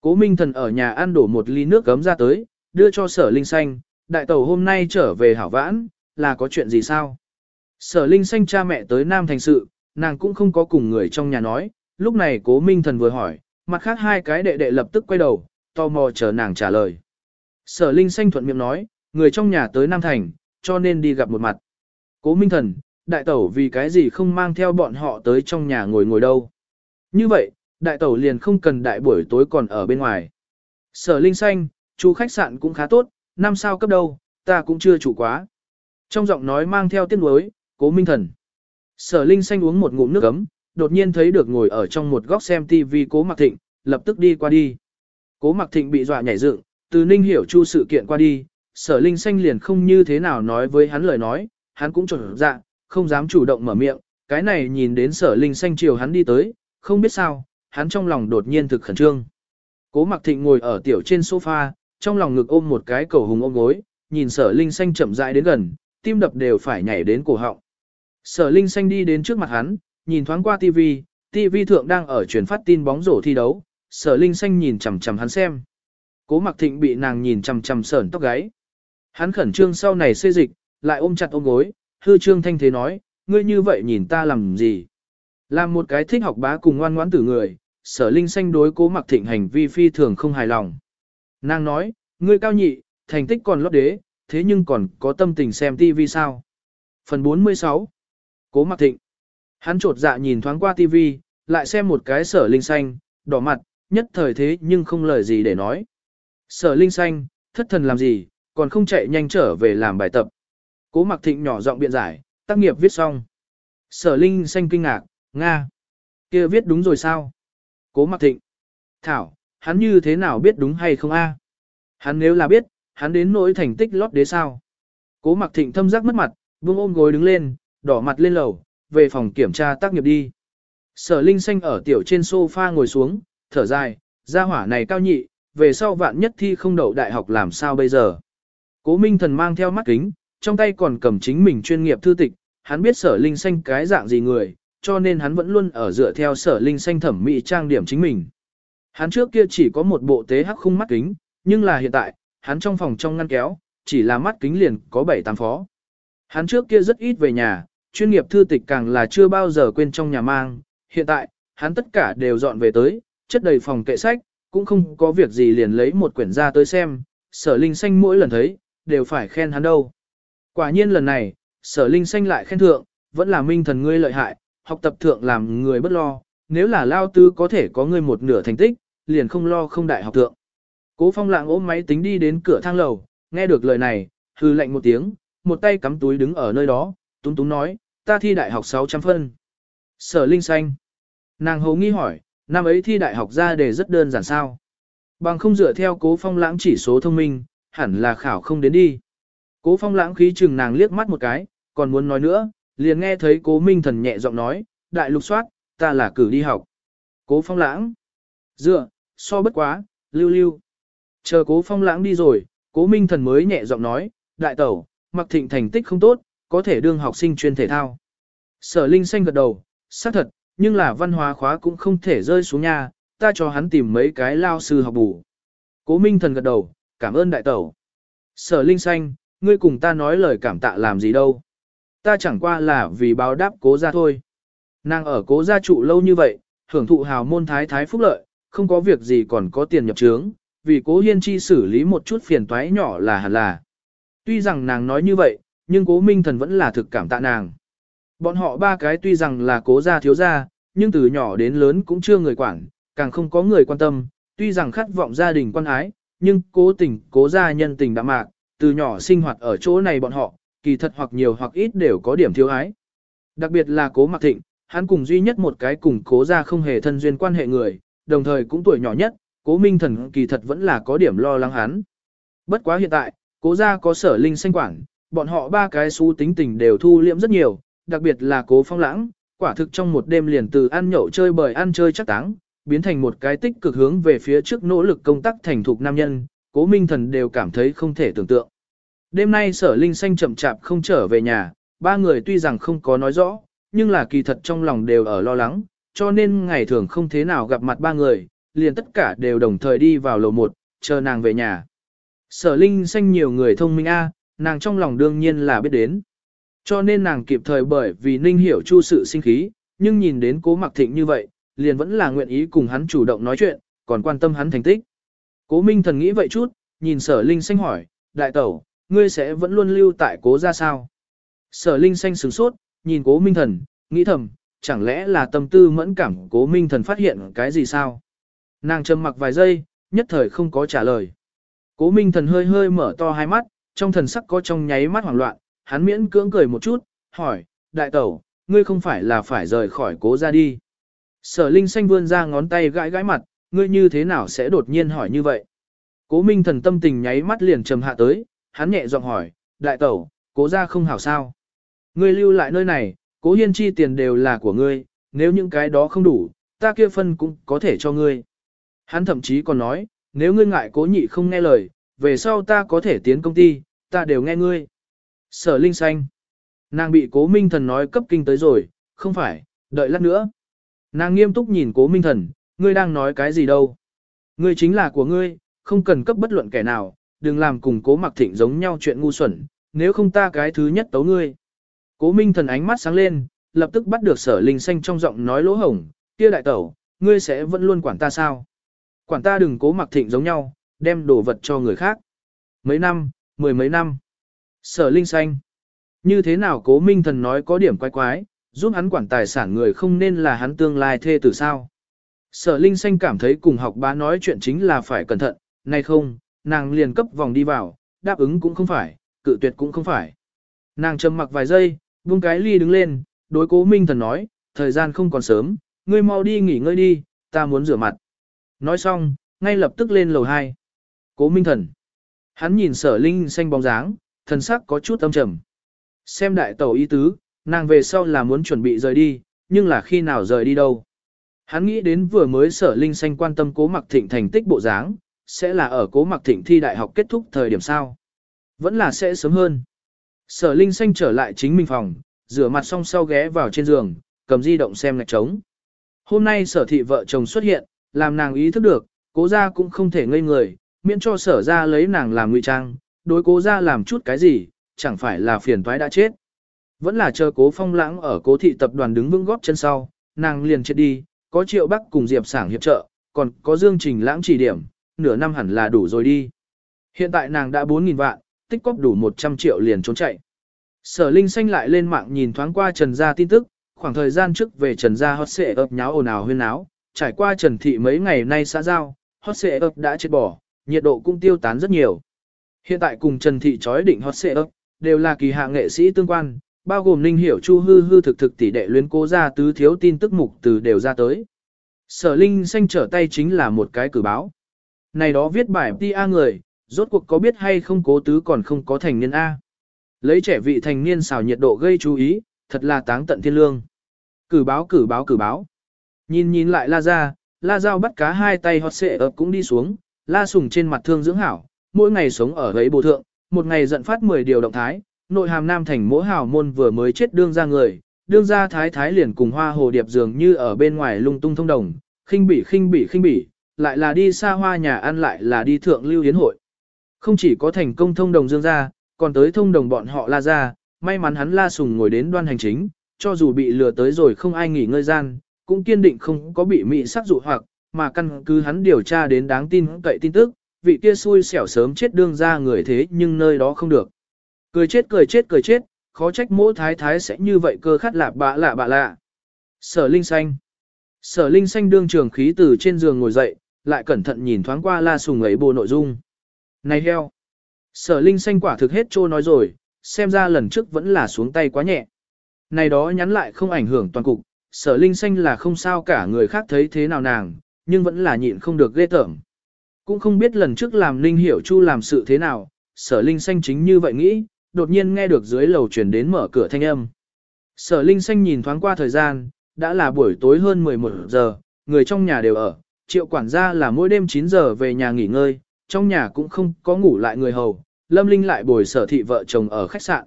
Cố Minh Thần ở nhà ăn đổ một ly nước gấm ra tới, đưa cho sở linh xanh, đại tẩu hôm nay trở về hảo vãn, là có chuyện gì sao? Sở linh xanh cha mẹ tới Nam Thành sự, nàng cũng không có cùng người trong nhà nói, lúc này cố Minh Thần vừa hỏi, mặt khác hai cái đệ đệ lập tức quay đầu, tò mò chờ nàng trả lời. Sở linh xanh thuận miệng nói, người trong nhà tới Nam Thành, cho nên đi gặp một mặt. Cố Minh Thần, đại tẩu vì cái gì không mang theo bọn họ tới trong nhà ngồi ngồi đâu. Như vậy, đại tẩu liền không cần đại buổi tối còn ở bên ngoài. Sở Linh Xanh, chú khách sạn cũng khá tốt, năm sao cấp đâu, ta cũng chưa chủ quá. Trong giọng nói mang theo tiếng nuối, cố minh thần. Sở Linh Xanh uống một ngụm nước ấm, đột nhiên thấy được ngồi ở trong một góc xem TV cố Mặc Thịnh, lập tức đi qua đi. Cố Mặc Thịnh bị dọa nhảy dựng, từ Ninh hiểu chu sự kiện qua đi, sở Linh Xanh liền không như thế nào nói với hắn lời nói, hắn cũng trộn dạ, không dám chủ động mở miệng, cái này nhìn đến sở Linh Xanh chiều hắn đi tới, không biết sao, hắn trong lòng đột nhiên thực khẩn trương. Cố Mặc Thịnh ngồi ở tiểu trên sofa, trong lòng ngực ôm một cái cầu hùng ôm gối, nhìn sở Linh Xanh chậm rãi đến gần, tim đập đều phải nhảy đến cổ họng. Sở Linh Xanh đi đến trước mặt hắn, nhìn thoáng qua TV, TV thượng đang ở truyền phát tin bóng rổ thi đấu, sở Linh Xanh nhìn chằm chằm hắn xem. Cố Mặc Thịnh bị nàng nhìn chằm chằm sởn tóc gáy. Hắn khẩn trương sau này xê dịch, lại ôm chặt ôm gối, hư trương thanh thế nói, ngươi như vậy nhìn ta làm gì? Làm một cái thích học bá cùng ngoan ngoãn tử người, sở linh xanh đối cố mặc thịnh hành vi phi thường không hài lòng. Nàng nói, ngươi cao nhị, thành tích còn lót đế, thế nhưng còn có tâm tình xem TV sao. Phần 46 Cố mặc thịnh Hắn trột dạ nhìn thoáng qua TV, lại xem một cái sở linh xanh, đỏ mặt, nhất thời thế nhưng không lời gì để nói. Sở linh xanh, thất thần làm gì, còn không chạy nhanh trở về làm bài tập. Cố mặc thịnh nhỏ giọng biện giải, tác nghiệp viết xong. Sở linh xanh kinh ngạc, Nga. kia viết đúng rồi sao? Cố mặc thịnh. Thảo, hắn như thế nào biết đúng hay không a? Hắn nếu là biết, hắn đến nỗi thành tích lót đế sao? Cố mặc thịnh thâm giác mất mặt, vương ôm gối đứng lên, đỏ mặt lên lầu, về phòng kiểm tra tác nghiệp đi. Sở Linh Xanh ở tiểu trên sofa ngồi xuống, thở dài, gia hỏa này cao nhị, về sau vạn nhất thi không đậu đại học làm sao bây giờ. Cố Minh Thần mang theo mắt kính, trong tay còn cầm chính mình chuyên nghiệp thư tịch, hắn biết sở Linh Xanh cái dạng gì người, cho nên hắn vẫn luôn ở dựa theo sở Linh Xanh thẩm mỹ trang điểm chính mình. Hắn trước kia chỉ có một bộ tế hắc khung mắt kính, nhưng là hiện tại, hắn trong phòng trong ngăn kéo, chỉ là mắt kính liền có 7-8 phó. Hắn trước kia rất ít về nhà, chuyên nghiệp thư tịch càng là chưa bao giờ quên trong nhà mang, hiện tại, hắn tất cả đều dọn về tới, chất đầy phòng kệ sách, cũng không có việc gì liền lấy một quyển ra tới xem, sở linh xanh mỗi lần thấy, đều phải khen hắn đâu. Quả nhiên lần này, sở linh xanh lại khen thượng, vẫn là minh thần ngươi lợi hại, học tập thượng làm người bất lo, nếu là lao tư có thể có ngươi một nửa thành tích, liền không lo không đại học thượng. Cố phong lạng ôm máy tính đi đến cửa thang lầu, nghe được lời này, hư lạnh một tiếng, một tay cắm túi đứng ở nơi đó, túng túng nói, ta thi đại học 600 phân. Sở Linh Xanh. Nàng hầu nghi hỏi, năm ấy thi đại học ra đề rất đơn giản sao. Bằng không dựa theo cố phong lãng chỉ số thông minh, hẳn là khảo không đến đi. Cố phong lãng khí chừng nàng liếc mắt một cái, còn muốn nói nữa, liền nghe thấy cố minh thần nhẹ giọng nói, đại lục soát, ta là cử đi học. Cố phong lãng. Dựa, so bất quá, lưu lưu. Chờ cố phong lãng đi rồi, cố minh thần mới nhẹ giọng nói, đại tẩu, mặc thịnh thành tích không tốt, có thể đương học sinh chuyên thể thao. Sở Linh xanh gật đầu, xác thật, nhưng là văn hóa khóa cũng không thể rơi xuống nhà, ta cho hắn tìm mấy cái lao sư học bù. Cố Minh Thần gật đầu, cảm ơn đại tẩu. Sở Linh xanh, ngươi cùng ta nói lời cảm tạ làm gì đâu. Ta chẳng qua là vì báo đáp cố gia thôi. Nàng ở cố gia trụ lâu như vậy, hưởng thụ hào môn thái thái phúc lợi, không có việc gì còn có tiền nhập trướng, vì cố hiên chi xử lý một chút phiền toái nhỏ là hẳn là. Tuy rằng nàng nói như vậy, nhưng cố minh thần vẫn là thực cảm tạ nàng. Bọn họ ba cái tuy rằng là cố gia thiếu gia, nhưng từ nhỏ đến lớn cũng chưa người quản, càng không có người quan tâm, tuy rằng khát vọng gia đình quan ái, nhưng cố tình cố gia nhân tình đã mạc, từ nhỏ sinh hoạt ở chỗ này bọn họ, kỳ thật hoặc nhiều hoặc ít đều có điểm thiếu ái. Đặc biệt là cố mặc thịnh, hắn cùng duy nhất một cái cùng cố gia không hề thân duyên quan hệ người, đồng thời cũng tuổi nhỏ nhất, cố minh thần kỳ thật vẫn là có điểm lo lắng hắn. Bất quá hiện tại, cố gia có sở linh sanh quản, bọn họ ba cái xú tính tình đều thu liễm rất nhiều, đặc biệt là cố phong lãng, quả thực trong một đêm liền từ ăn nhậu chơi bời ăn chơi chắc táng, biến thành một cái tích cực hướng về phía trước nỗ lực công tác thành thục nam nhân, cố minh thần đều cảm thấy không thể tưởng tượng. Đêm nay sở linh xanh chậm chạp không trở về nhà, ba người tuy rằng không có nói rõ, nhưng là kỳ thật trong lòng đều ở lo lắng, cho nên ngày thường không thế nào gặp mặt ba người, liền tất cả đều đồng thời đi vào lầu một, chờ nàng về nhà. Sở linh xanh nhiều người thông minh a, nàng trong lòng đương nhiên là biết đến. Cho nên nàng kịp thời bởi vì Ninh hiểu chu sự sinh khí, nhưng nhìn đến cố mặc thịnh như vậy, liền vẫn là nguyện ý cùng hắn chủ động nói chuyện, còn quan tâm hắn thành tích. Cố Minh Thần nghĩ vậy chút, nhìn sở Linh Xanh hỏi, đại tẩu, ngươi sẽ vẫn luôn lưu tại cố ra sao? Sở Linh Xanh sửng sốt, nhìn cố Minh Thần, nghĩ thầm, chẳng lẽ là tâm tư mẫn cảm cố Minh Thần phát hiện cái gì sao? Nàng trầm mặc vài giây, nhất thời không có trả lời. Cố Minh Thần hơi hơi mở to hai mắt, trong thần sắc có trong nháy mắt hoảng loạn, hắn miễn cưỡng cười một chút, hỏi, đại tẩu, ngươi không phải là phải rời khỏi cố ra đi. Sở Linh Xanh vươn ra ngón tay gãi gãi mặt, ngươi như thế nào sẽ đột nhiên hỏi như vậy? Cố Minh thần tâm tình nháy mắt liền trầm hạ tới, hắn nhẹ giọng hỏi, đại tẩu, cố ra không hảo sao? Ngươi lưu lại nơi này, cố hiên chi tiền đều là của ngươi, nếu những cái đó không đủ, ta kia phân cũng có thể cho ngươi. Hắn thậm chí còn nói, nếu ngươi ngại cố nhị không nghe lời, về sau ta có thể tiến công ty, ta đều nghe ngươi. Sở Linh Xanh. Nàng bị cố minh thần nói cấp kinh tới rồi, không phải, đợi lát nữa. Nàng nghiêm túc nhìn cố minh thần, ngươi đang nói cái gì đâu. Ngươi chính là của ngươi, không cần cấp bất luận kẻ nào, đừng làm cùng cố mặc thịnh giống nhau chuyện ngu xuẩn, nếu không ta cái thứ nhất tấu ngươi. Cố minh thần ánh mắt sáng lên, lập tức bắt được sở linh xanh trong giọng nói lỗ hổng, kia đại tẩu, ngươi sẽ vẫn luôn quản ta sao? Quản ta đừng cố mặc thịnh giống nhau, đem đồ vật cho người khác. Mấy năm, mười mấy năm. Sở linh xanh. Như thế nào cố minh thần nói có điểm quái quái, giúp hắn quản tài sản người không nên là hắn tương lai thê tử sao. Sở linh xanh cảm thấy cùng học bá nói chuyện chính là phải cẩn thận, nay không, nàng liền cấp vòng đi vào, đáp ứng cũng không phải, cự tuyệt cũng không phải. Nàng trầm mặc vài giây, buông cái ly đứng lên, đối cố minh thần nói, thời gian không còn sớm, ngươi mau đi nghỉ ngơi đi, ta muốn rửa mặt. Nói xong, ngay lập tức lên lầu 2. Cố minh thần. Hắn nhìn sở linh xanh bóng dáng, thần sắc có chút âm trầm. Xem đại tàu ý tứ, nàng về sau là muốn chuẩn bị rời đi, nhưng là khi nào rời đi đâu. Hắn nghĩ đến vừa mới sở linh xanh quan tâm cố mặc thịnh thành tích bộ dáng, sẽ là ở cố mặc thịnh thi đại học kết thúc thời điểm sao. Vẫn là sẽ sớm hơn. Sở linh xanh trở lại chính mình phòng, rửa mặt xong sau ghé vào trên giường, cầm di động xem ngạch trống. Hôm nay sở thị vợ chồng xuất hiện, làm nàng ý thức được, cố gia cũng không thể ngây người, miễn cho sở ra lấy nàng làm ngụy trang, đối cố gia làm chút cái gì, chẳng phải là phiền toái đã chết. Vẫn là chờ cố phong lãng ở cố thị tập đoàn đứng vững góp chân sau, nàng liền chết đi, có triệu bắc cùng diệp sảng hiệp trợ, còn có dương trình lãng chỉ điểm, nửa năm hẳn là đủ rồi đi. Hiện tại nàng đã 4.000 vạn, tích cóp đủ 100 triệu liền trốn chạy. Sở Linh Xanh lại lên mạng nhìn thoáng qua Trần Gia tin tức, khoảng thời gian trước về Trần Gia hot xệ ập nháo ồn ào huyên áo trải qua Trần Thị mấy ngày nay xã giao, hot xệ ấp đã chết bỏ, nhiệt độ cũng tiêu tán rất nhiều. Hiện tại cùng Trần Thị chói định hot xệ ấp, đều là kỳ hạ nghệ sĩ tương quan, bao gồm Ninh Hiểu Chu hư hư thực thực tỷ đệ luyến cố gia tứ thiếu tin tức mục từ đều ra tới. Sở Linh Xanh trở tay chính là một cái cử báo. Này đó viết bài ti người, rốt cuộc có biết hay không cố tứ còn không có thành niên A. Lấy trẻ vị thành niên xào nhiệt độ gây chú ý, thật là táng tận thiên lương. Cử báo cử báo cử báo. Nhìn nhìn lại la ra, la dao bắt cá hai tay hót xệ ập cũng đi xuống, la sùng trên mặt thương dưỡng hảo, mỗi ngày sống ở ấy bộ thượng, một ngày giận phát 10 điều động thái, nội hàm nam thành mỗi hào môn vừa mới chết đương ra người, đương ra thái thái liền cùng hoa hồ điệp dường như ở bên ngoài lung tung thông đồng, khinh bỉ khinh bỉ khinh bỉ, lại là đi xa hoa nhà ăn lại là đi thượng lưu yến hội. Không chỉ có thành công thông đồng dương gia, còn tới thông đồng bọn họ la ra, may mắn hắn la sùng ngồi đến đoan hành chính, cho dù bị lừa tới rồi không ai nghỉ ngơi gian, cũng kiên định không có bị mị sắc dụ hoặc, mà căn cứ hắn điều tra đến đáng tin cậy tin tức, vị kia xui xẻo sớm chết đương ra người thế nhưng nơi đó không được. Cười chết cười chết cười chết, khó trách mỗi thái thái sẽ như vậy cơ khát lạ bạ lạ bạ lạ. Sở Linh Xanh Sở Linh Xanh đương trường khí từ trên giường ngồi dậy, lại cẩn thận nhìn thoáng qua la sùng ấy bộ nội dung. Này heo! Sở Linh Xanh quả thực hết trô nói rồi, xem ra lần trước vẫn là xuống tay quá nhẹ. Này đó nhắn lại không ảnh hưởng toàn cục, sở Linh Xanh là không sao cả người khác thấy thế nào nàng, nhưng vẫn là nhịn không được ghê tởm. Cũng không biết lần trước làm Linh Hiểu Chu làm sự thế nào, sở Linh Xanh chính như vậy nghĩ, đột nhiên nghe được dưới lầu chuyển đến mở cửa thanh âm. Sở Linh Xanh nhìn thoáng qua thời gian, đã là buổi tối hơn 11 giờ, người trong nhà đều ở, triệu quản gia là mỗi đêm 9 giờ về nhà nghỉ ngơi, trong nhà cũng không có ngủ lại người hầu, Lâm Linh lại bồi sở thị vợ chồng ở khách sạn.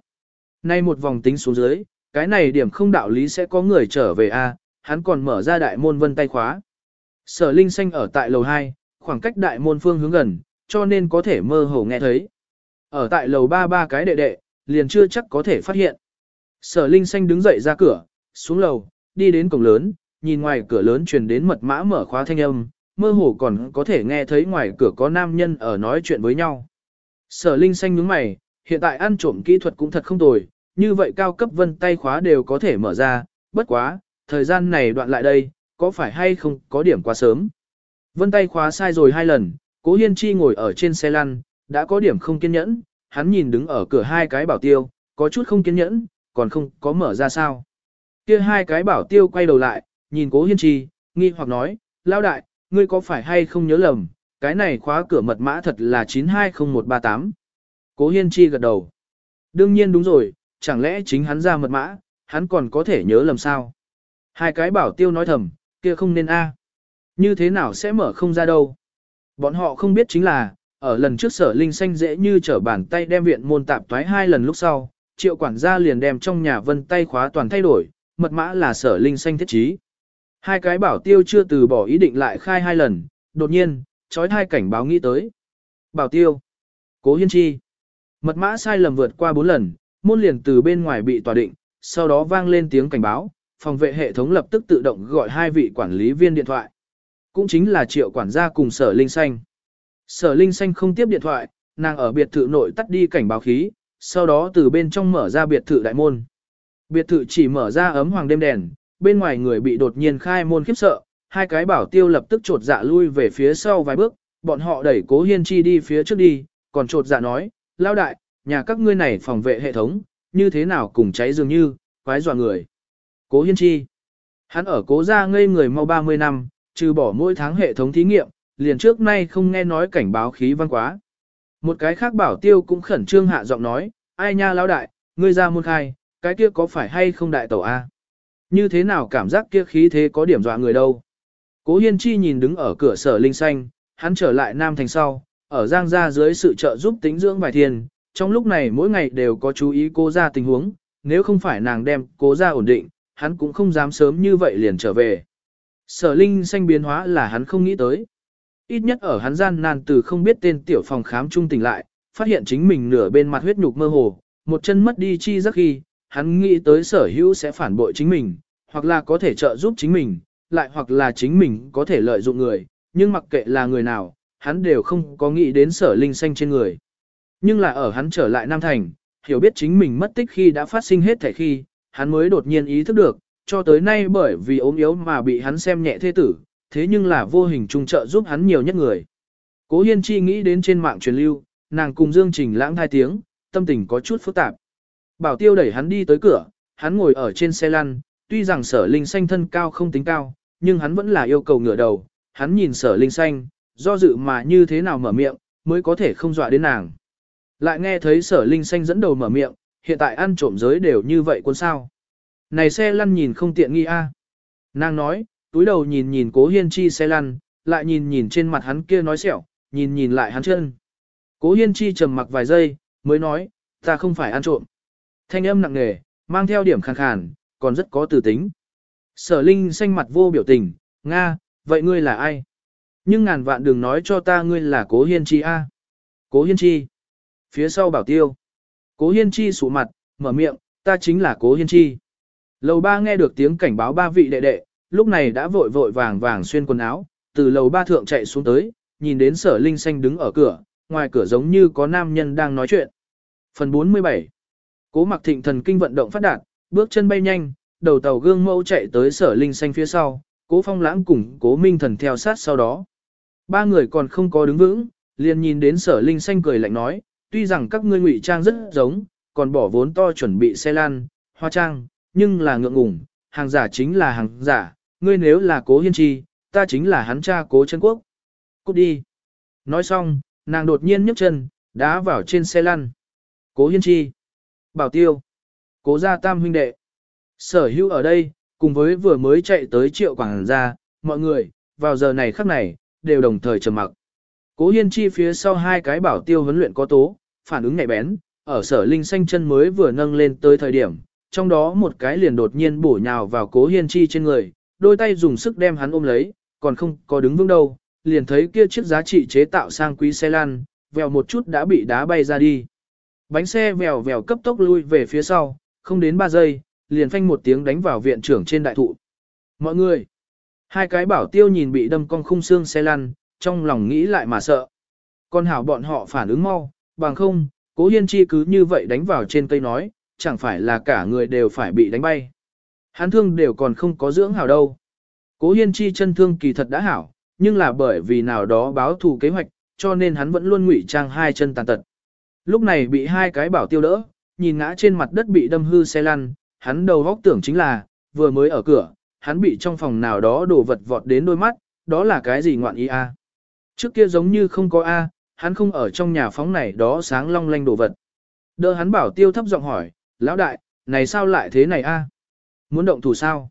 Nay một vòng tính xuống dưới, cái này điểm không đạo lý sẽ có người trở về a, hắn còn mở ra đại môn vân tay khóa. Sở Linh xanh ở tại lầu 2, khoảng cách đại môn phương hướng gần, cho nên có thể mơ hồ nghe thấy. Ở tại lầu 3 ba cái đệ đệ, liền chưa chắc có thể phát hiện. Sở Linh xanh đứng dậy ra cửa, xuống lầu, đi đến cổng lớn, nhìn ngoài cửa lớn truyền đến mật mã mở khóa thanh âm, mơ hồ còn có thể nghe thấy ngoài cửa có nam nhân ở nói chuyện với nhau. Sở Linh xanh nhướng mày, hiện tại ăn trộm kỹ thuật cũng thật không tồi, như vậy cao cấp vân tay khóa đều có thể mở ra, bất quá, thời gian này đoạn lại đây, có phải hay không có điểm quá sớm. Vân tay khóa sai rồi hai lần, cố hiên chi ngồi ở trên xe lăn, đã có điểm không kiên nhẫn, hắn nhìn đứng ở cửa hai cái bảo tiêu, có chút không kiên nhẫn, còn không có mở ra sao. Kia hai cái bảo tiêu quay đầu lại, nhìn cố hiên chi, nghi hoặc nói, lao đại, ngươi có phải hay không nhớ lầm, cái này khóa cửa mật mã thật là 920138. Cố Hiên Chi gật đầu. Đương nhiên đúng rồi, chẳng lẽ chính hắn ra mật mã, hắn còn có thể nhớ lầm sao? Hai cái bảo tiêu nói thầm, kia không nên a. Như thế nào sẽ mở không ra đâu? Bọn họ không biết chính là, ở lần trước sở linh xanh dễ như trở bàn tay đem viện môn tạp toái hai lần lúc sau, triệu quản gia liền đem trong nhà vân tay khóa toàn thay đổi, mật mã là sở linh xanh thiết trí. Hai cái bảo tiêu chưa từ bỏ ý định lại khai hai lần, đột nhiên, trói hai cảnh báo nghĩ tới. Bảo tiêu, cố hiên chi, mật mã sai lầm vượt qua bốn lần, môn liền từ bên ngoài bị tòa định, sau đó vang lên tiếng cảnh báo, phòng vệ hệ thống lập tức tự động gọi hai vị quản lý viên điện thoại. Cũng chính là triệu quản gia cùng sở linh xanh. Sở linh xanh không tiếp điện thoại, nàng ở biệt thự nội tắt đi cảnh báo khí, sau đó từ bên trong mở ra biệt thự đại môn. Biệt thự chỉ mở ra ấm hoàng đêm đèn, bên ngoài người bị đột nhiên khai môn khiếp sợ, hai cái bảo tiêu lập tức trột dạ lui về phía sau vài bước, bọn họ đẩy cố hiên chi đi phía trước đi, còn trột dạ nói, lao đại, nhà các ngươi này phòng vệ hệ thống, như thế nào cùng cháy dường như, quái dọa người. Cố hiên chi, hắn ở cố gia ngây người mau 30 năm, trừ bỏ mỗi tháng hệ thống thí nghiệm, liền trước nay không nghe nói cảnh báo khí văn quá. Một cái khác bảo tiêu cũng khẩn trương hạ giọng nói, ai nha lão đại, ngươi ra môn khai, cái kia có phải hay không đại tẩu A? Như thế nào cảm giác kia khí thế có điểm dọa người đâu? Cố Hiên Chi nhìn đứng ở cửa sở linh xanh, hắn trở lại Nam Thành sau, ở Giang gia dưới sự trợ giúp tính dưỡng vài thiên, trong lúc này mỗi ngày đều có chú ý cô ra tình huống, nếu không phải nàng đem cố ra ổn định, hắn cũng không dám sớm như vậy liền trở về. Sở linh xanh biến hóa là hắn không nghĩ tới. Ít nhất ở hắn gian nan từ không biết tên tiểu phòng khám trung tỉnh lại, phát hiện chính mình nửa bên mặt huyết nhục mơ hồ, một chân mất đi chi giấc khi, hắn nghĩ tới sở hữu sẽ phản bội chính mình, hoặc là có thể trợ giúp chính mình, lại hoặc là chính mình có thể lợi dụng người, nhưng mặc kệ là người nào, hắn đều không có nghĩ đến sở linh xanh trên người. Nhưng là ở hắn trở lại Nam Thành, hiểu biết chính mình mất tích khi đã phát sinh hết thể khi, hắn mới đột nhiên ý thức được, cho tới nay bởi vì ốm yếu mà bị hắn xem nhẹ thế tử, thế nhưng là vô hình trung trợ giúp hắn nhiều nhất người. Cố Hiên Chi nghĩ đến trên mạng truyền lưu, nàng cùng Dương Trình lãng thai tiếng, tâm tình có chút phức tạp. Bảo tiêu đẩy hắn đi tới cửa, hắn ngồi ở trên xe lăn, tuy rằng sở linh xanh thân cao không tính cao, nhưng hắn vẫn là yêu cầu ngửa đầu, hắn nhìn sở linh xanh, do dự mà như thế nào mở miệng, mới có thể không dọa đến nàng. Lại nghe thấy sở linh xanh dẫn đầu mở miệng, hiện tại ăn trộm giới đều như vậy quân sao. Này xe lăn nhìn không tiện nghi a. Nàng nói, túi đầu nhìn nhìn cố hiên chi xe lăn, lại nhìn nhìn trên mặt hắn kia nói sẹo, nhìn nhìn lại hắn chân. Cố hiên chi trầm mặc vài giây, mới nói, ta không phải ăn trộm. Thanh âm nặng nề, mang theo điểm khàn khàn, còn rất có tử tính. Sở Linh xanh mặt vô biểu tình, Nga, vậy ngươi là ai? Nhưng ngàn vạn đừng nói cho ta ngươi là Cố Hiên Chi a. Cố Hiên Chi. Phía sau bảo tiêu. Cố Hiên Chi sụ mặt, mở miệng, ta chính là Cố Hiên Chi. Lầu ba nghe được tiếng cảnh báo ba vị đệ đệ, lúc này đã vội vội vàng vàng xuyên quần áo, từ lầu ba thượng chạy xuống tới, nhìn đến sở linh xanh đứng ở cửa, ngoài cửa giống như có nam nhân đang nói chuyện. Phần 47 Cố mặc thịnh thần kinh vận động phát đạt, bước chân bay nhanh, đầu tàu gương mẫu chạy tới sở linh xanh phía sau, cố phong lãng cùng cố minh thần theo sát sau đó. Ba người còn không có đứng vững, liền nhìn đến sở linh xanh cười lạnh nói, tuy rằng các ngươi ngụy trang rất giống, còn bỏ vốn to chuẩn bị xe lan, hoa trang, nhưng là ngượng ngùng, hàng giả chính là hàng giả, ngươi nếu là cố hiên chi, ta chính là hắn cha cố chân quốc. Cút đi. Nói xong, nàng đột nhiên nhấc chân, đá vào trên xe lăn. Cố hiên chi. Bảo tiêu. Cố gia tam huynh đệ. Sở hữu ở đây, cùng với vừa mới chạy tới triệu quảng gia, mọi người, vào giờ này khắc này, đều đồng thời trầm mặc. Cố hiên chi phía sau hai cái bảo tiêu huấn luyện có tố, phản ứng nhạy bén, ở sở linh xanh chân mới vừa nâng lên tới thời điểm, trong đó một cái liền đột nhiên bổ nhào vào cố hiên chi trên người, đôi tay dùng sức đem hắn ôm lấy, còn không có đứng vững đâu, liền thấy kia chiếc giá trị chế tạo sang quý xe lan, vèo một chút đã bị đá bay ra đi. Bánh xe vèo vèo cấp tốc lui về phía sau, không đến 3 giây, liền phanh một tiếng đánh vào viện trưởng trên đại thụ. Mọi người, hai cái bảo tiêu nhìn bị đâm cong khung xương xe lăn, trong lòng nghĩ lại mà sợ. Con hảo bọn họ phản ứng mau, bằng không, cố hiên chi cứ như vậy đánh vào trên cây nói, chẳng phải là cả người đều phải bị đánh bay. Hắn thương đều còn không có dưỡng hảo đâu. Cố hiên chi chân thương kỳ thật đã hảo, nhưng là bởi vì nào đó báo thù kế hoạch, cho nên hắn vẫn luôn ngụy trang hai chân tàn tật. Lúc này bị hai cái bảo tiêu đỡ, nhìn ngã trên mặt đất bị đâm hư xe lăn, hắn đầu góc tưởng chính là, vừa mới ở cửa, hắn bị trong phòng nào đó đổ vật vọt đến đôi mắt, đó là cái gì ngoạn ý a? Trước kia giống như không có a, hắn không ở trong nhà phóng này đó sáng long lanh đồ vật. Đỡ hắn bảo tiêu thấp giọng hỏi, lão đại, này sao lại thế này a? Muốn động thủ sao?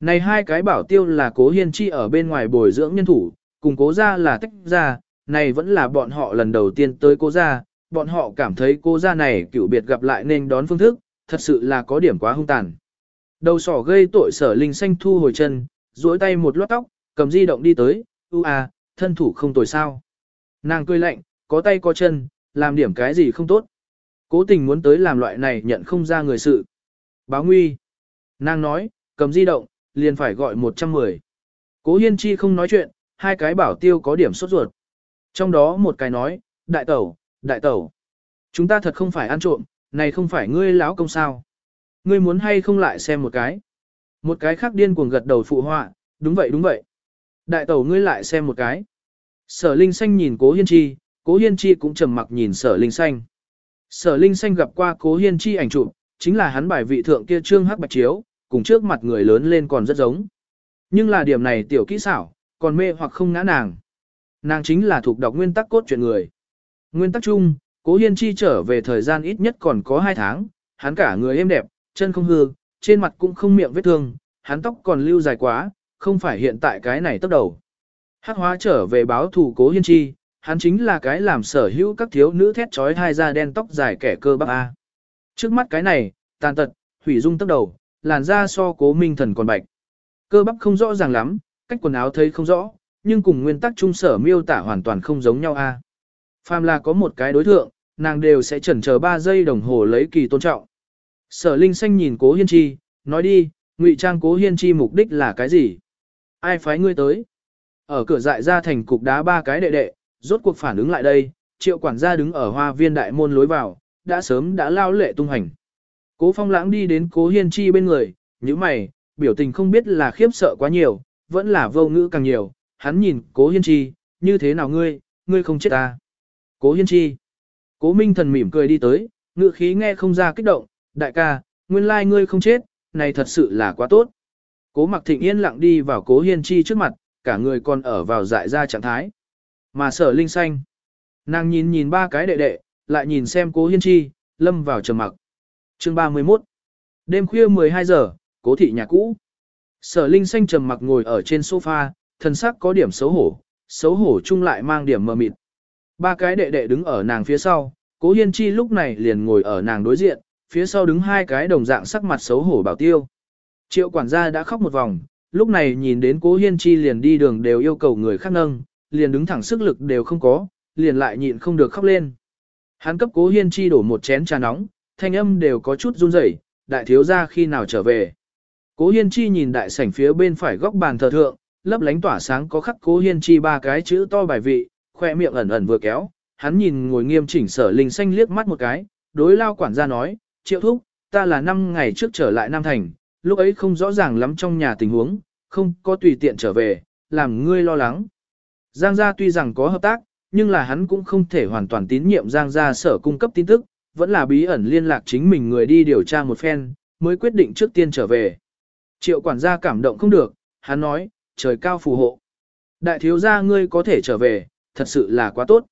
Này hai cái bảo tiêu là cố hiên chi ở bên ngoài bồi dưỡng nhân thủ, cùng cố ra là tách ra, này vẫn là bọn họ lần đầu tiên tới cố ra, bọn họ cảm thấy cố ra này cựu biệt gặp lại nên đón phương thức, thật sự là có điểm quá hung tàn. Đầu sỏ gây tội sở linh xanh thu hồi chân, duỗi tay một lót tóc, cầm di động đi tới, u à, thân thủ không tồi sao. Nàng cười lạnh, có tay có chân, làm điểm cái gì không tốt. Cố tình muốn tới làm loại này nhận không ra người sự. Báo nguy. Nàng nói, cầm di động, liền phải gọi 110. Cố Hiên Chi không nói chuyện, hai cái bảo tiêu có điểm sốt ruột. Trong đó một cái nói, đại tẩu, đại tẩu. Chúng ta thật không phải ăn trộm, này không phải ngươi lão công sao. Ngươi muốn hay không lại xem một cái. Một cái khác điên cuồng gật đầu phụ họa, đúng vậy đúng vậy. Đại tẩu ngươi lại xem một cái. Sở Linh Xanh nhìn Cố Hiên Chi, Cố Hiên Chi cũng trầm mặc nhìn Sở Linh Xanh. Sở Linh Xanh gặp qua Cố Hiên Chi ảnh chụp, chính là hắn bài vị thượng kia trương hắc bạch chiếu, cùng trước mặt người lớn lên còn rất giống. Nhưng là điểm này tiểu kỹ xảo, còn mê hoặc không ngã nàng. Nàng chính là thuộc đọc nguyên tắc cốt truyện người. Nguyên tắc chung, Cố Hiên Chi trở về thời gian ít nhất còn có 2 tháng, hắn cả người êm đẹp, chân không hư, trên mặt cũng không miệng vết thương, hắn tóc còn lưu dài quá, không phải hiện tại cái này tốc đầu. Hắc hóa trở về báo thủ Cố Hiên Chi, hắn chính là cái làm sở hữu các thiếu nữ thét trói hai da đen tóc dài kẻ cơ bắp A. Trước mắt cái này, tàn tật, hủy dung tốc đầu, làn da so cố minh thần còn bạch. Cơ bắp không rõ ràng lắm, cách quần áo thấy không rõ, nhưng cùng nguyên tắc trung sở miêu tả hoàn toàn không giống nhau a. Phàm là có một cái đối tượng, nàng đều sẽ chần chờ 3 giây đồng hồ lấy kỳ tôn trọng. Sở Linh Xanh nhìn Cố Hiên Chi, nói đi, ngụy trang Cố Hiên Chi mục đích là cái gì? Ai phái ngươi tới? Ở cửa dại ra thành cục đá ba cái đệ đệ, rốt cuộc phản ứng lại đây, triệu quản gia đứng ở hoa viên đại môn lối vào, đã sớm đã lao lệ tung hành. Cố phong lãng đi đến cố hiên chi bên người, như mày, biểu tình không biết là khiếp sợ quá nhiều, vẫn là vô ngữ càng nhiều, hắn nhìn cố hiên chi, như thế nào ngươi, ngươi không chết ta. Cố hiên chi. Cố minh thần mỉm cười đi tới, ngữ khí nghe không ra kích động, đại ca, nguyên lai ngươi không chết, này thật sự là quá tốt. Cố mặc thịnh yên lặng đi vào cố hiên chi trước mặt, cả người còn ở vào dại ra trạng thái. Mà sở linh xanh. Nàng nhìn nhìn ba cái đệ đệ, lại nhìn xem cố hiên chi, lâm vào trầm mặc. Chương 31 Đêm khuya 12 giờ, cố thị nhà cũ. Sở Linh xanh trầm mặc ngồi ở trên sofa, thân sắc có điểm xấu hổ, xấu hổ chung lại mang điểm mờ mịt. Ba cái đệ đệ đứng ở nàng phía sau, cố hiên chi lúc này liền ngồi ở nàng đối diện, phía sau đứng hai cái đồng dạng sắc mặt xấu hổ bảo tiêu. Triệu quản gia đã khóc một vòng, lúc này nhìn đến cố hiên chi liền đi đường đều yêu cầu người khác nâng, liền đứng thẳng sức lực đều không có, liền lại nhịn không được khóc lên. Hắn cấp cố hiên chi đổ một chén trà nóng, thanh âm đều có chút run rẩy, đại thiếu gia khi nào trở về. Cố hiên chi nhìn đại sảnh phía bên phải góc bàn thờ thượng, lấp lánh tỏa sáng có khắc cố hiên chi ba cái chữ to bài vị, khoe miệng ẩn ẩn vừa kéo, hắn nhìn ngồi nghiêm chỉnh sở linh xanh liếc mắt một cái, đối lao quản gia nói, triệu thúc, ta là năm ngày trước trở lại Nam Thành, lúc ấy không rõ ràng lắm trong nhà tình huống, không có tùy tiện trở về, làm ngươi lo lắng. Giang gia tuy rằng có hợp tác, nhưng là hắn cũng không thể hoàn toàn tín nhiệm Giang gia sở cung cấp tin tức, vẫn là bí ẩn liên lạc chính mình người đi điều tra một phen, mới quyết định trước tiên trở về. Triệu quản gia cảm động không được, hắn nói, trời cao phù hộ. Đại thiếu gia ngươi có thể trở về, thật sự là quá tốt.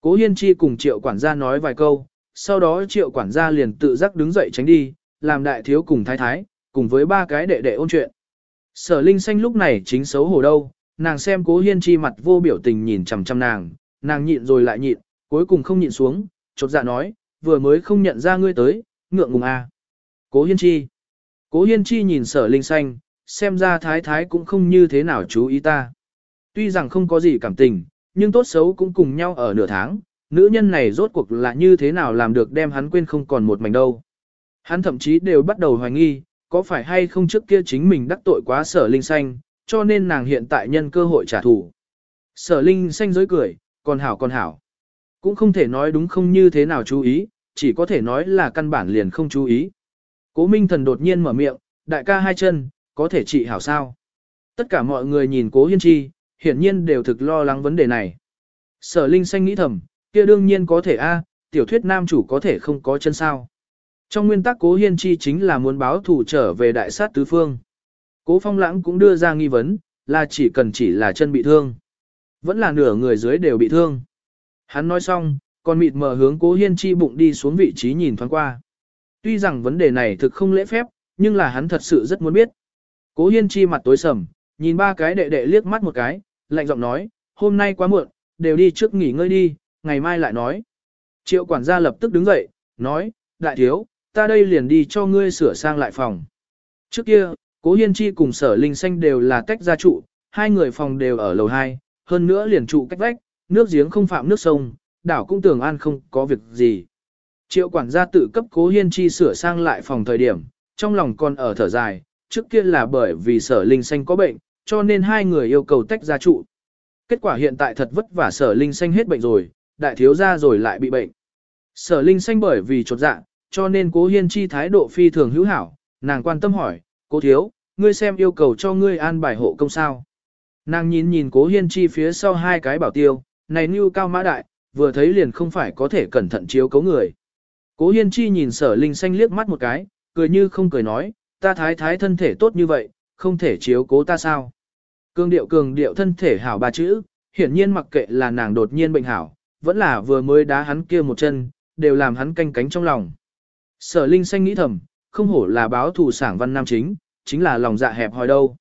Cố Hiên Chi cùng triệu quản gia nói vài câu, sau đó triệu quản gia liền tự giác đứng dậy tránh đi, làm đại thiếu cùng thái thái, cùng với ba cái đệ đệ ôn chuyện. Sở Linh Xanh lúc này chính xấu hổ đâu, nàng xem cố Hiên Chi mặt vô biểu tình nhìn chằm chằm nàng, nàng nhịn rồi lại nhịn, cuối cùng không nhịn xuống, chột dạ nói, vừa mới không nhận ra ngươi tới, ngượng ngùng à. Cố Hiên Chi. Cố Hiên Chi nhìn sở linh xanh, xem ra thái thái cũng không như thế nào chú ý ta. Tuy rằng không có gì cảm tình, nhưng tốt xấu cũng cùng nhau ở nửa tháng, nữ nhân này rốt cuộc là như thế nào làm được đem hắn quên không còn một mảnh đâu. Hắn thậm chí đều bắt đầu hoài nghi, có phải hay không trước kia chính mình đắc tội quá sở linh xanh, cho nên nàng hiện tại nhân cơ hội trả thù. Sở linh xanh dối cười, còn hảo còn hảo. Cũng không thể nói đúng không như thế nào chú ý, chỉ có thể nói là căn bản liền không chú ý. Cố Minh Thần đột nhiên mở miệng, đại ca hai chân, có thể trị hảo sao. Tất cả mọi người nhìn Cố Hiên Chi, hiển nhiên đều thực lo lắng vấn đề này. Sở Linh Xanh nghĩ thầm, kia đương nhiên có thể a, tiểu thuyết nam chủ có thể không có chân sao. Trong nguyên tắc Cố Hiên Chi chính là muốn báo thủ trở về đại sát tứ phương. Cố Phong Lãng cũng đưa ra nghi vấn, là chỉ cần chỉ là chân bị thương. Vẫn là nửa người dưới đều bị thương. Hắn nói xong, còn mịt mờ hướng cố hiên chi bụng đi xuống vị trí nhìn thoáng qua. Tuy rằng vấn đề này thực không lễ phép, nhưng là hắn thật sự rất muốn biết. Cố hiên chi mặt tối sầm, nhìn ba cái đệ đệ liếc mắt một cái, lạnh giọng nói, hôm nay quá muộn, đều đi trước nghỉ ngơi đi, ngày mai lại nói. Triệu quản gia lập tức đứng dậy, nói, đại thiếu, ta đây liền đi cho ngươi sửa sang lại phòng. Trước kia, cố hiên chi cùng sở linh xanh đều là tách gia trụ, hai người phòng đều ở lầu 2, hơn nữa liền trụ cách vách, nước giếng không phạm nước sông, đảo cũng tưởng an không có việc gì. Triệu quản gia tự cấp cố hiên chi sửa sang lại phòng thời điểm, trong lòng còn ở thở dài, trước kia là bởi vì sở linh xanh có bệnh, cho nên hai người yêu cầu tách gia trụ. Kết quả hiện tại thật vất vả sở linh xanh hết bệnh rồi, đại thiếu gia rồi lại bị bệnh. Sở linh xanh bởi vì chột dạ, cho nên cố hiên chi thái độ phi thường hữu hảo, nàng quan tâm hỏi, cố thiếu, ngươi xem yêu cầu cho ngươi an bài hộ công sao. Nàng nhìn nhìn cố hiên chi phía sau hai cái bảo tiêu, này như cao mã đại, vừa thấy liền không phải có thể cẩn thận chiếu cấu người. Cố hiên chi nhìn sở linh xanh liếc mắt một cái, cười như không cười nói, ta thái thái thân thể tốt như vậy, không thể chiếu cố ta sao. Cương điệu cường điệu thân thể hảo ba chữ, hiển nhiên mặc kệ là nàng đột nhiên bệnh hảo, vẫn là vừa mới đá hắn kia một chân, đều làm hắn canh cánh trong lòng. Sở Linh xanh nghĩ thầm, không hổ là báo thù sảng văn nam chính, chính là lòng dạ hẹp hòi đâu.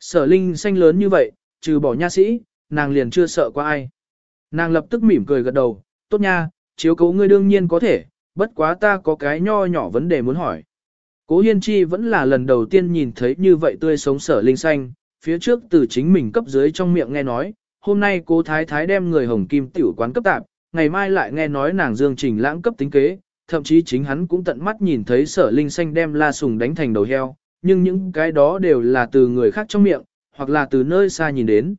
Sở Linh xanh lớn như vậy, trừ bỏ nha sĩ, nàng liền chưa sợ qua ai. Nàng lập tức mỉm cười gật đầu, tốt nha, chiếu cố ngươi đương nhiên có thể, bất quá ta có cái nho nhỏ vấn đề muốn hỏi. Cố Hiên Chi vẫn là lần đầu tiên nhìn thấy như vậy tươi sống sở linh xanh, phía trước từ chính mình cấp dưới trong miệng nghe nói, hôm nay cố thái thái đem người hồng kim tiểu quán cấp tạp, ngày mai lại nghe nói nàng dương trình lãng cấp tính kế, thậm chí chính hắn cũng tận mắt nhìn thấy sở linh xanh đem la sùng đánh thành đầu heo, nhưng những cái đó đều là từ người khác trong miệng, hoặc là từ nơi xa nhìn đến.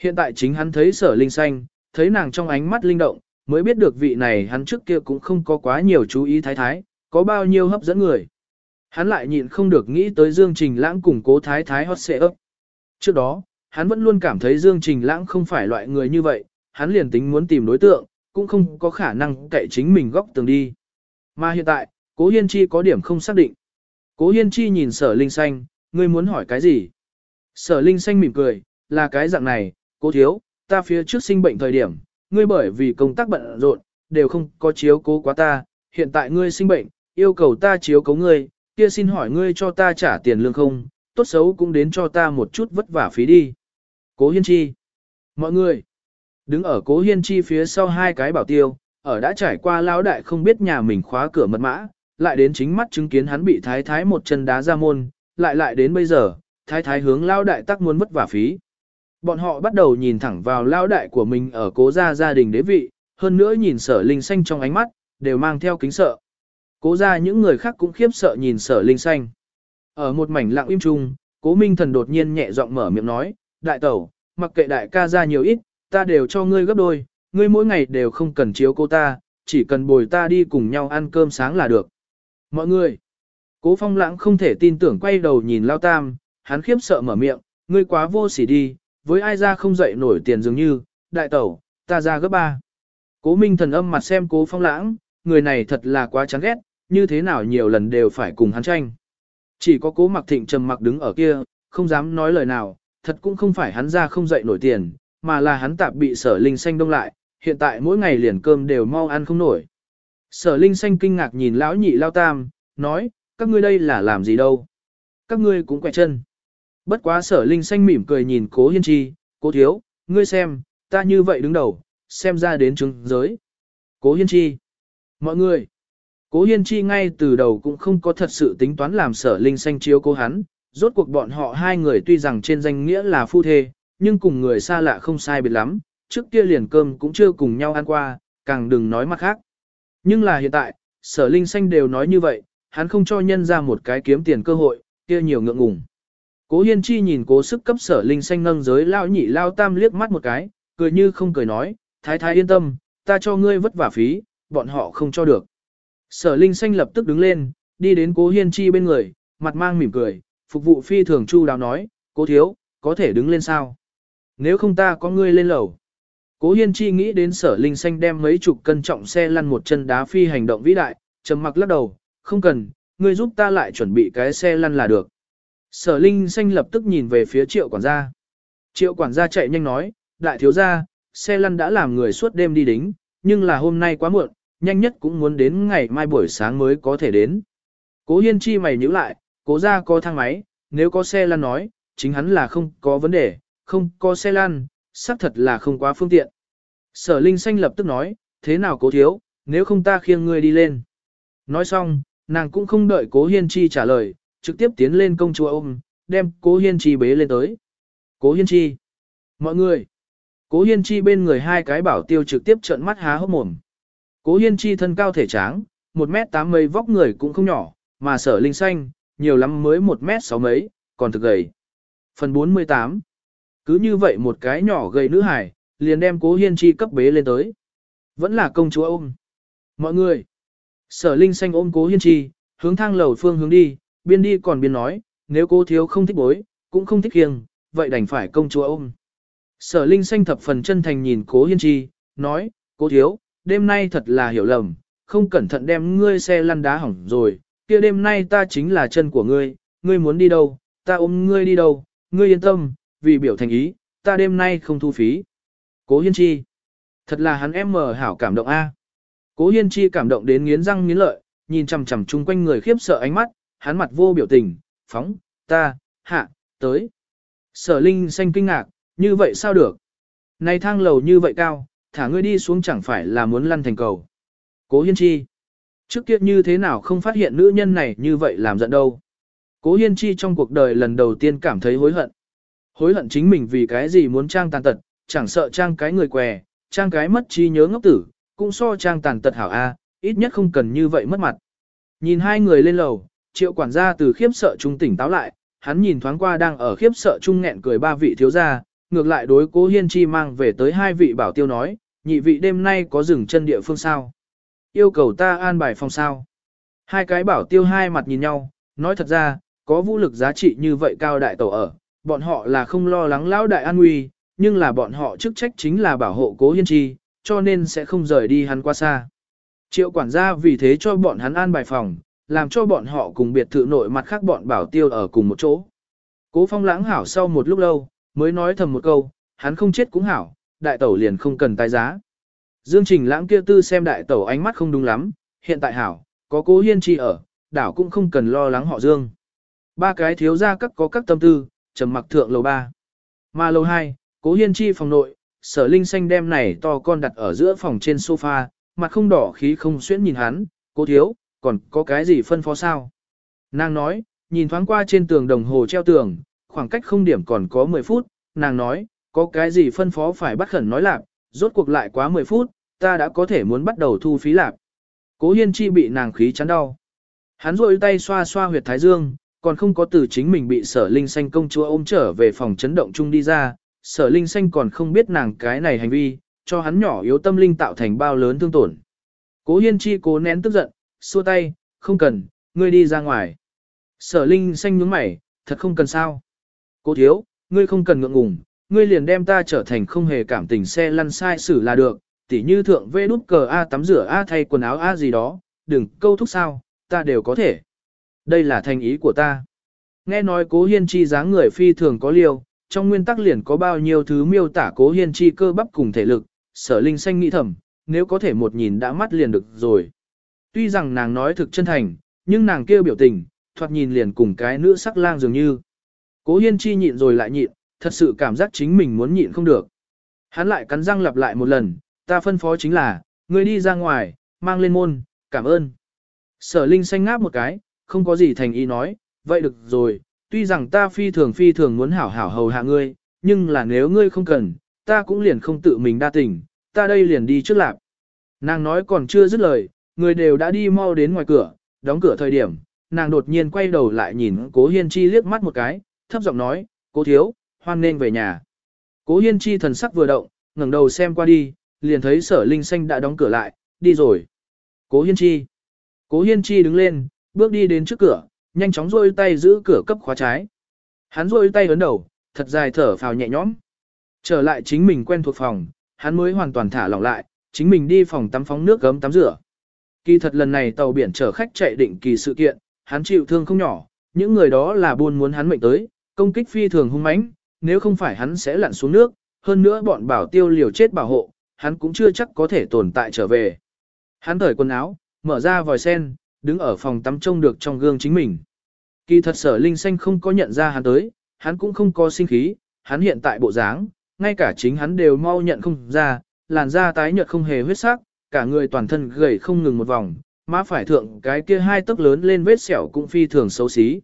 Hiện tại chính hắn thấy sở linh xanh, thấy nàng trong ánh mắt linh động, mới biết được vị này hắn trước kia cũng không có quá nhiều chú ý thái thái, có bao nhiêu hấp dẫn người. Hắn lại nhịn không được nghĩ tới Dương Trình Lãng cùng cố thái thái hot xệ ấp. Trước đó, hắn vẫn luôn cảm thấy Dương Trình Lãng không phải loại người như vậy, hắn liền tính muốn tìm đối tượng, cũng không có khả năng cậy chính mình góc tường đi. Mà hiện tại, Cố Hiên Chi có điểm không xác định. Cố Hiên Chi nhìn sở linh xanh, ngươi muốn hỏi cái gì? Sở linh xanh mỉm cười, là cái dạng này, cố thiếu, ta phía trước sinh bệnh thời điểm, ngươi bởi vì công tác bận rộn, đều không có chiếu cố quá ta, hiện tại ngươi sinh bệnh, yêu cầu ta chiếu cố ngươi, kia xin hỏi ngươi cho ta trả tiền lương không, tốt xấu cũng đến cho ta một chút vất vả phí đi. Cố Hiên Chi. Mọi người, đứng ở Cố Hiên Chi phía sau hai cái bảo tiêu, ở đã trải qua lão đại không biết nhà mình khóa cửa mật mã, lại đến chính mắt chứng kiến hắn bị thái thái một chân đá ra môn, lại lại đến bây giờ, thái thái hướng lão đại tắc muốn vất vả phí. Bọn họ bắt đầu nhìn thẳng vào lão đại của mình ở cố gia gia đình đế vị, hơn nữa nhìn sở linh xanh trong ánh mắt, đều mang theo kính sợ. Cố gia những người khác cũng khiếp sợ nhìn sở linh xanh. Ở một mảnh lặng im chung, cố minh thần đột nhiên nhẹ giọng mở miệng nói, đại tẩu, mặc kệ đại ca ra nhiều ít, ta đều cho ngươi gấp đôi, ngươi mỗi ngày đều không cần chiếu cô ta, chỉ cần bồi ta đi cùng nhau ăn cơm sáng là được. Mọi người, cố phong lãng không thể tin tưởng quay đầu nhìn lao tam, hắn khiếp sợ mở miệng, ngươi quá vô sỉ đi, với ai ra không dậy nổi tiền dường như, đại tẩu, ta ra gấp ba. Cố minh thần âm mặt xem cố phong lãng, người này thật là quá chán ghét, như thế nào nhiều lần đều phải cùng hắn tranh. Chỉ có cố mặc thịnh trầm mặc đứng ở kia, không dám nói lời nào, thật cũng không phải hắn ra không dậy nổi tiền, mà là hắn tạp bị sở linh xanh đông lại, hiện tại mỗi ngày liền cơm đều mau ăn không nổi. Sở linh xanh kinh ngạc nhìn lão nhị lao tam, nói, các ngươi đây là làm gì đâu. Các ngươi cũng quẹt chân. Bất quá sở linh xanh mỉm cười nhìn cố hiên chi, cố thiếu, ngươi xem, ta như vậy đứng đầu, xem ra đến chứng giới. Cố hiên chi. Mọi người. Cố Hiên Chi ngay từ đầu cũng không có thật sự tính toán làm sở linh xanh chiếu cố hắn, rốt cuộc bọn họ hai người tuy rằng trên danh nghĩa là phu thê, nhưng cùng người xa lạ không sai biệt lắm, trước kia liền cơm cũng chưa cùng nhau ăn qua, càng đừng nói mặt khác. Nhưng là hiện tại, sở linh xanh đều nói như vậy, hắn không cho nhân ra một cái kiếm tiền cơ hội, kia nhiều ngượng ngùng. Cố Hiên Chi nhìn cố sức cấp sở linh xanh nâng giới lao nhị lao tam liếc mắt một cái, cười như không cười nói, thái thái yên tâm, ta cho ngươi vất vả phí, bọn họ không cho được. Sở Linh Xanh lập tức đứng lên, đi đến Cố Hiên Chi bên người, mặt mang mỉm cười, phục vụ phi thường chu đáo nói, Cố thiếu, có thể đứng lên sao? Nếu không ta có ngươi lên lầu. Cố Hiên Chi nghĩ đến Sở Linh Xanh đem mấy chục cân trọng xe lăn một chân đá phi hành động vĩ đại, trầm mặc lắc đầu, không cần, ngươi giúp ta lại chuẩn bị cái xe lăn là được. Sở Linh Xanh lập tức nhìn về phía triệu quản gia. Triệu quản gia chạy nhanh nói, đại thiếu gia, xe lăn đã làm người suốt đêm đi đính, nhưng là hôm nay quá muộn, nhanh nhất cũng muốn đến ngày mai buổi sáng mới có thể đến. Cố hiên chi mày nhíu lại, cố ra có thang máy, nếu có xe lăn nói, chính hắn là không có vấn đề, không có xe lăn, xác thật là không quá phương tiện. Sở Linh Xanh lập tức nói, thế nào cố thiếu, nếu không ta khiêng ngươi đi lên. Nói xong, nàng cũng không đợi cố hiên chi trả lời, trực tiếp tiến lên công chúa ôm, đem cố hiên chi bế lên tới. Cố hiên chi. Mọi người. Cố hiên chi bên người hai cái bảo tiêu trực tiếp trợn mắt há hốc mồm. Cố Hiên Chi thân cao thể tráng, một mét tám mấy vóc người cũng không nhỏ, mà sở linh xanh, nhiều lắm mới 1 mét 6 mấy, còn thực gầy. Phần 48 Cứ như vậy một cái nhỏ gầy nữ hải, liền đem cố hiên chi cấp bế lên tới. Vẫn là công chúa ôm. Mọi người. Sở Linh xanh ôm cố hiên chi, hướng thang lầu phương hướng đi, biên đi còn biên nói, nếu cô thiếu không thích bối, cũng không thích kiêng, vậy đành phải công chúa ôm. Sở Linh xanh thập phần chân thành nhìn cố hiên chi, nói, cố thiếu, đêm nay thật là hiểu lầm, không cẩn thận đem ngươi xe lăn đá hỏng rồi, kia đêm nay ta chính là chân của ngươi, ngươi muốn đi đâu, ta ôm ngươi đi đâu, ngươi yên tâm, vì biểu thành ý, ta đêm nay không thu phí. Cố hiên chi, thật là hắn em mờ hảo cảm động a. Cố hiên chi cảm động đến nghiến răng nghiến lợi, nhìn chằm chằm chung quanh người khiếp sợ ánh mắt, hắn mặt vô biểu tình, phóng, ta, hạ, tới. Sở Linh xanh kinh ngạc, như vậy sao được? Này thang lầu như vậy cao, thả ngươi đi xuống chẳng phải là muốn lăn thành cầu. Cố Hiên Chi. Trước kia như thế nào không phát hiện nữ nhân này như vậy làm giận đâu. Cố Hiên Chi trong cuộc đời lần đầu tiên cảm thấy hối hận. Hối hận chính mình vì cái gì muốn trang tàn tật, chẳng sợ trang cái người què, trang cái mất trí nhớ ngốc tử, cũng so trang tàn tật hảo A, ít nhất không cần như vậy mất mặt. Nhìn hai người lên lầu, triệu quản gia từ khiếp sợ trung tỉnh táo lại, hắn nhìn thoáng qua đang ở khiếp sợ trung nghẹn cười ba vị thiếu gia, ngược lại đối cố hiên chi mang về tới hai vị bảo tiêu nói, nhị vị đêm nay có dừng chân địa phương sao? Yêu cầu ta an bài phòng sao? Hai cái bảo tiêu hai mặt nhìn nhau, nói thật ra, có vũ lực giá trị như vậy cao đại tổ ở, bọn họ là không lo lắng lão đại an nguy, nhưng là bọn họ chức trách chính là bảo hộ cố hiên chi, cho nên sẽ không rời đi hắn qua xa. Triệu quản gia vì thế cho bọn hắn an bài phòng, làm cho bọn họ cùng biệt thự nội mặt khác bọn bảo tiêu ở cùng một chỗ. Cố phong lãng hảo sau một lúc lâu, mới nói thầm một câu, hắn không chết cũng hảo, đại tẩu liền không cần tái giá. Dương Trình lãng kia tư xem đại tẩu ánh mắt không đúng lắm, hiện tại hảo, có cố hiên chi ở, đảo cũng không cần lo lắng họ Dương. Ba cái thiếu gia các có các tâm tư, trầm mặc thượng lầu ba. Mà lầu hai, cố hiên chi phòng nội, sở linh xanh đem này to con đặt ở giữa phòng trên sofa, mặt không đỏ khí không xuyễn nhìn hắn, cố thiếu, còn có cái gì phân phó sao? Nàng nói, nhìn thoáng qua trên tường đồng hồ treo tường, khoảng cách không điểm còn có 10 phút, nàng nói, có cái gì phân phó phải bắt khẩn nói lạc, rốt cuộc lại quá 10 phút, ta đã có thể muốn bắt đầu thu phí lạc. Cố hiên chi bị nàng khí chắn đau. Hắn rôi tay xoa xoa huyệt thái dương, còn không có từ chính mình bị sở linh xanh công chúa ôm trở về phòng chấn động chung đi ra, sở linh xanh còn không biết nàng cái này hành vi, cho hắn nhỏ yếu tâm linh tạo thành bao lớn thương tổn. Cố hiên chi cố nén tức giận, xua tay, không cần, ngươi đi ra ngoài. Sở linh xanh nhướng mày, thật không cần sao. Cố thiếu, ngươi không cần ngượng ngùng, ngươi liền đem ta trở thành không hề cảm tình xe lăn sai xử là được, tỉ như thượng vê đút cờ A tắm rửa A thay quần áo A gì đó, đừng câu thúc sao, ta đều có thể. Đây là thành ý của ta. Nghe nói cố hiên chi dáng người phi thường có liều trong nguyên tắc liền có bao nhiêu thứ miêu tả cố hiên chi cơ bắp cùng thể lực, sở linh xanh nghĩ thầm, nếu có thể một nhìn đã mắt liền được rồi. Tuy rằng nàng nói thực chân thành, nhưng nàng kêu biểu tình, thoạt nhìn liền cùng cái nữ sắc lang dường như. Cố hiên chi nhịn rồi lại nhịn, thật sự cảm giác chính mình muốn nhịn không được. Hắn lại cắn răng lặp lại một lần, ta phân phó chính là, ngươi đi ra ngoài, mang lên môn, cảm ơn. Sở Linh xanh ngáp một cái, không có gì thành ý nói, vậy được rồi, tuy rằng ta phi thường phi thường muốn hảo hảo hầu hạ ngươi, nhưng là nếu ngươi không cần, ta cũng liền không tự mình đa tình, ta đây liền đi trước lạc. Nàng nói còn chưa dứt lời, người đều đã đi mau đến ngoài cửa, đóng cửa thời điểm, nàng đột nhiên quay đầu lại nhìn cố hiên chi liếc mắt một cái, thấp giọng nói, cố thiếu, hoan nên về nhà. Cố hiên chi thần sắc vừa động, ngẩng đầu xem qua đi, liền thấy sở linh xanh đã đóng cửa lại, đi rồi. Cố hiên chi. Cố hiên chi đứng lên, bước đi đến trước cửa, nhanh chóng rôi tay giữ cửa cấp khóa trái. Hắn rôi tay ấn đầu, thật dài thở phào nhẹ nhõm. Trở lại chính mình quen thuộc phòng, hắn mới hoàn toàn thả lỏng lại, chính mình đi phòng tắm phóng nước gấm tắm rửa. Kỳ thật lần này tàu biển chở khách chạy định kỳ sự kiện, hắn chịu thương không nhỏ, những người đó là buôn muốn hắn mệnh tới, công kích phi thường hung mãnh, nếu không phải hắn sẽ lặn xuống nước, hơn nữa bọn bảo tiêu liều chết bảo hộ, hắn cũng chưa chắc có thể tồn tại trở về. Hắn thởi quần áo, mở ra vòi sen, đứng ở phòng tắm trông được trong gương chính mình. Kỳ thật sở linh xanh không có nhận ra hắn tới, hắn cũng không có sinh khí, hắn hiện tại bộ dáng, ngay cả chính hắn đều mau nhận không ra, làn da tái nhợt không hề huyết sắc, cả người toàn thân gầy không ngừng một vòng, má phải thượng cái kia hai tấc lớn lên vết sẹo cũng phi thường xấu xí.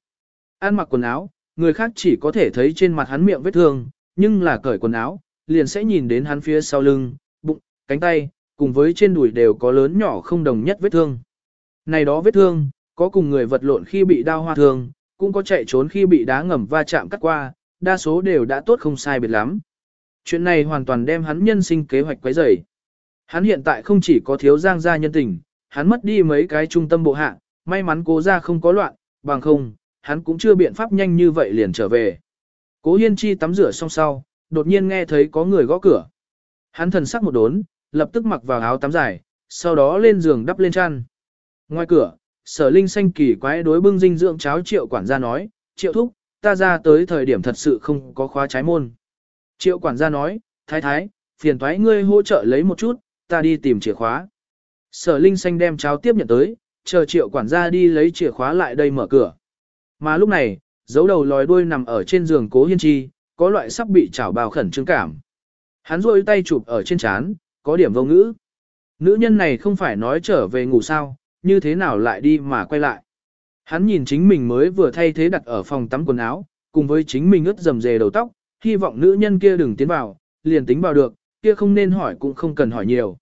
Ăn mặc quần áo, người khác chỉ có thể thấy trên mặt hắn miệng vết thương, nhưng là cởi quần áo, liền sẽ nhìn đến hắn phía sau lưng, bụng, cánh tay, cùng với trên đùi đều có lớn nhỏ không đồng nhất vết thương. Này đó vết thương, có cùng người vật lộn khi bị đau hoa thương, cũng có chạy trốn khi bị đá ngầm va chạm cắt qua, đa số đều đã tốt không sai biệt lắm. Chuyện này hoàn toàn đem hắn nhân sinh kế hoạch quấy rầy. Hắn hiện tại không chỉ có thiếu giang gia nhân tình, hắn mất đi mấy cái trung tâm bộ hạ, may mắn cố ra không có loạn, bằng không, hắn cũng chưa biện pháp nhanh như vậy liền trở về. Cố Hiên Chi tắm rửa xong sau, đột nhiên nghe thấy có người gõ cửa. Hắn thần sắc một đốn, lập tức mặc vào áo tắm dài, sau đó lên giường đắp lên chăn. Ngoài cửa, sở linh xanh kỳ quái đối bưng dinh dưỡng cháo triệu quản gia nói, triệu thúc, ta ra tới thời điểm thật sự không có khóa trái môn. Triệu quản gia nói, thái thái, phiền thoái ngươi hỗ trợ lấy một chút, ta đi tìm chìa khóa. Sở linh xanh đem cháo tiếp nhận tới, chờ triệu quản gia đi lấy chìa khóa lại đây mở cửa. Mà lúc này, dấu đầu lòi đuôi nằm ở trên giường cố hiên chi, có loại sắp bị chảo bào khẩn trương cảm. Hắn rôi tay chụp ở trên chán, có điểm vô ngữ. Nữ nhân này không phải nói trở về ngủ sao, như thế nào lại đi mà quay lại. Hắn nhìn chính mình mới vừa thay thế đặt ở phòng tắm quần áo, cùng với chính mình ướt dầm dề đầu tóc, hy vọng nữ nhân kia đừng tiến vào, liền tính vào được, kia không nên hỏi cũng không cần hỏi nhiều.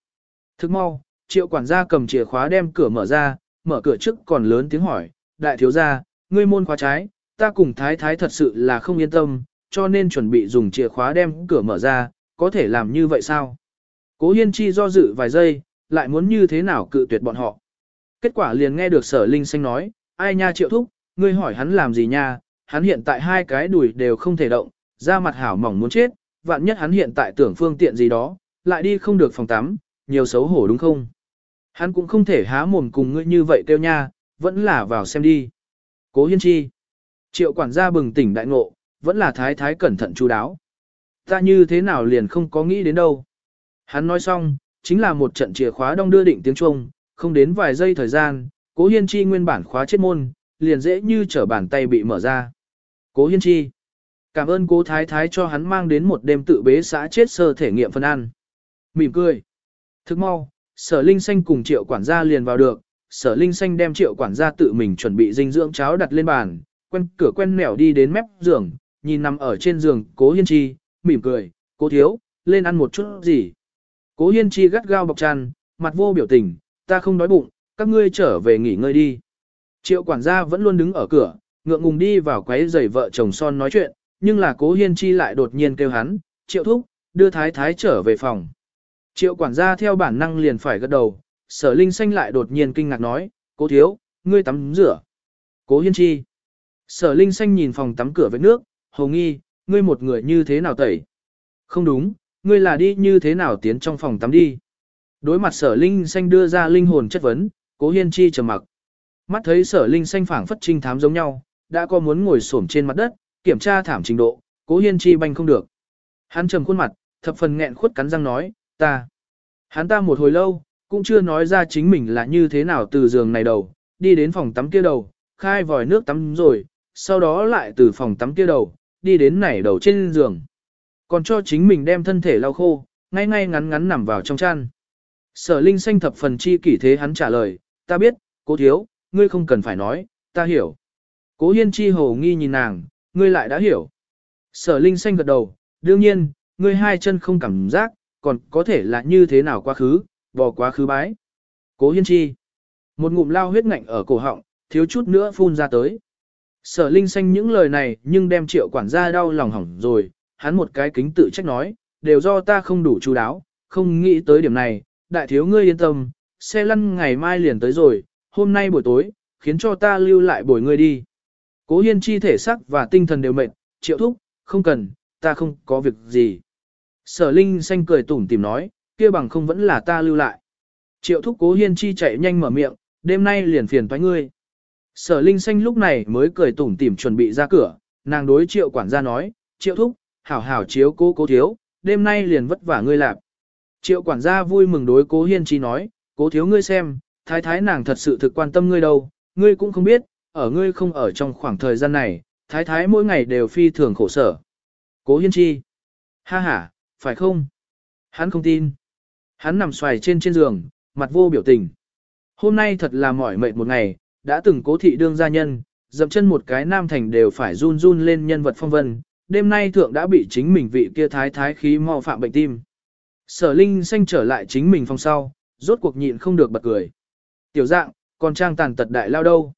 Thức mau, triệu quản gia cầm chìa khóa đem cửa mở ra, mở cửa trước còn lớn tiếng hỏi, đại thiếu gia, ngươi môn khóa trái, ta cùng thái thái thật sự là không yên tâm, cho nên chuẩn bị dùng chìa khóa đem cửa mở ra, có thể làm như vậy sao? Cố Hiên Chi do dự vài giây, lại muốn như thế nào cự tuyệt bọn họ. Kết quả liền nghe được sở linh xanh nói, ai nha triệu thúc, ngươi hỏi hắn làm gì nha, hắn hiện tại hai cái đùi đều không thể động, da mặt hảo mỏng muốn chết, vạn nhất hắn hiện tại tưởng phương tiện gì đó, lại đi không được phòng tắm, nhiều xấu hổ đúng không? Hắn cũng không thể há mồm cùng ngươi như vậy tiêu nha, vẫn là vào xem đi. Cố Hiên Chi. Triệu quản gia bừng tỉnh đại ngộ, vẫn là thái thái cẩn thận chú đáo. Ta như thế nào liền không có nghĩ đến đâu. Hắn nói xong, chính là một trận chìa khóa đong đưa định tiếng chuông không đến vài giây thời gian, cố hiên chi nguyên bản khóa chết môn, liền dễ như trở bàn tay bị mở ra. Cố hiên chi. Cảm ơn cố thái thái cho hắn mang đến một đêm tự bế xã chết sơ thể nghiệm phân ăn. Mỉm cười. Thức mau, sở linh xanh cùng triệu quản gia liền vào được, sở linh xanh đem triệu quản gia tự mình chuẩn bị dinh dưỡng cháo đặt lên bàn, quen cửa quen mẻo đi đến mép giường, nhìn nằm ở trên giường cố hiên chi, mỉm cười, cố thiếu, lên ăn một chút gì. Cố hiên chi gắt gao bọc chăn, mặt vô biểu tình, ta không đói bụng, các ngươi trở về nghỉ ngơi đi. Triệu quản gia vẫn luôn đứng ở cửa, ngượng ngùng đi vào quấy giày vợ chồng son nói chuyện, nhưng là cố hiên chi lại đột nhiên kêu hắn, triệu thúc, đưa thái thái trở về phòng. Triệu quản gia theo bản năng liền phải gật đầu, sở linh xanh lại đột nhiên kinh ngạc nói, cố thiếu, ngươi tắm rửa. Cố hiên chi. Sở linh xanh nhìn phòng tắm cửa với nước, hồ nghi, ngươi một người như thế nào tẩy. Không đúng, ngươi là đi như thế nào tiến trong phòng tắm đi. Đối mặt sở linh xanh đưa ra linh hồn chất vấn, cố hiên chi trầm mặc. Mắt thấy sở linh xanh phảng phất trinh thám giống nhau, đã có muốn ngồi xổm trên mặt đất, kiểm tra thảm trình độ, cố hiên chi banh không được. Hắn trầm khuôn mặt, thập phần nghẹn khuất cắn răng nói, ta. Hắn ta một hồi lâu, cũng chưa nói ra chính mình là như thế nào từ giường này đầu, đi đến phòng tắm kia đầu, khai vòi nước tắm rồi, sau đó lại từ phòng tắm kia đầu, đi đến nảy đầu trên giường. Còn cho chính mình đem thân thể lau khô, ngay ngay ngắn ngắn nằm vào trong chăn. Sở Linh xanh thập phần chi kỷ thế hắn trả lời, ta biết, cố thiếu, ngươi không cần phải nói, ta hiểu. Cố hiên chi hồ nghi nhìn nàng, ngươi lại đã hiểu. Sở Linh xanh gật đầu, đương nhiên, ngươi hai chân không cảm giác, còn có thể là như thế nào quá khứ, bỏ quá khứ bái. Cố hiên chi. Một ngụm lao huyết ngạnh ở cổ họng, thiếu chút nữa phun ra tới. Sở Linh xanh những lời này nhưng đem triệu quản gia đau lòng hỏng rồi, hắn một cái kính tự trách nói, đều do ta không đủ chú đáo, không nghĩ tới điểm này, đại thiếu ngươi yên tâm, xe lăn ngày mai liền tới rồi, hôm nay buổi tối, khiến cho ta lưu lại bồi ngươi đi. Cố hiên chi thể sắc và tinh thần đều mệt, triệu thúc, không cần, ta không có việc gì. Sở Linh xanh cười tủm tìm nói, kia bằng không vẫn là ta lưu lại. Triệu thúc cố hiên chi chạy nhanh mở miệng, đêm nay liền phiền toái ngươi. Sở Linh xanh lúc này mới cười tủm tỉm chuẩn bị ra cửa, nàng đối triệu quản gia nói, triệu thúc, hảo hảo chiếu cố cố thiếu, đêm nay liền vất vả ngươi lạp. Triệu quản gia vui mừng đối cố hiên chi nói, cố thiếu ngươi xem, thái thái nàng thật sự thực quan tâm ngươi đâu, ngươi cũng không biết, ở ngươi không ở trong khoảng thời gian này, thái thái mỗi ngày đều phi thường khổ sở. Cố hiên chi. Ha ha, phải không? Hắn không tin. Hắn nằm xoài trên trên giường, mặt vô biểu tình. Hôm nay thật là mỏi mệt một ngày, đã từng cố thị đương gia nhân, dậm chân một cái nam thành đều phải run run lên nhân vật phong vân, đêm nay thượng đã bị chính mình vị kia thái thái khí mau phạm bệnh tim. Sở Linh xanh trở lại chính mình phòng sau, rốt cuộc nhịn không được bật cười. Tiểu dạng, còn trang tàn tật đại lao đâu.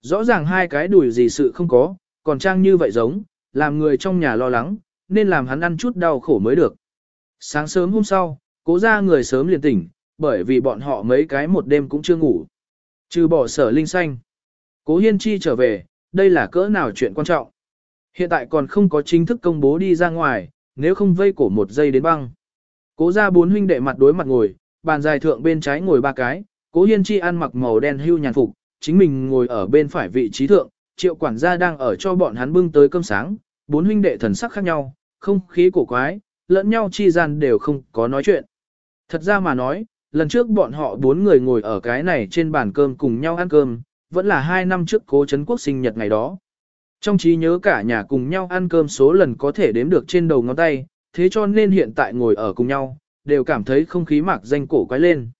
Rõ ràng hai cái đùi gì sự không có, còn trang như vậy giống, làm người trong nhà lo lắng, nên làm hắn ăn chút đau khổ mới được. Sáng sớm hôm sau, cố ra người sớm liền tỉnh, bởi vì bọn họ mấy cái một đêm cũng chưa ngủ. Trừ bỏ sở linh xanh. Cố Hiên Chi trở về, đây là cỡ nào chuyện quan trọng. Hiện tại còn không có chính thức công bố đi ra ngoài, nếu không vây cổ một giây đến băng. Cố ra bốn huynh đệ mặt đối mặt ngồi, bàn dài thượng bên trái ngồi ba cái, cố Hiên Chi ăn mặc màu đen hưu nhàn phục, chính mình ngồi ở bên phải vị trí thượng, triệu quản gia đang ở cho bọn hắn bưng tới cơm sáng, bốn huynh đệ thần sắc khác nhau, không khí cổ quái, lẫn nhau chi gian đều không có nói chuyện. Thật ra mà nói, lần trước bọn họ bốn người ngồi ở cái này trên bàn cơm cùng nhau ăn cơm, vẫn là hai năm trước cố Trấn quốc sinh nhật ngày đó. Trong trí nhớ cả nhà cùng nhau ăn cơm số lần có thể đếm được trên đầu ngón tay, thế cho nên hiện tại ngồi ở cùng nhau, đều cảm thấy không khí mạc danh cổ quái lên.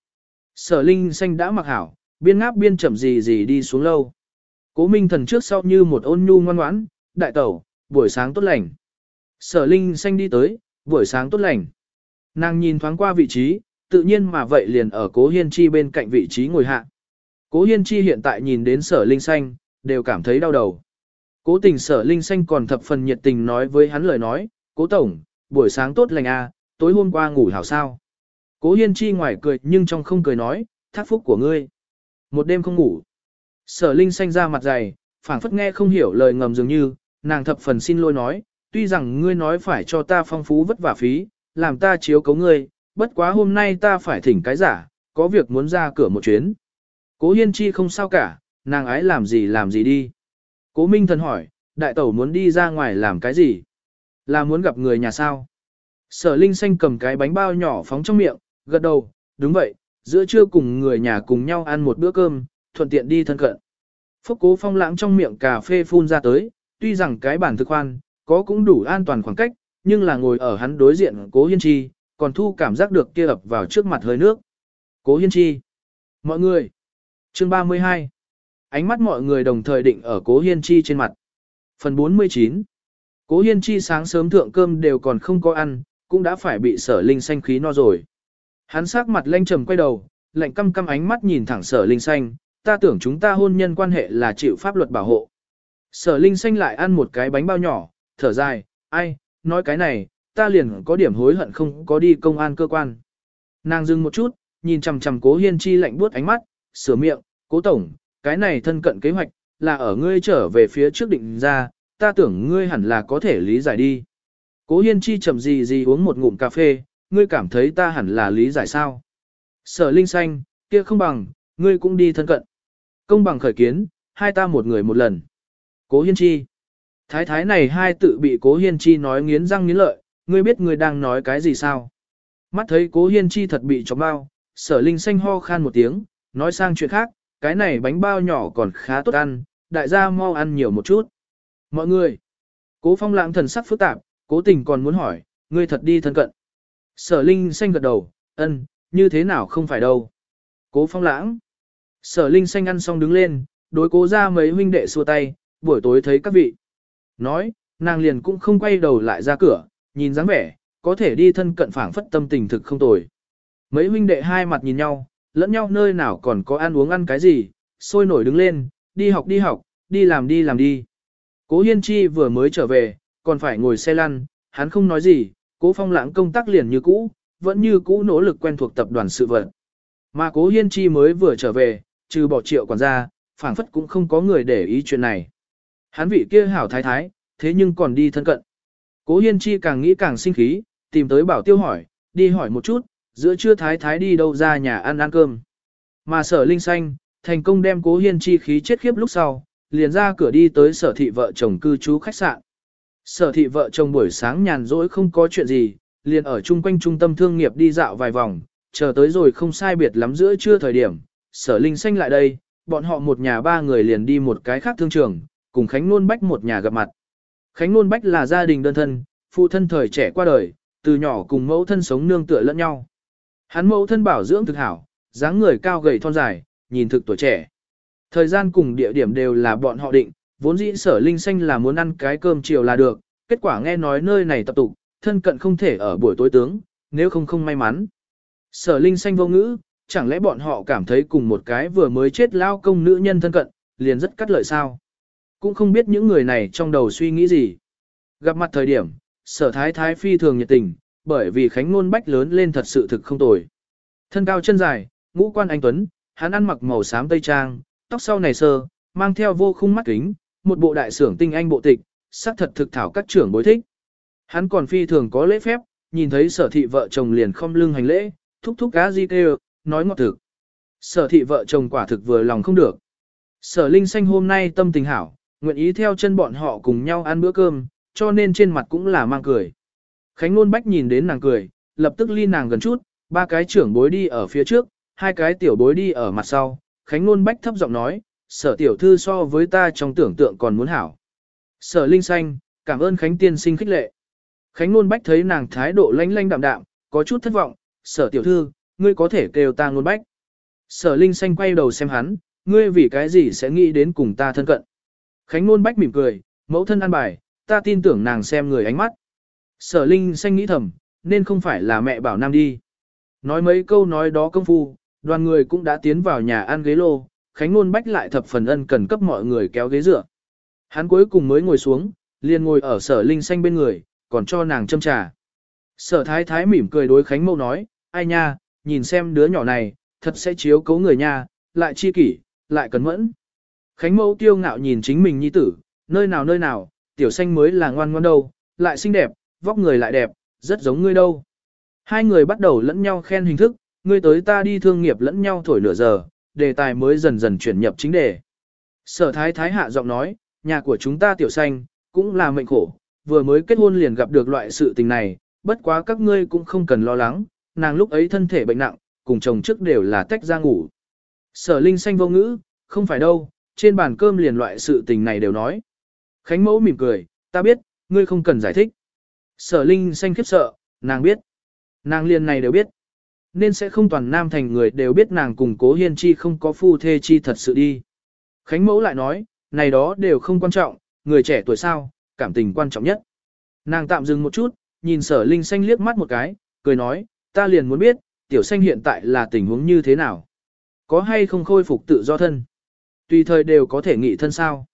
Sở Linh xanh đã mặc hảo, biên ngáp biên chậm gì gì đi xuống lâu. Cố Minh thần trước sau như một ôn nhu ngoan ngoãn, đại tẩu, buổi sáng tốt lành. Sở Linh xanh đi tới, buổi sáng tốt lành. Nàng nhìn thoáng qua vị trí, tự nhiên mà vậy liền ở Cố Hiên Chi bên cạnh vị trí ngồi hạ. Cố Hiên Chi hiện tại nhìn đến sở Linh xanh, đều cảm thấy đau đầu. Cố tình sở Linh xanh còn thập phần nhiệt tình nói với hắn lời nói, Cố Tổng, buổi sáng tốt lành à, tối hôm qua ngủ hảo sao. Cố Hiên Chi ngoài cười nhưng trong không cười nói, thác phúc của ngươi. Một đêm không ngủ. Sở Linh xanh ra mặt dày, phảng phất nghe không hiểu lời ngầm dường như, nàng thập phần xin lỗi nói, tuy rằng ngươi nói phải cho ta phong phú vất vả phí, làm ta chiếu cấu ngươi, bất quá hôm nay ta phải thỉnh cái giả, có việc muốn ra cửa một chuyến. Cố Hiên Chi không sao cả, nàng ái làm gì làm gì đi. Cố Minh Thần hỏi, đại tẩu muốn đi ra ngoài làm cái gì? Là muốn gặp người nhà sao? Sở Linh Xanh cầm cái bánh bao nhỏ phóng trong miệng, gật đầu, đúng vậy, giữa trưa cùng người nhà cùng nhau ăn một bữa cơm, thuận tiện đi thân cận. Phúc cố phong lãng trong miệng cà phê phun ra tới, tuy rằng cái bản thực khoan, có cũng đủ an toàn khoảng cách, nhưng là ngồi ở hắn đối diện cố hiên chi, còn thu cảm giác được kia ập vào trước mặt hơi nước. Cố hiên chi. Mọi người. Chương 32. Ánh mắt mọi người đồng thời định ở cố hiên chi trên mặt. Phần 49. Cố hiên chi sáng sớm thượng cơm đều còn không có ăn, cũng đã phải bị sở linh xanh khí no rồi. Hắn sắc mặt lanh trầm quay đầu, lạnh căm căm ánh mắt nhìn thẳng sở linh xanh, ta tưởng chúng ta hôn nhân quan hệ là chịu pháp luật bảo hộ. Sở linh xanh lại ăn một cái bánh bao nhỏ, thở dài, ai, nói cái này, ta liền có điểm hối hận không có đi công an cơ quan. Nàng dừng một chút, nhìn chằm chằm cố hiên chi lạnh buốt ánh mắt, sửa miệng, cố tổng, cái này thân cận kế hoạch, là ở ngươi trở về phía trước định ra, ta tưởng ngươi hẳn là có thể lý giải đi. Cố hiên chi chậm gì gì uống một ngụm cà phê, ngươi cảm thấy ta hẳn là lý giải sao. Sở linh xanh, kia không bằng, ngươi cũng đi thân cận. Công bằng khởi kiến, hai ta một người một lần. Cố hiên chi. Thái thái này hai tự bị cố hiên chi nói nghiến răng nghiến lợi, ngươi biết ngươi đang nói cái gì sao? Mắt thấy cố hiên chi thật bị chóng bao, sở linh xanh ho khan một tiếng, nói sang chuyện khác, cái này bánh bao nhỏ còn khá tốt ăn, đại gia mau ăn nhiều một chút. Mọi người, cố phong lãng thần sắc phức tạp, cố tình còn muốn hỏi, ngươi thật đi thân cận. Sở linh xanh gật đầu, ân, như thế nào không phải đâu. Cố phong lãng. Sở linh xanh ăn xong đứng lên, đối cố ra mấy huynh đệ xua tay, buổi tối thấy các vị. Nói, nàng liền cũng không quay đầu lại ra cửa, nhìn dáng vẻ, có thể đi thân cận phảng phất tâm tình thực không tồi. Mấy huynh đệ hai mặt nhìn nhau, lẫn nhau nơi nào còn có ăn uống ăn cái gì, sôi nổi đứng lên, đi học đi học, đi làm đi làm đi. Cố Hiên Chi vừa mới trở về, còn phải ngồi xe lăn, hắn không nói gì, cố phong lãng công tác liền như cũ, vẫn như cũ nỗ lực quen thuộc tập đoàn sự vật. Mà cố Hiên Chi mới vừa trở về, trừ bỏ triệu quản gia, phảng phất cũng không có người để ý chuyện này. Hắn vị kia hảo thái thái, thế nhưng còn đi thân cận. Cố Hiên Chi càng nghĩ càng sinh khí, tìm tới bảo tiêu hỏi, đi hỏi một chút, giữa trưa thái thái đi đâu ra nhà ăn ăn cơm. Mà sở linh xanh, thành công đem cố Hiên Chi khí chết khiếp lúc sau, liền ra cửa đi tới sở thị vợ chồng cư trú khách sạn. Sở thị vợ chồng buổi sáng nhàn rỗi không có chuyện gì, liền ở chung quanh trung tâm thương nghiệp đi dạo vài vòng, chờ tới rồi không sai biệt lắm giữa trưa thời điểm, sở linh xanh lại đây, bọn họ một nhà ba người liền đi một cái khác thương trường, cùng Khánh Nôn Bách một nhà gặp mặt. Khánh Nôn Bách là gia đình đơn thân, phụ thân thời trẻ qua đời, từ nhỏ cùng mẫu thân sống nương tựa lẫn nhau. Hắn mẫu thân bảo dưỡng thực hảo, dáng người cao gầy thon dài, nhìn thực tuổi trẻ. Thời gian cùng địa điểm đều là bọn họ định, vốn dĩ sở linh xanh là muốn ăn cái cơm chiều là được, kết quả nghe nói nơi này tập tụ, thân cận không thể ở buổi tối tướng, nếu không không may mắn. Sở linh xanh vô ngữ, chẳng lẽ bọn họ cảm thấy cùng một cái vừa mới chết lao công nữ nhân thân cận, liền rất cắt lợi sao. Cũng không biết những người này trong đầu suy nghĩ gì. Gặp mặt thời điểm, sở thái thái phi thường nhiệt tình, bởi vì Khánh Nôn Bách lớn lên thật sự thực không tồi. Thân cao chân dài, ngũ quan anh Tuấn, hắn ăn mặc màu xám tây trang, tóc sau này sơ, mang theo vô khung mắt kính, một bộ đại sưởng tinh anh bộ tịch, sắc thật thực thảo các trưởng bối thích. Hắn còn phi thường có lễ phép, nhìn thấy sở thị vợ chồng liền không lưng hành lễ, thúc thúc cá di kêu, nói ngọt thực. Sở thị vợ chồng quả thực vừa lòng không được. Sở Linh Xanh hôm nay tâm tình hảo, nguyện ý theo chân bọn họ cùng nhau ăn bữa cơm, cho nên trên mặt cũng là mang cười. Khánh Nôn Bách nhìn đến nàng cười, lập tức ly nàng gần chút, ba cái trưởng bối đi ở phía trước, hai cái tiểu bối đi ở mặt sau. Khánh Nôn Bách thấp giọng nói, sở tiểu thư so với ta trong tưởng tượng còn muốn hảo. Sở Linh Xanh, cảm ơn Khánh tiên sinh khích lệ. Khánh Nôn Bách thấy nàng thái độ lanh lanh đạm đạm, có chút thất vọng, sở tiểu thư, ngươi có thể kêu ta Nôn Bách. Sở Linh Xanh quay đầu xem hắn, ngươi vì cái gì sẽ nghĩ đến cùng ta thân cận. Khánh Nôn Bách mỉm cười, mẫu thân ăn bài, ta tin tưởng nàng xem người ánh mắt. Sở Linh Xanh nghĩ thầm, nên không phải là mẹ bảo nam đi. Nói mấy câu nói đó công phu, đoàn người cũng đã tiến vào nhà ăn ghế lô, Khánh Nôn Bách lại thập phần ân cần cấp mọi người kéo ghế dựa. Hắn cuối cùng mới ngồi xuống, liền ngồi ở sở Linh Xanh bên người, còn cho nàng châm trà. Sở Thái Thái mỉm cười đối Khánh Mâu nói, ai nha, nhìn xem đứa nhỏ này, thật sẽ chiếu cấu người nha, lại chi kỷ, lại cẩn mẫn. Khánh Mâu tiêu ngạo nhìn chính mình nhi tử, nơi nào nơi nào, tiểu xanh mới là ngoan ngoan đâu, lại xinh đẹp, vóc người lại đẹp, rất giống ngươi đâu. Hai người bắt đầu lẫn nhau khen hình thức, ngươi tới ta đi thương nghiệp lẫn nhau thổi nửa giờ, đề tài mới dần dần chuyển nhập chính đề. Sở thái thái hạ giọng nói, nhà của chúng ta tiểu xanh, cũng là mệnh khổ, vừa mới kết hôn liền gặp được loại sự tình này, bất quá các ngươi cũng không cần lo lắng, nàng lúc ấy thân thể bệnh nặng, cùng chồng trước đều là tách ra ngủ. Sở linh xanh vô ngữ, không phải đâu, trên bàn cơm liền loại sự tình này đều nói. Khánh mẫu mỉm cười, ta biết, ngươi không cần giải thích. Sở Linh xanh khiếp sợ, nàng biết. Nàng liền này đều biết. Nên sẽ không toàn nam thành người đều biết nàng cùng cố hiên chi không có phu thê chi thật sự đi. Khánh mẫu lại nói, này đó đều không quan trọng, người trẻ tuổi sao, cảm tình quan trọng nhất. Nàng tạm dừng một chút, nhìn sở Linh xanh liếc mắt một cái, cười nói, ta liền muốn biết, tiểu xanh hiện tại là tình huống như thế nào. Có hay không khôi phục tự do thân? Tùy thời đều có thể nghị thân sao.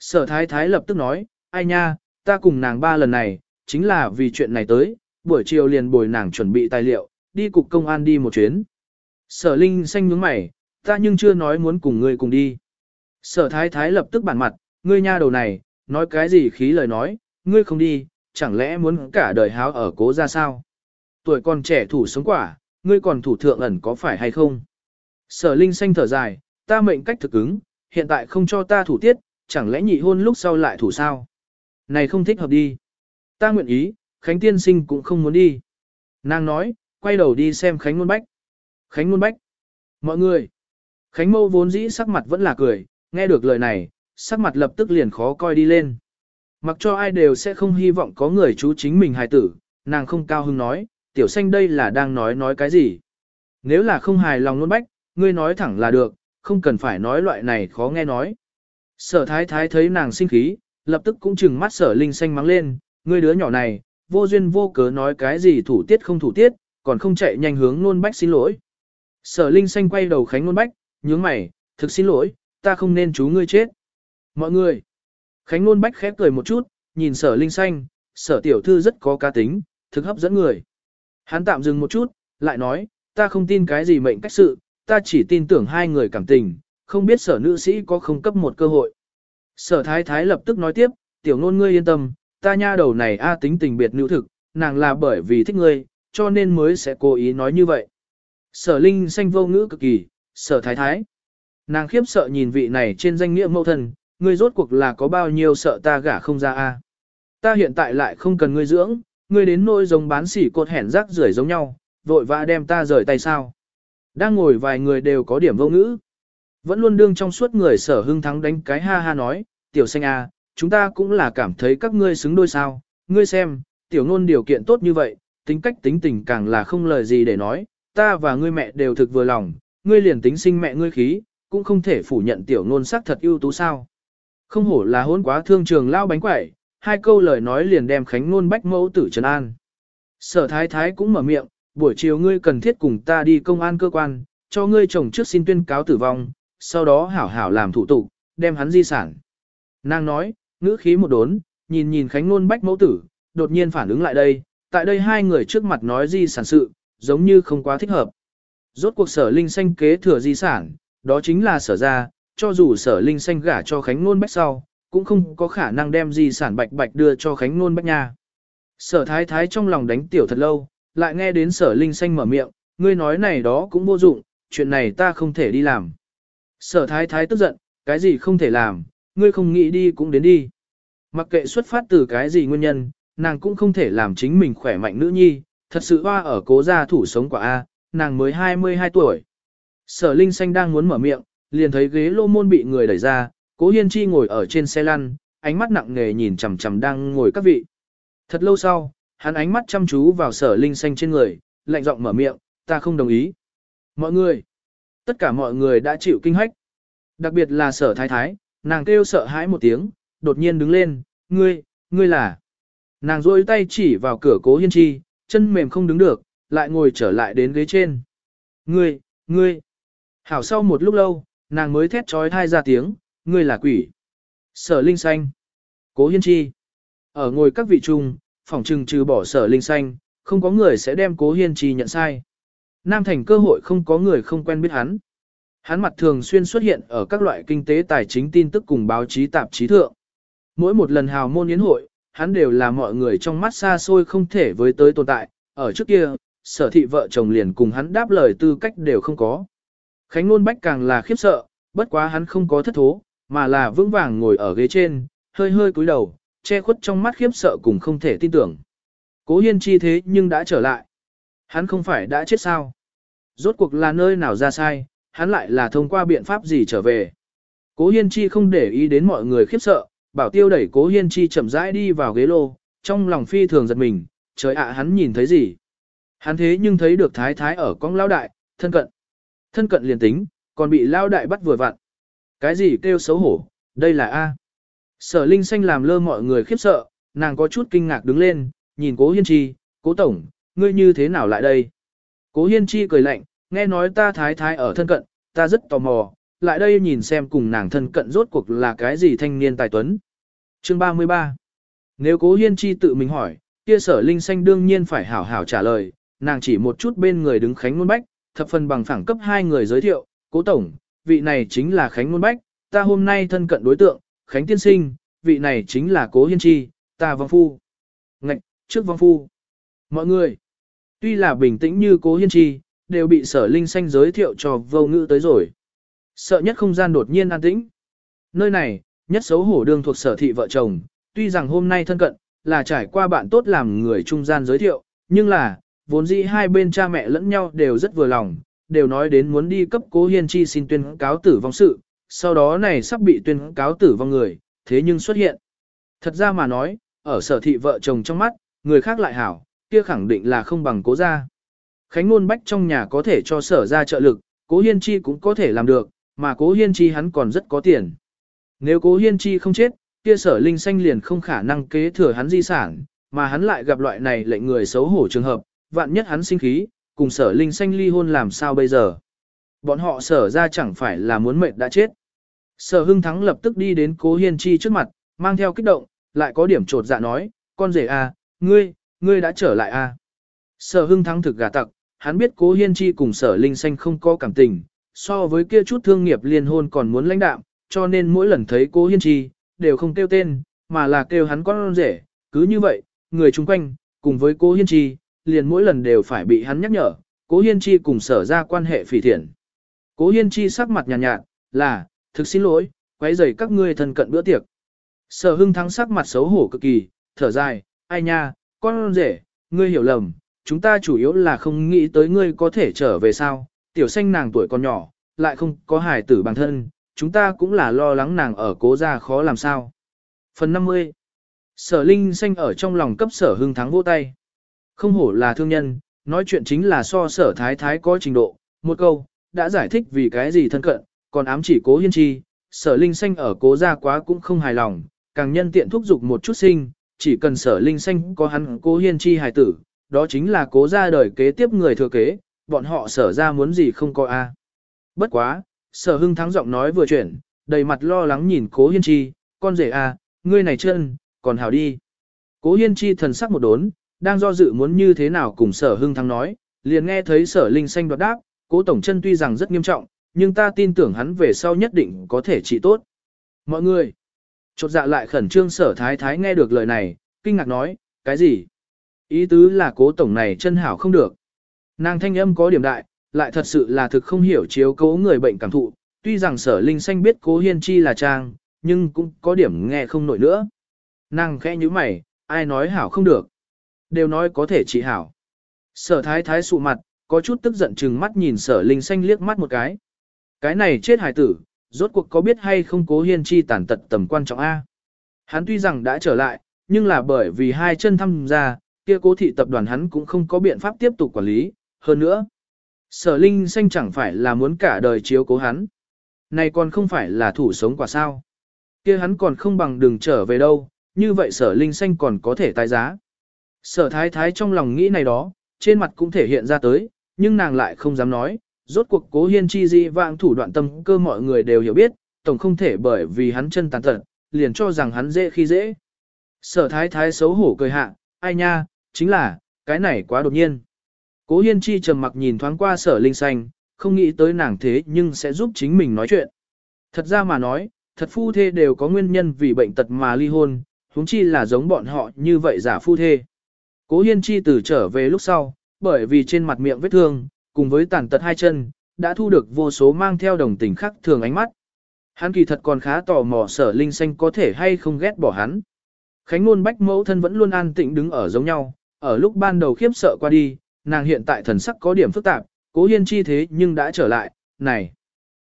Sở thái thái lập tức nói, ai nha, ta cùng nàng ba lần này, chính là vì chuyện này tới, buổi chiều liền bồi nàng chuẩn bị tài liệu, đi cục công an đi một chuyến. Sở Linh xanh nhướng mày, ta nhưng chưa nói muốn cùng ngươi cùng đi. Sở thái thái lập tức bản mặt, ngươi nha đầu này, nói cái gì khí lời nói, ngươi không đi, chẳng lẽ muốn cả đời háo ở cố ra sao? Tuổi còn trẻ thủ sống quả, ngươi còn thủ thượng ẩn có phải hay không? Sở Linh xanh thở dài, ta mệnh cách thực ứng, hiện tại không cho ta thủ tiết, chẳng lẽ nhị hôn lúc sau lại thủ sao? Này không thích hợp đi. Ta nguyện ý, Khánh tiên sinh cũng không muốn đi. Nàng nói, quay đầu đi xem Khánh Nôn Bách. Khánh Nôn Bách. Mọi người. Khánh mâu vốn dĩ sắc mặt vẫn là cười, nghe được lời này, sắc mặt lập tức liền khó coi đi lên. Mặc cho ai đều sẽ không hy vọng có người chú chính mình hài tử, nàng không cao hứng nói, tiểu xanh đây là đang nói nói cái gì. Nếu là không hài lòng Nôn Bách, ngươi nói thẳng là được, không cần phải nói loại này khó nghe nói. Sở thái thái thấy nàng sinh khí, lập tức cũng chừng mắt sở linh xanh mắng lên, ngươi đứa nhỏ này, vô duyên vô cớ nói cái gì thủ tiết không thủ tiết, còn không chạy nhanh hướng nôn bách xin lỗi. Sở linh xanh quay đầu khánh nôn bách, nhướng mày, thực xin lỗi, ta không nên chú ngươi chết. Mọi người, khánh nôn bách khép cười một chút, nhìn sở linh xanh, sở tiểu thư rất có cá tính, thực hấp dẫn người. Hắn tạm dừng một chút, lại nói, ta không tin cái gì mệnh cách sự, ta chỉ tin tưởng hai người cảm tình, không biết sở nữ sĩ có không cấp một cơ hội. Sở thái thái lập tức nói tiếp, tiểu nôn ngươi yên tâm, ta nha đầu này a tính tình biệt nữ thực, nàng là bởi vì thích ngươi, cho nên mới sẽ cố ý nói như vậy. Sở linh xanh vô ngữ cực kỳ, sở thái thái. Nàng khiếp sợ nhìn vị này trên danh nghĩa mẫu thần, ngươi rốt cuộc là có bao nhiêu sợ ta gả không ra a? Ta hiện tại lại không cần ngươi dưỡng, ngươi đến nỗi giống bán sỉ cột hẻn rác rưởi giống nhau, vội vã đem ta rời tay sao. Đang ngồi vài người đều có điểm vô ngữ. Vẫn luôn đương trong suốt người sở hưng thắng đánh cái ha ha nói, tiểu xanh a, chúng ta cũng là cảm thấy các ngươi xứng đôi sao, ngươi xem, tiểu ngôn điều kiện tốt như vậy, tính cách tính tình càng là không lời gì để nói, ta và ngươi mẹ đều thực vừa lòng, ngươi liền tính sinh mẹ ngươi khí, cũng không thể phủ nhận tiểu ngôn sắc thật ưu tú sao. Không hổ là hôn quá thương trường lao bánh quẩy, hai câu lời nói liền đem khánh ngôn bách mẫu tử trấn an. Sở thái thái cũng mở miệng, buổi chiều ngươi cần thiết cùng ta đi công an cơ quan, cho ngươi chồng trước xin tuyên cáo tử vong, sau đó hảo hảo làm thủ tục, đem hắn di sản. Nàng nói, ngữ khí một đốn, nhìn nhìn Khánh Nôn Bách mẫu tử, đột nhiên phản ứng lại đây, tại đây hai người trước mặt nói di sản sự, giống như không quá thích hợp. Rốt cuộc sở linh xanh kế thừa di sản, đó chính là sở ra, cho dù sở linh xanh gả cho Khánh Nôn Bách sau, cũng không có khả năng đem di sản bạch bạch đưa cho Khánh Nôn Bách nha. Sở thái thái trong lòng đánh tiểu thật lâu, lại nghe đến sở linh xanh mở miệng, ngươi nói này đó cũng vô dụng, chuyện này ta không thể đi làm. Sở thái thái tức giận, cái gì không thể làm, ngươi không nghĩ đi cũng đến đi. Mặc kệ xuất phát từ cái gì nguyên nhân, nàng cũng không thể làm chính mình khỏe mạnh nữ nhi, thật sự hoa ở cố gia thủ sống quả A, nàng mới 22 tuổi. Sở Linh Xanh đang muốn mở miệng, liền thấy ghế lô môn bị người đẩy ra, cố hiên chi ngồi ở trên xe lăn, ánh mắt nặng nề nhìn chằm chằm đang ngồi các vị. Thật lâu sau, hắn ánh mắt chăm chú vào sở Linh Xanh trên người, lạnh giọng mở miệng, ta không đồng ý. Mọi người, tất cả mọi người đã chịu kinh hách. Đặc biệt là sở thái thái, nàng kêu sợ hãi một tiếng, đột nhiên đứng lên, ngươi, ngươi là. Nàng rôi tay chỉ vào cửa cố hiên chi, chân mềm không đứng được, lại ngồi trở lại đến ghế trên. Ngươi, ngươi. Hảo sau một lúc lâu, nàng mới thét trói thai ra tiếng, ngươi là quỷ. Sở Linh Xanh. Cố Hiên Chi. Ở ngồi các vị trung, phòng trừng trừ bỏ sở Linh Xanh, không có người sẽ đem Cố Hiên Chi nhận sai. Nam Thành cơ hội không có người không quen biết hắn. Hắn mặt thường xuyên xuất hiện ở các loại kinh tế tài chính tin tức cùng báo chí tạp chí thượng. Mỗi một lần hào môn yến hội, hắn đều là mọi người trong mắt xa xôi không thể với tới tồn tại, ở trước kia, sở thị vợ chồng liền cùng hắn đáp lời tư cách đều không có. Khánh Nôn Bách càng là khiếp sợ, bất quá hắn không có thất thố, mà là vững vàng ngồi ở ghế trên, hơi hơi cúi đầu, che khuất trong mắt khiếp sợ cùng không thể tin tưởng. Cố hiên chi thế nhưng đã trở lại. Hắn không phải đã chết sao? Rốt cuộc là nơi nào ra sai, hắn lại là thông qua biện pháp gì trở về. Cố hiên chi không để ý đến mọi người khiếp sợ, bảo tiêu đẩy cố hiên chi chậm rãi đi vào ghế lô, trong lòng phi thường giật mình, trời ạ hắn nhìn thấy gì. Hắn thế nhưng thấy được thái thái ở con lao đại, thân cận. Thân cận liền tính, còn bị lao đại bắt vừa vặn. Cái gì kêu xấu hổ, đây là A. Sở Linh Xanh làm lơ mọi người khiếp sợ, nàng có chút kinh ngạc đứng lên, nhìn cố hiên chi, cố tổng, ngươi như thế nào lại đây? Cố hiên chi cười lạnh, nghe nói ta thái thái ở thân cận, ta rất tò mò, lại đây nhìn xem cùng nàng thân cận rốt cuộc là cái gì thanh niên tài tuấn. Chương 33 Nếu cố hiên chi tự mình hỏi, kia sở linh xanh đương nhiên phải hảo hảo trả lời, nàng chỉ một chút bên người đứng Khánh ngôn Bách, thập phần bằng phẳng cấp hai người giới thiệu, cố tổng, vị này chính là Khánh ngôn Bách, ta hôm nay thân cận đối tượng, Khánh Tiên Sinh, vị này chính là cố hiên chi, ta vong phu. Ngạch, trước vong phu. Mọi người, tuy là bình tĩnh như cố hiên chi, đều bị sở linh xanh giới thiệu cho vô ngữ tới rồi. Sợ nhất không gian đột nhiên an tĩnh. Nơi này, nhất xấu hổ đương thuộc sở thị vợ chồng, tuy rằng hôm nay thân cận, là trải qua bạn tốt làm người trung gian giới thiệu, nhưng là, vốn dĩ hai bên cha mẹ lẫn nhau đều rất vừa lòng, đều nói đến muốn đi cấp cố hiên chi xin tuyên cáo tử vong sự, sau đó này sắp bị tuyên cáo tử vong người, thế nhưng xuất hiện. Thật ra mà nói, ở sở thị vợ chồng trong mắt, người khác lại hảo, kia khẳng định là không bằng cố gia. Khánh ngôn Bách trong nhà có thể cho sở ra trợ lực, cố hiên chi cũng có thể làm được, mà cố hiên chi hắn còn rất có tiền. Nếu cố hiên chi không chết, kia sở linh xanh liền không khả năng kế thừa hắn di sản, mà hắn lại gặp loại này lệnh người xấu hổ trường hợp, vạn nhất hắn sinh khí, cùng sở linh xanh ly hôn làm sao bây giờ. Bọn họ sở ra chẳng phải là muốn mệnh đã chết. Sở hưng thắng lập tức đi đến cố hiên chi trước mặt, mang theo kích động, lại có điểm trột dạ nói, con rể à, ngươi, ngươi đã trở lại. À. Sở hưng thắng thực gà tặc, hắn biết cố hiên chi cùng sở linh xanh không có cảm tình, so với kia chút thương nghiệp liên hôn còn muốn lãnh đạm, cho nên mỗi lần thấy cố hiên chi, đều không kêu tên, mà là kêu hắn con rể, cứ như vậy, người chung quanh, cùng với cố hiên chi, liền mỗi lần đều phải bị hắn nhắc nhở, cố hiên chi cùng sở ra quan hệ phỉ thiện. Cố hiên chi sắc mặt nhàn nhạt, nhạt, là, thực xin lỗi, quấy rầy các ngươi thân cận bữa tiệc. Sở hưng thắng sắc mặt xấu hổ cực kỳ, thở dài, ai nha, con rể, ngươi hiểu lầm, chúng ta chủ yếu là không nghĩ tới ngươi có thể trở về sao, tiểu xanh nàng tuổi còn nhỏ, lại không có hài tử bản thân, chúng ta cũng là lo lắng nàng ở cố gia khó làm sao. Phần 50 Sở Linh xanh ở trong lòng cấp sở hưng thắng vô tay. Không hổ là thương nhân, nói chuyện chính là so sở thái thái có trình độ, một câu, đã giải thích vì cái gì thân cận, còn ám chỉ cố hiên chi, sở Linh xanh ở cố gia quá cũng không hài lòng, càng nhân tiện thúc giục một chút sinh, chỉ cần sở Linh xanh có hắn cố hiên chi hài tử, đó chính là cố gia đời kế tiếp người thừa kế, bọn họ sở ra muốn gì không có a. Bất quá, sở hưng thắng giọng nói vừa chuyển, đầy mặt lo lắng nhìn cố hiên chi, con rể à, ngươi này chân, còn hảo đi. Cố hiên chi thần sắc một đốn, đang do dự muốn như thế nào cùng sở hưng thắng nói, liền nghe thấy sở linh xanh đoạt đáp, cố tổng chân tuy rằng rất nghiêm trọng, nhưng ta tin tưởng hắn về sau nhất định có thể trị tốt. Mọi người, chột dạ lại khẩn trương sở thái thái nghe được lời này, kinh ngạc nói, cái gì? Ý tứ là cố tổng này chân hảo không được. Nàng thanh âm có điểm đại, lại thật sự là thực không hiểu chiếu cố người bệnh cảm thụ, tuy rằng sở linh xanh biết cố hiên chi là trang, nhưng cũng có điểm nghe không nổi nữa. Nàng khẽ như mày, ai nói hảo không được. Đều nói có thể trị hảo. Sở thái thái sụ mặt, có chút tức giận chừng mắt nhìn sở linh xanh liếc mắt một cái. Cái này chết hài tử, rốt cuộc có biết hay không cố hiên chi tàn tật tầm quan trọng A. Hắn tuy rằng đã trở lại, nhưng là bởi vì hai chân thăm ra, kia cố thị tập đoàn hắn cũng không có biện pháp tiếp tục quản lý, hơn nữa. Sở Linh Xanh chẳng phải là muốn cả đời chiếu cố hắn. Này còn không phải là thủ sống quả sao. kia hắn còn không bằng đường trở về đâu, như vậy sở Linh Xanh còn có thể tái giá. Sở Thái Thái trong lòng nghĩ này đó, trên mặt cũng thể hiện ra tới, nhưng nàng lại không dám nói, rốt cuộc cố hiên chi di vạng thủ đoạn tâm cơ mọi người đều hiểu biết, tổng không thể bởi vì hắn chân tàn tật, liền cho rằng hắn dễ khi dễ. Sở Thái Thái xấu hổ cười hạ, ai nha, chính là, cái này quá đột nhiên. Cố Hiên Chi trầm mặc nhìn thoáng qua sở linh xanh, không nghĩ tới nàng thế nhưng sẽ giúp chính mình nói chuyện. Thật ra mà nói, thật phu thê đều có nguyên nhân vì bệnh tật mà ly hôn, huống chi là giống bọn họ như vậy giả phu thê. Cố Hiên Chi từ trở về lúc sau, bởi vì trên mặt miệng vết thương, cùng với tàn tật hai chân, đã thu được vô số mang theo đồng tình khắc thường ánh mắt. Hắn kỳ thật còn khá tò mò sở linh xanh có thể hay không ghét bỏ hắn. Khánh luôn bách mẫu thân vẫn luôn an tĩnh đứng ở giống nhau, ở lúc ban đầu khiếp sợ qua đi, nàng hiện tại thần sắc có điểm phức tạp, cố hiên chi thế nhưng đã trở lại, này.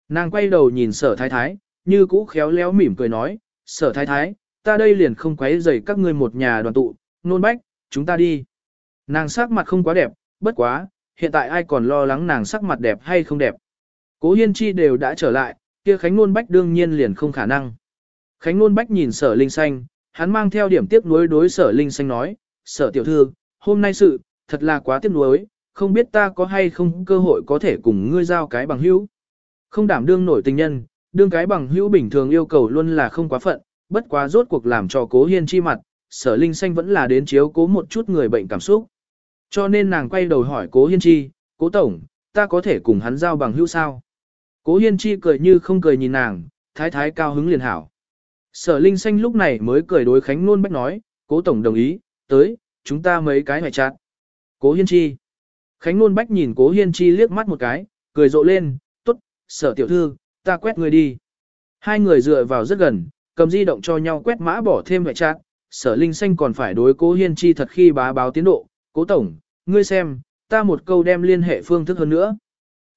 Nàng quay đầu nhìn sở thái thái, như cũ khéo léo mỉm cười nói, sở thái thái, ta đây liền không quấy rầy các ngươi một nhà đoàn tụ, nôn bách, chúng ta đi. Nàng sắc mặt không quá đẹp, bất quá, hiện tại ai còn lo lắng nàng sắc mặt đẹp hay không đẹp. Cố hiên chi đều đã trở lại, kia Khánh Nôn Bách đương nhiên liền không khả năng. Khánh Nôn Bách nhìn sở linh xanh, hắn mang theo điểm tiếc nuối đối sở linh xanh nói, sở tiểu thư, hôm nay sự, thật là quá tiếc nuối, không biết ta có hay không cơ hội có thể cùng ngươi giao cái bằng hữu. Không đảm đương nổi tình nhân, đương cái bằng hữu bình thường yêu cầu luôn là không quá phận, bất quá rốt cuộc làm cho cố hiên chi mặt, sở linh xanh vẫn là đến chiếu cố một chút người bệnh cảm xúc. Cho nên nàng quay đầu hỏi cố hiên chi, cố tổng, ta có thể cùng hắn giao bằng hữu sao? Cố hiên chi cười như không cười nhìn nàng, thái thái cao hứng liền hảo. Sở linh xanh lúc này mới cười đối Khánh Nôn Bách nói, cố tổng đồng ý, tới, chúng ta mấy cái hoài chặt. Cố hiên chi. Khánh Nôn Bách nhìn cố hiên chi liếc mắt một cái, cười rộ lên, tốt, sở tiểu thư, ta quét người đi. Hai người dựa vào rất gần, cầm di động cho nhau quét mã bỏ thêm vệ trạng, Sở linh xanh còn phải đối cố hiên chi thật khi bá báo tiến độ, cố tổng, ngươi xem, ta một câu đem liên hệ phương thức hơn nữa.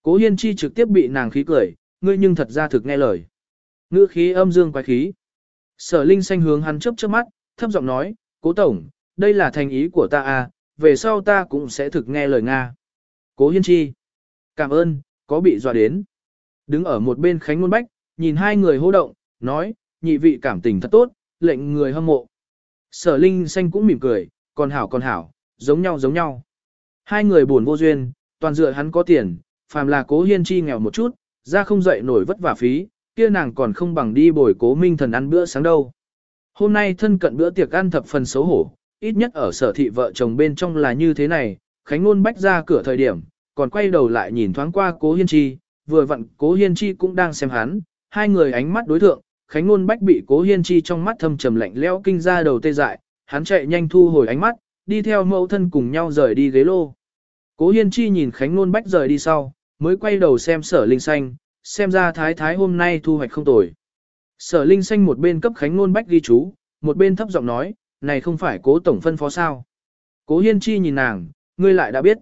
Cố hiên chi trực tiếp bị nàng khí cười, ngươi nhưng thật ra thực nghe lời. Ngữ khí âm dương quái khí. Sở Linh xanh hướng hắn chớp chớp mắt, thấp giọng nói, cố tổng, đây là thành ý của ta à, về sau ta cũng sẽ thực nghe lời Nga. Cố hiên chi. Cảm ơn, có bị dọa đến. Đứng ở một bên Khánh Ngôn Bách, nhìn hai người hô động, nói, nhị vị cảm tình thật tốt, lệnh người hâm mộ. Sở Linh xanh cũng mỉm cười, còn hảo còn hảo, giống nhau giống nhau. Hai người buồn vô duyên, toàn dựa hắn có tiền, phàm là cố hiên chi nghèo một chút, ra không dậy nổi vất vả phí, kia nàng còn không bằng đi bồi cố minh thần ăn bữa sáng đâu. Hôm nay thân cận bữa tiệc ăn thập phần xấu hổ, ít nhất ở sở thị vợ chồng bên trong là như thế này, Khánh Ngôn bách ra cửa thời điểm, còn quay đầu lại nhìn thoáng qua cố hiên chi, vừa vặn cố hiên chi cũng đang xem hắn, hai người ánh mắt đối thượng, Khánh Ngôn bách bị cố hiên chi trong mắt thâm trầm lạnh lẽo kinh ra đầu tê dại, hắn chạy nhanh thu hồi ánh mắt, đi theo mẫu thân cùng nhau rời đi ghế lô. Cố hiên chi nhìn Khánh Ngôn bách rời đi sau, mới quay đầu xem sở linh xanh, xem ra thái thái hôm nay thu hoạch không tồi. Sở linh xanh một bên cấp khánh ngôn bách ghi chú, một bên thấp giọng nói, này không phải cố tổng phân phó sao. Cố hiên chi nhìn nàng, ngươi lại đã biết.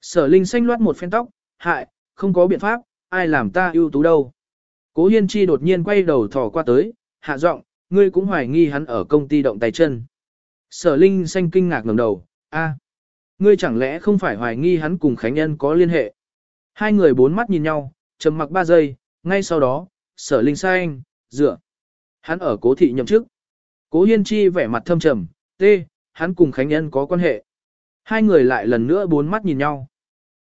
Sở linh xanh loát một phen tóc, hại, không có biện pháp, ai làm ta ưu tú đâu. Cố hiên chi đột nhiên quay đầu thò qua tới, hạ giọng, ngươi cũng hoài nghi hắn ở công ty động tay chân. Sở linh xanh kinh ngạc ngẩng đầu, a, ngươi chẳng lẽ không phải hoài nghi hắn cùng Khánh Nhân có liên hệ. Hai người bốn mắt nhìn nhau, trầm mặc ba giây, ngay sau đó, sở linh xanh, dựa. Hắn ở cố thị nhậm chức. Cố hiên chi vẻ mặt thâm trầm, tê, hắn cùng Khánh Nhân có quan hệ. Hai người lại lần nữa bốn mắt nhìn nhau.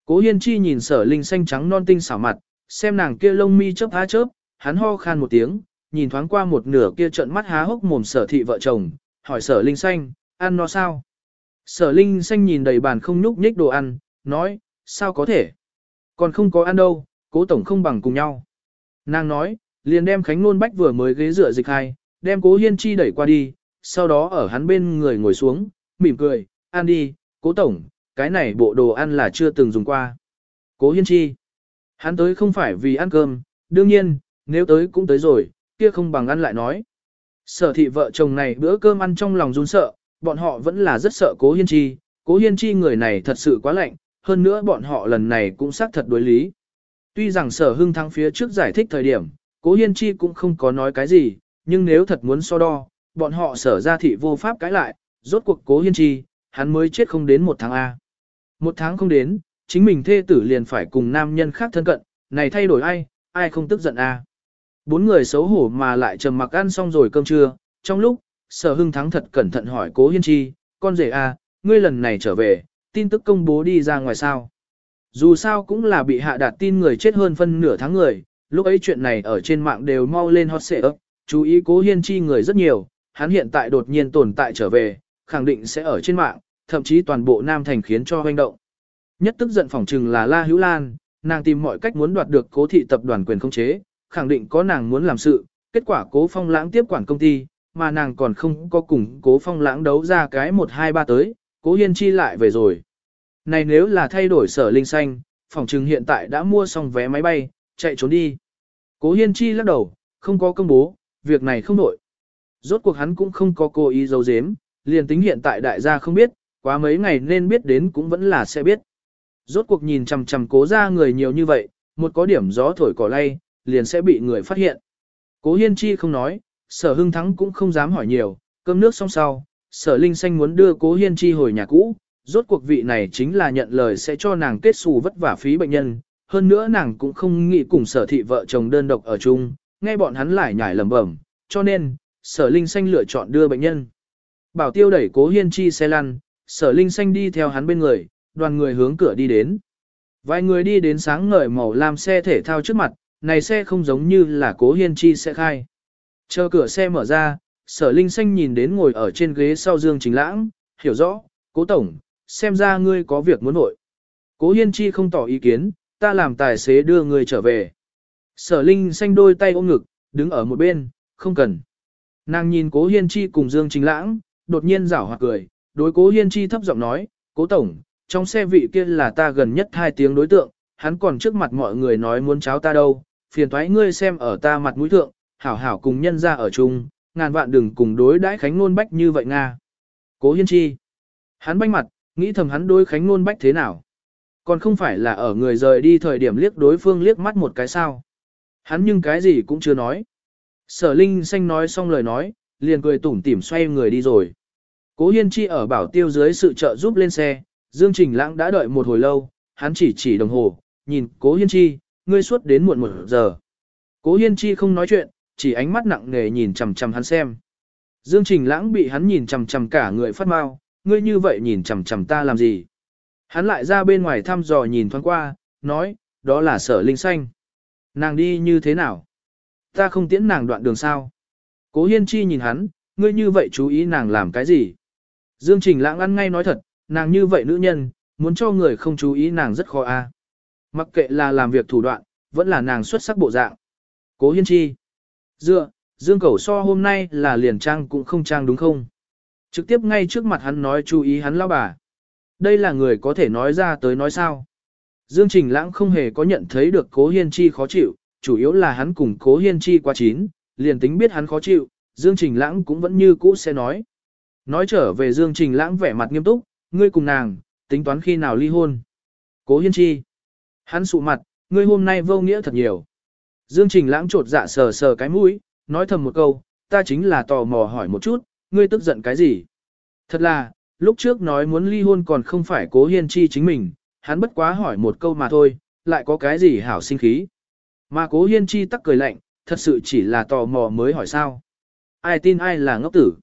Cố hiên chi nhìn sở linh xanh trắng non tinh xảo mặt, xem nàng kia lông mi chớp há chớp, hắn ho khan một tiếng, nhìn thoáng qua một nửa kia trận mắt há hốc mồm sở thị vợ chồng, hỏi sở linh xanh, ăn no sao? Sở linh xanh nhìn đầy bàn không nhúc nhích đồ ăn, nói, sao có thể? Còn không có ăn đâu, cố tổng không bằng cùng nhau. Nàng nói, liền đem Khánh Nôn Bách vừa mới ghế rửa dịch hai, đem cố hiên chi đẩy qua đi, sau đó ở hắn bên người ngồi xuống, mỉm cười, ăn đi, cố tổng, cái này bộ đồ ăn là chưa từng dùng qua. Cố hiên chi, hắn tới không phải vì ăn cơm, đương nhiên, nếu tới cũng tới rồi, kia không bằng ăn lại nói. Sở thị vợ chồng này bữa cơm ăn trong lòng run sợ, bọn họ vẫn là rất sợ cố hiên chi, cố hiên chi người này thật sự quá lạnh, hơn nữa bọn họ lần này cũng xác thật đối lý. Tuy rằng sở hưng thắng phía trước giải thích thời điểm, cố hiên chi cũng không có nói cái gì, nhưng nếu thật muốn so đo, bọn họ sở ra thị vô pháp cãi lại, rốt cuộc cố hiên chi, hắn mới chết không đến một tháng A. Một tháng không đến, chính mình thê tử liền phải cùng nam nhân khác thân cận, này thay đổi ai, ai không tức giận A. Bốn người xấu hổ mà lại trầm mặc ăn xong rồi cơm trưa, trong lúc, sở hưng thắng thật cẩn thận hỏi cố hiên chi, con rể A, ngươi lần này trở về, tin tức công bố đi ra ngoài sao. Dù sao cũng là bị hạ đạt tin người chết hơn phân nửa tháng người, lúc ấy chuyện này ở trên mạng đều mau lên hot xệ ấp, chú ý cố hiên chi người rất nhiều, hắn hiện tại đột nhiên tồn tại trở về, khẳng định sẽ ở trên mạng, thậm chí toàn bộ Nam Thành khiến cho hoành động. Nhất tức giận phỏng trừng là La Hữu Lan, nàng tìm mọi cách muốn đoạt được cố thị tập đoàn quyền không chế, khẳng định có nàng muốn làm sự, kết quả cố phong lãng tiếp quản công ty, mà nàng còn không có cùng cố phong lãng đấu ra cái 1-2-3 tới, cố hiên chi lại về rồi. Này nếu là thay đổi sở linh xanh, phòng trừng hiện tại đã mua xong vé máy bay, chạy trốn đi. Cố hiên chi lắc đầu, không có công bố, việc này không đổi. Rốt cuộc hắn cũng không có cố ý giấu giếm, liền tính hiện tại đại gia không biết, quá mấy ngày nên biết đến cũng vẫn là sẽ biết. Rốt cuộc nhìn chằm chằm cố ra người nhiều như vậy, một có điểm gió thổi cỏ lay, liền sẽ bị người phát hiện. Cố hiên chi không nói, sở hưng thắng cũng không dám hỏi nhiều, cơm nước xong sau, sở linh xanh muốn đưa cố hiên chi hồi nhà cũ, rốt cuộc vị này chính là nhận lời sẽ cho nàng kết xù vất vả phí bệnh nhân, hơn nữa nàng cũng không nghĩ cùng sở thị vợ chồng đơn độc ở chung, nghe bọn hắn lại nhảy lầm bẩm, cho nên, sở linh xanh lựa chọn đưa bệnh nhân. Bảo tiêu đẩy cố hiên chi xe lăn, sở linh xanh đi theo hắn bên người, đoàn người hướng cửa đi đến. Vài người đi đến sáng ngời màu lam xe thể thao trước mặt, này xe không giống như là cố hiên chi xe khai. Chờ cửa xe mở ra, sở linh xanh nhìn đến ngồi ở trên ghế sau dương chính lãng, hiểu rõ, cố tổng, xem ra ngươi có việc muốn nội. Cố hiên chi không tỏ ý kiến, ta làm tài xế đưa ngươi trở về. Sở linh xanh đôi tay ôm ngực, đứng ở một bên, không cần. Nàng nhìn cố hiên chi cùng dương chính lãng, đột nhiên rảo hoặc cười, đối cố hiên chi thấp giọng nói, cố tổng, trong xe vị kia là ta gần nhất hai tiếng đối tượng, hắn còn trước mặt mọi người nói muốn cháo ta đâu, phiền thoái ngươi xem ở ta mặt mũi thượng, hảo hảo cùng nhân ra ở chung, ngàn vạn đừng cùng đối đãi Khánh Nôn Bách như vậy Nga. Cố Hiên Chi. Hắn banh mặt, nghĩ thầm hắn đối Khánh Nôn Bách thế nào. Còn không phải là ở người rời đi thời điểm liếc đối phương liếc mắt một cái sao. Hắn nhưng cái gì cũng chưa nói. Sở Linh Xanh nói xong lời nói, liền cười tủm tỉm xoay người đi rồi. Cố Hiên Chi ở bảo tiêu dưới sự trợ giúp lên xe, Dương Trình Lãng đã đợi một hồi lâu, hắn chỉ chỉ đồng hồ, nhìn Cố Hiên Chi, ngươi suốt đến muộn một giờ. Cố Hiên Chi không nói chuyện, chỉ ánh mắt nặng nề nhìn chằm chằm hắn xem. Dương Trình Lãng bị hắn nhìn chằm chằm cả người phát mau, ngươi như vậy nhìn chằm chằm ta làm gì? Hắn lại ra bên ngoài thăm dò nhìn thoáng qua, nói, đó là sở linh xanh. Nàng đi như thế nào? Ta không tiễn nàng đoạn đường sao? Cố Hiên Chi nhìn hắn, ngươi như vậy chú ý nàng làm cái gì? Dương Trình Lãng ăn ngay nói thật, nàng như vậy nữ nhân, muốn cho người không chú ý nàng rất khó a. Mặc kệ là làm việc thủ đoạn, vẫn là nàng xuất sắc bộ dạng. Cố Hiên Chi. Dựa, Dương Cẩu so hôm nay là liền trang cũng không trang đúng không? Trực tiếp ngay trước mặt hắn nói chú ý hắn lao bà. Đây là người có thể nói ra tới nói sao. Dương Trình Lãng không hề có nhận thấy được Cố Hiên Chi khó chịu, chủ yếu là hắn cùng Cố Hiên Chi quá chín, liền tính biết hắn khó chịu, Dương Trình Lãng cũng vẫn như cũ sẽ nói. Nói trở về Dương Trình Lãng vẻ mặt nghiêm túc, ngươi cùng nàng, tính toán khi nào ly hôn. Cố Hiên Chi. Hắn sụ mặt, ngươi hôm nay vô nghĩa thật nhiều. Dương Trình Lãng trột dạ sờ sờ cái mũi, nói thầm một câu, ta chính là tò mò hỏi một chút, ngươi tức giận cái gì? Thật là, lúc trước nói muốn ly hôn còn không phải cố hiên chi chính mình, hắn bất quá hỏi một câu mà thôi, lại có cái gì hảo sinh khí. Mà cố hiên chi tắc cười lạnh, thật sự chỉ là tò mò mới hỏi sao. Ai tin ai là ngốc tử.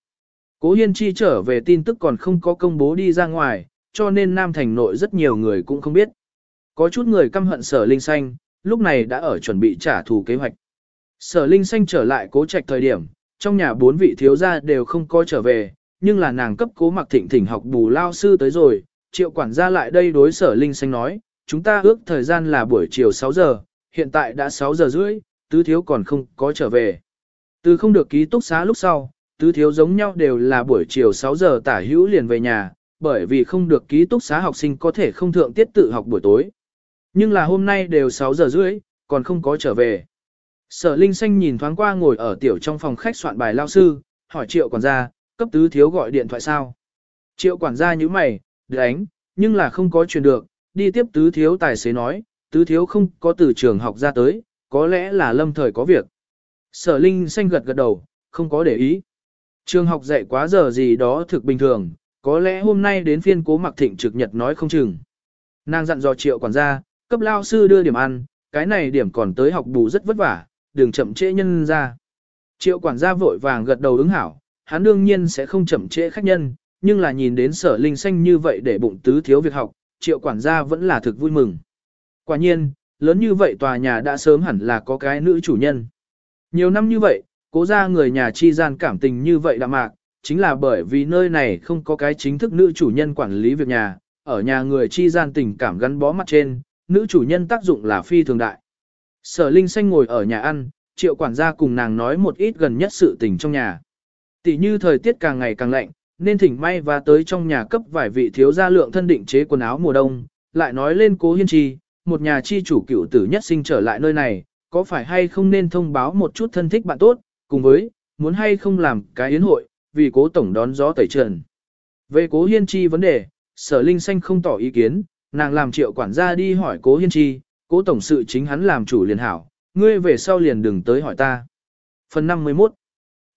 Cố hiên chi trở về tin tức còn không có công bố đi ra ngoài, cho nên Nam Thành nội rất nhiều người cũng không biết. Có chút người căm hận sở linh xanh, lúc này đã ở chuẩn bị trả thù kế hoạch. Sở Linh Xanh trở lại cố trạch thời điểm, trong nhà bốn vị thiếu gia đều không có trở về, nhưng là nàng cấp cố mặc thịnh thỉnh học bù lao sư tới rồi, triệu quản gia lại đây đối sở Linh Xanh nói, chúng ta ước thời gian là buổi chiều 6 giờ, hiện tại đã 6 giờ rưỡi, tứ thiếu còn không có trở về. Từ không được ký túc xá lúc sau, tứ thiếu giống nhau đều là buổi chiều 6 giờ tả hữu liền về nhà, bởi vì không được ký túc xá học sinh có thể không thượng tiết tự học buổi tối. Nhưng là hôm nay đều 6 giờ rưỡi, còn không có trở về. Sở Linh Xanh nhìn thoáng qua ngồi ở tiểu trong phòng khách soạn bài lao sư, hỏi triệu quản gia, cấp tứ thiếu gọi điện thoại sao. Triệu quản gia như mày, đánh, nhưng là không có truyền được, đi tiếp tứ thiếu tài xế nói, tứ thiếu không có từ trường học ra tới, có lẽ là lâm thời có việc. Sở Linh Xanh gật gật đầu, không có để ý. Trường học dạy quá giờ gì đó thực bình thường, có lẽ hôm nay đến phiên cố mặc thịnh trực nhật nói không chừng. Nàng dặn dò triệu quản gia, cấp lao sư đưa điểm ăn, cái này điểm còn tới học bù rất vất vả, đừng chậm trễ nhân ra. Triệu quản gia vội vàng gật đầu ứng hảo, hắn đương nhiên sẽ không chậm trễ khách nhân, nhưng là nhìn đến sở linh xanh như vậy để bụng tứ thiếu việc học, triệu quản gia vẫn là thực vui mừng. Quả nhiên, lớn như vậy tòa nhà đã sớm hẳn là có cái nữ chủ nhân. Nhiều năm như vậy, cố ra người nhà chi gian cảm tình như vậy đạm mạc, chính là bởi vì nơi này không có cái chính thức nữ chủ nhân quản lý việc nhà, ở nhà người chi gian tình cảm gắn bó mặt trên, nữ chủ nhân tác dụng là phi thường đại. Sở Linh Xanh ngồi ở nhà ăn, triệu quản gia cùng nàng nói một ít gần nhất sự tình trong nhà. Tỷ như thời tiết càng ngày càng lạnh, nên thỉnh may và tới trong nhà cấp vài vị thiếu gia lượng thân định chế quần áo mùa đông, lại nói lên cố hiên chi, một nhà chi chủ cựu tử nhất sinh trở lại nơi này, có phải hay không nên thông báo một chút thân thích bạn tốt, cùng với, muốn hay không làm cái yến hội, vì cố tổng đón gió tẩy trần. Về cố hiên chi vấn đề, sở linh xanh không tỏ ý kiến, nàng làm triệu quản gia đi hỏi cố hiên chi, cố tổng sự chính hắn làm chủ liền hảo, ngươi về sau liền đừng tới hỏi ta. Phần 51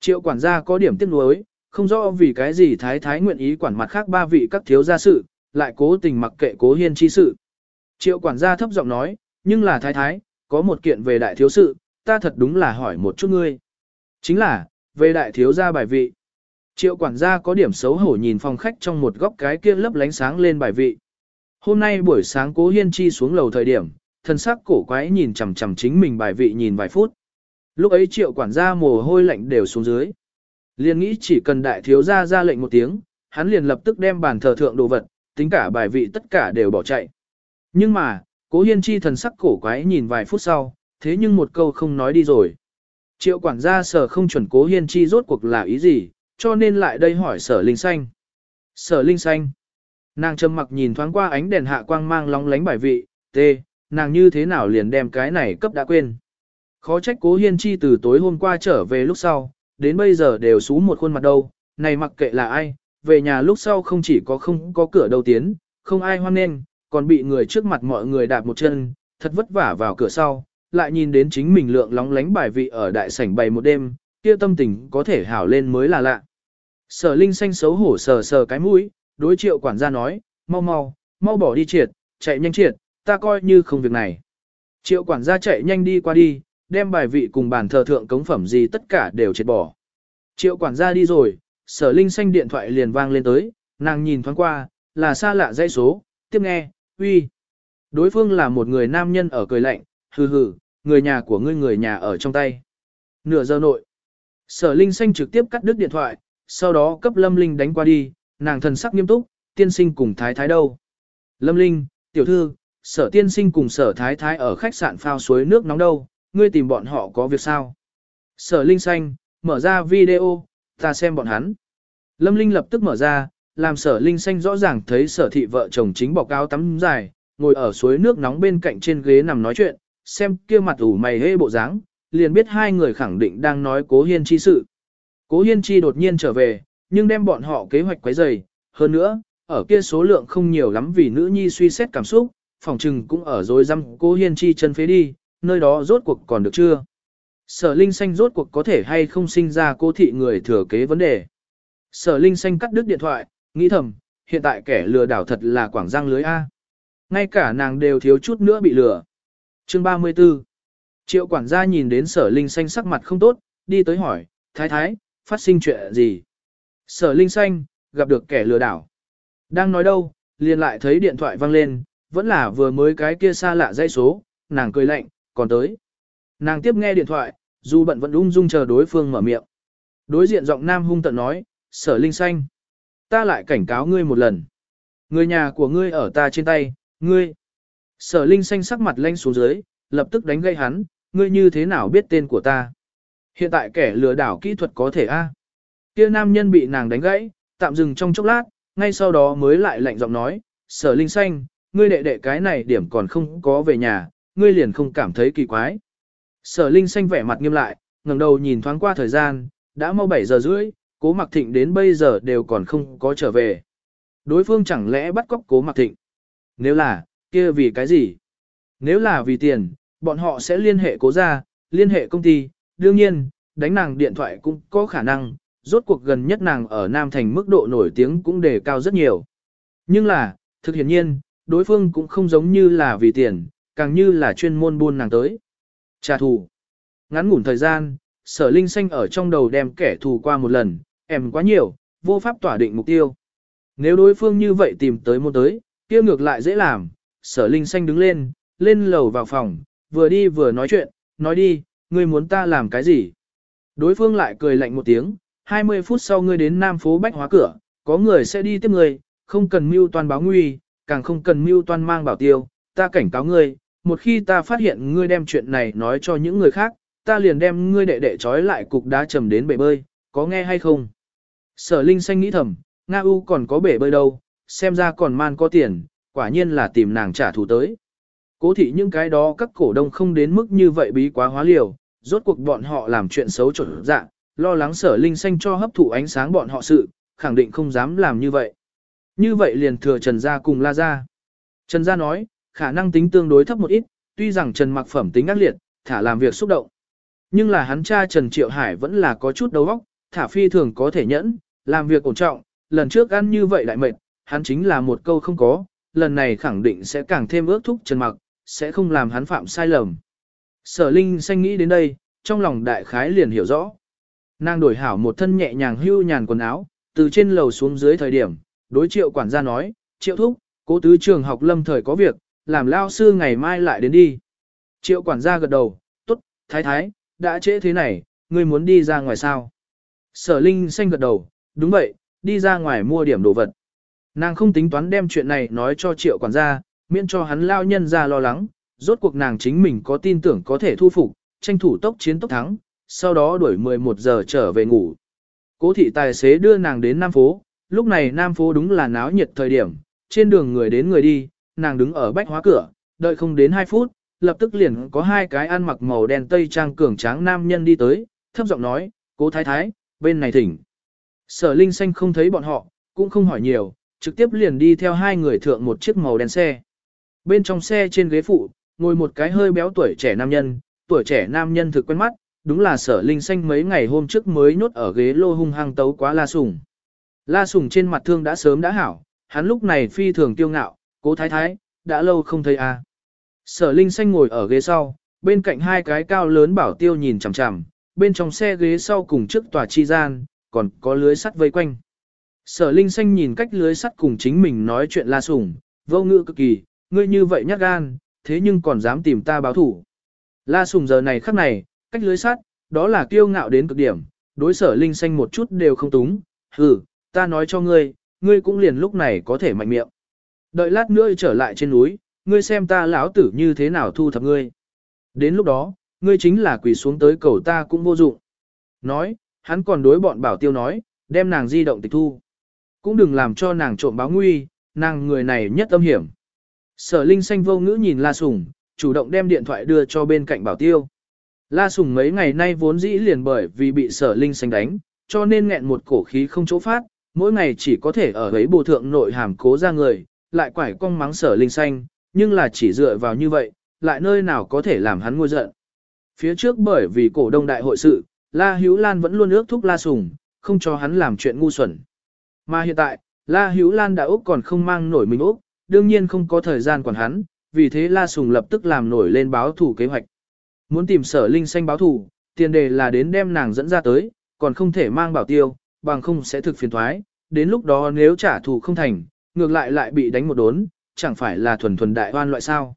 Triệu quản gia có điểm tiếc nuối, không rõ vì cái gì thái thái nguyện ý quản mặt khác ba vị các thiếu gia sự, lại cố tình mặc kệ cố hiên chi sự. Triệu quản gia thấp giọng nói, nhưng là thái thái, có một kiện về đại thiếu sự, ta thật đúng là hỏi một chút ngươi. Chính là, về đại thiếu gia bài vị. Triệu quản gia có điểm xấu hổ nhìn phòng khách trong một góc cái kia lấp lánh sáng lên bài vị. Hôm nay buổi sáng cố hiên chi xuống lầu thời điểm, thân sắc cổ quái nhìn chằm chằm chính mình bài vị nhìn vài phút. Lúc ấy triệu quản gia mồ hôi lạnh đều xuống dưới. Liền nghĩ chỉ cần đại thiếu gia ra lệnh một tiếng, hắn liền lập tức đem bàn thờ thượng đồ vật, tính cả bài vị tất cả đều bỏ chạy. Nhưng mà, cố hiên chi thần sắc cổ quái nhìn vài phút sau, thế nhưng một câu không nói đi rồi. Triệu quản gia sở không chuẩn cố hiên chi rốt cuộc là ý gì, cho nên lại đây hỏi sở linh xanh. Sở linh xanh. Nàng trầm mặc nhìn thoáng qua ánh đèn hạ quang mang lóng lánh bài vị, tê, nàng như thế nào liền đem cái này cấp đã quên. Khó trách cố hiên chi từ tối hôm qua trở về lúc sau, đến bây giờ đều xú một khuôn mặt đâu, này mặc kệ là ai, về nhà lúc sau không chỉ có không có cửa đầu tiến, không ai hoan nghênh, còn bị người trước mặt mọi người đạp một chân, thật vất vả vào cửa sau, lại nhìn đến chính mình lượng lóng lánh bài vị ở đại sảnh bày một đêm, kia tâm tình có thể hảo lên mới là lạ. Sở Linh xanh xấu hổ sờ sờ cái mũi, đối triệu quản gia nói, mau mau, mau bỏ đi triệt, chạy nhanh triệt, ta coi như không việc này. Triệu quản gia chạy nhanh đi qua đi, đem bài vị cùng bàn thờ thượng cống phẩm gì tất cả đều triệt bỏ. Triệu quản gia đi rồi, sở linh xanh điện thoại liền vang lên tới, nàng nhìn thoáng qua, là xa lạ dãy số, tiếp nghe, uy. Đối phương là một người nam nhân ở cười lạnh, hừ hừ, người nhà của ngươi người nhà ở trong tay. Nửa giờ nội. Sở linh xanh trực tiếp cắt đứt điện thoại, sau đó cấp lâm linh đánh qua đi, nàng thần sắc nghiêm túc, tiên sinh cùng thái thái đâu. Lâm linh, tiểu thư, sở tiên sinh cùng sở thái thái ở khách sạn phao suối nước nóng đâu, ngươi tìm bọn họ có việc sao? Sở Linh Xanh, mở ra video, ta xem bọn hắn. Lâm Linh lập tức mở ra, làm sở Linh Xanh rõ ràng thấy sở thị vợ chồng chính bọc áo tắm dài, ngồi ở suối nước nóng bên cạnh trên ghế nằm nói chuyện, xem kia mặt ủ mày hê bộ dáng, liền biết hai người khẳng định đang nói cố hiên chi sự. Cố hiên chi đột nhiên trở về, nhưng đem bọn họ kế hoạch quấy rầy. hơn nữa, ở kia số lượng không nhiều lắm vì nữ nhi suy xét cảm xúc, phòng trừng cũng ở rồi răm cố hiên chi chân phế đi, nơi đó rốt cuộc còn được chưa? Sở Linh Xanh rốt cuộc có thể hay không sinh ra cô thị người thừa kế vấn đề. Sở Linh Xanh cắt đứt điện thoại, nghĩ thầm, hiện tại kẻ lừa đảo thật là quảng giang lưới A. Ngay cả nàng đều thiếu chút nữa bị lừa. Chương 34 Triệu quản gia nhìn đến sở Linh Xanh sắc mặt không tốt, đi tới hỏi, thái thái, phát sinh chuyện gì? Sở Linh Xanh, gặp được kẻ lừa đảo. Đang nói đâu, liền lại thấy điện thoại vang lên, vẫn là vừa mới cái kia xa lạ dây số, nàng cười lạnh, còn tới. Nàng tiếp nghe điện thoại, dù bận vẫn ung dung chờ đối phương mở miệng. Đối diện giọng nam hung tận nói, sở linh xanh. Ta lại cảnh cáo ngươi một lần. Người nhà của ngươi ở ta trên tay, ngươi. Sở linh xanh sắc mặt lanh xuống dưới, lập tức đánh gây hắn, ngươi như thế nào biết tên của ta. Hiện tại kẻ lừa đảo kỹ thuật có thể a Kia nam nhân bị nàng đánh gãy, tạm dừng trong chốc lát, ngay sau đó mới lại lạnh giọng nói, sở linh xanh, ngươi đệ đệ cái này điểm còn không có về nhà, ngươi liền không cảm thấy kỳ quái. Sở linh xanh vẻ mặt nghiêm lại, ngẩng đầu nhìn thoáng qua thời gian, đã mau 7 giờ rưỡi, cố mặc thịnh đến bây giờ đều còn không có trở về. Đối phương chẳng lẽ bắt cóc cố mặc thịnh? Nếu là, kia vì cái gì? Nếu là vì tiền, bọn họ sẽ liên hệ cố gia, liên hệ công ty, đương nhiên, đánh nàng điện thoại cũng có khả năng, rốt cuộc gần nhất nàng ở Nam Thành mức độ nổi tiếng cũng đề cao rất nhiều. Nhưng là, thực hiện nhiên, đối phương cũng không giống như là vì tiền, càng như là chuyên môn buôn nàng tới. Trả thù. Ngắn ngủn thời gian, sở linh xanh ở trong đầu đem kẻ thù qua một lần, em quá nhiều, vô pháp tỏa định mục tiêu. Nếu đối phương như vậy tìm tới môn tới, kia ngược lại dễ làm, sở linh xanh đứng lên, lên lầu vào phòng, vừa đi vừa nói chuyện, nói đi, ngươi muốn ta làm cái gì? Đối phương lại cười lạnh một tiếng, 20 phút sau ngươi đến Nam phố Bách Hóa cửa, có người sẽ đi tiếp ngươi, không cần mưu toàn báo nguy, càng không cần mưu toàn mang bảo tiêu, ta cảnh cáo ngươi, một khi ta phát hiện ngươi đem chuyện này nói cho những người khác, ta liền đem ngươi đệ đệ trói lại cục đá trầm đến bể bơi, có nghe hay không? Sở Linh Xanh nghĩ thầm, Nga U còn có bể bơi đâu, xem ra còn man có tiền, quả nhiên là tìm nàng trả thù tới. Cố thị những cái đó các cổ đông không đến mức như vậy bí quá hóa liều, rốt cuộc bọn họ làm chuyện xấu trộn dạng, lo lắng sở linh xanh cho hấp thụ ánh sáng bọn họ sự, khẳng định không dám làm như vậy. Như vậy liền thừa Trần Gia cùng La Gia. Trần Gia nói, khả năng tính tương đối thấp một ít, tuy rằng Trần mặc phẩm tính ác liệt, thả làm việc xúc động. Nhưng là hắn cha Trần Triệu Hải vẫn là có chút đầu óc, thả phi thường có thể nhẫn, làm việc ổn trọng, lần trước ăn như vậy đại mệt, hắn chính là một câu không có, lần này khẳng định sẽ càng thêm ước thúc Trần mặc, sẽ không làm hắn phạm sai lầm. Sở Linh xanh nghĩ đến đây, trong lòng đại khái liền hiểu rõ. Nàng đổi hảo một thân nhẹ nhàng hưu nhàn quần áo, từ trên lầu xuống dưới thời điểm, đối triệu quản gia nói, triệu thúc, cố tứ trường học lâm thời có việc, làm lao sư ngày mai lại đến đi. Triệu quản gia gật đầu, tốt, thái thái, đã trễ thế này, ngươi muốn đi ra ngoài sao? Sở Linh xanh gật đầu, đúng vậy, đi ra ngoài mua điểm đồ vật. Nàng không tính toán đem chuyện này nói cho triệu quản gia, miễn cho hắn lao nhân ra lo lắng, rốt cuộc nàng chính mình có tin tưởng có thể thu phục, tranh thủ tốc chiến tốc thắng, sau đó đuổi 11 giờ trở về ngủ. Cố thị tài xế đưa nàng đến Nam phố, lúc này Nam phố đúng là náo nhiệt thời điểm, trên đường người đến người đi, nàng đứng ở bách hóa cửa, đợi không đến 2 phút, lập tức liền có hai cái ăn mặc màu đen tây trang cường tráng nam nhân đi tới, thấp giọng nói, cố thái thái, bên này thỉnh. Sở Linh Xanh không thấy bọn họ, cũng không hỏi nhiều, trực tiếp liền đi theo hai người thượng một chiếc màu đen xe. Bên trong xe trên ghế phụ, ngồi một cái hơi béo tuổi trẻ nam nhân, tuổi trẻ nam nhân thực quen mắt, đúng là sở linh xanh mấy ngày hôm trước mới nhốt ở ghế lô hung hăng tấu quá la sùng. La sùng trên mặt thương đã sớm đã hảo, hắn lúc này phi thường tiêu ngạo, cố thái thái, đã lâu không thấy a. À. Sở linh xanh ngồi ở ghế sau, bên cạnh hai cái cao lớn bảo tiêu nhìn chằm chằm, bên trong xe ghế sau cùng trước tòa chi gian, còn có lưới sắt vây quanh. Sở linh xanh nhìn cách lưới sắt cùng chính mình nói chuyện la Sủng, vô ngữ cực kỳ, ngươi như vậy nhát gan, thế nhưng còn dám tìm ta báo thủ. La Sủng giờ này khắc này, cách lưới sắt, đó là kiêu ngạo đến cực điểm, đối sở linh xanh một chút đều không túng, hừ, ta nói cho ngươi, ngươi cũng liền lúc này có thể mạnh miệng. Đợi lát nữa trở lại trên núi, ngươi xem ta lão tử như thế nào thu thập ngươi. Đến lúc đó, ngươi chính là quỳ xuống tới cầu ta cũng vô dụng. Nói, hắn còn đối bọn bảo tiêu nói, đem nàng di động tịch thu. Cũng đừng làm cho nàng trộm báo nguy, nàng người này nhất âm hiểm. Sở Linh xanh vô ngữ nhìn La Sùng, chủ động đem điện thoại đưa cho bên cạnh bảo tiêu. La Sùng mấy ngày nay vốn dĩ liền bởi vì bị sở Linh xanh đánh, cho nên nghẹn một cổ khí không chỗ phát, mỗi ngày chỉ có thể ở ấy bồ thượng nội hàm cố ra người, lại quải cong mắng sở Linh xanh, nhưng là chỉ dựa vào như vậy, lại nơi nào có thể làm hắn ngôi giận. Phía trước bởi vì cổ đông đại hội sự, La Hữu Lan vẫn luôn ước thúc La Sùng, không cho hắn làm chuyện ngu xuẩn. Mà hiện tại, La Hữu Lan đã Úc còn không mang nổi mình Úc, đương nhiên không có thời gian quản hắn, vì thế La Sùng lập tức làm nổi lên báo thủ kế hoạch. Muốn tìm sở linh xanh báo thủ, tiền đề là đến đem nàng dẫn ra tới, còn không thể mang bảo tiêu, bằng không sẽ thực phiền thoái, đến lúc đó nếu trả thù không thành, ngược lại lại bị đánh một đốn, chẳng phải là thuần thuần đại hoan loại sao.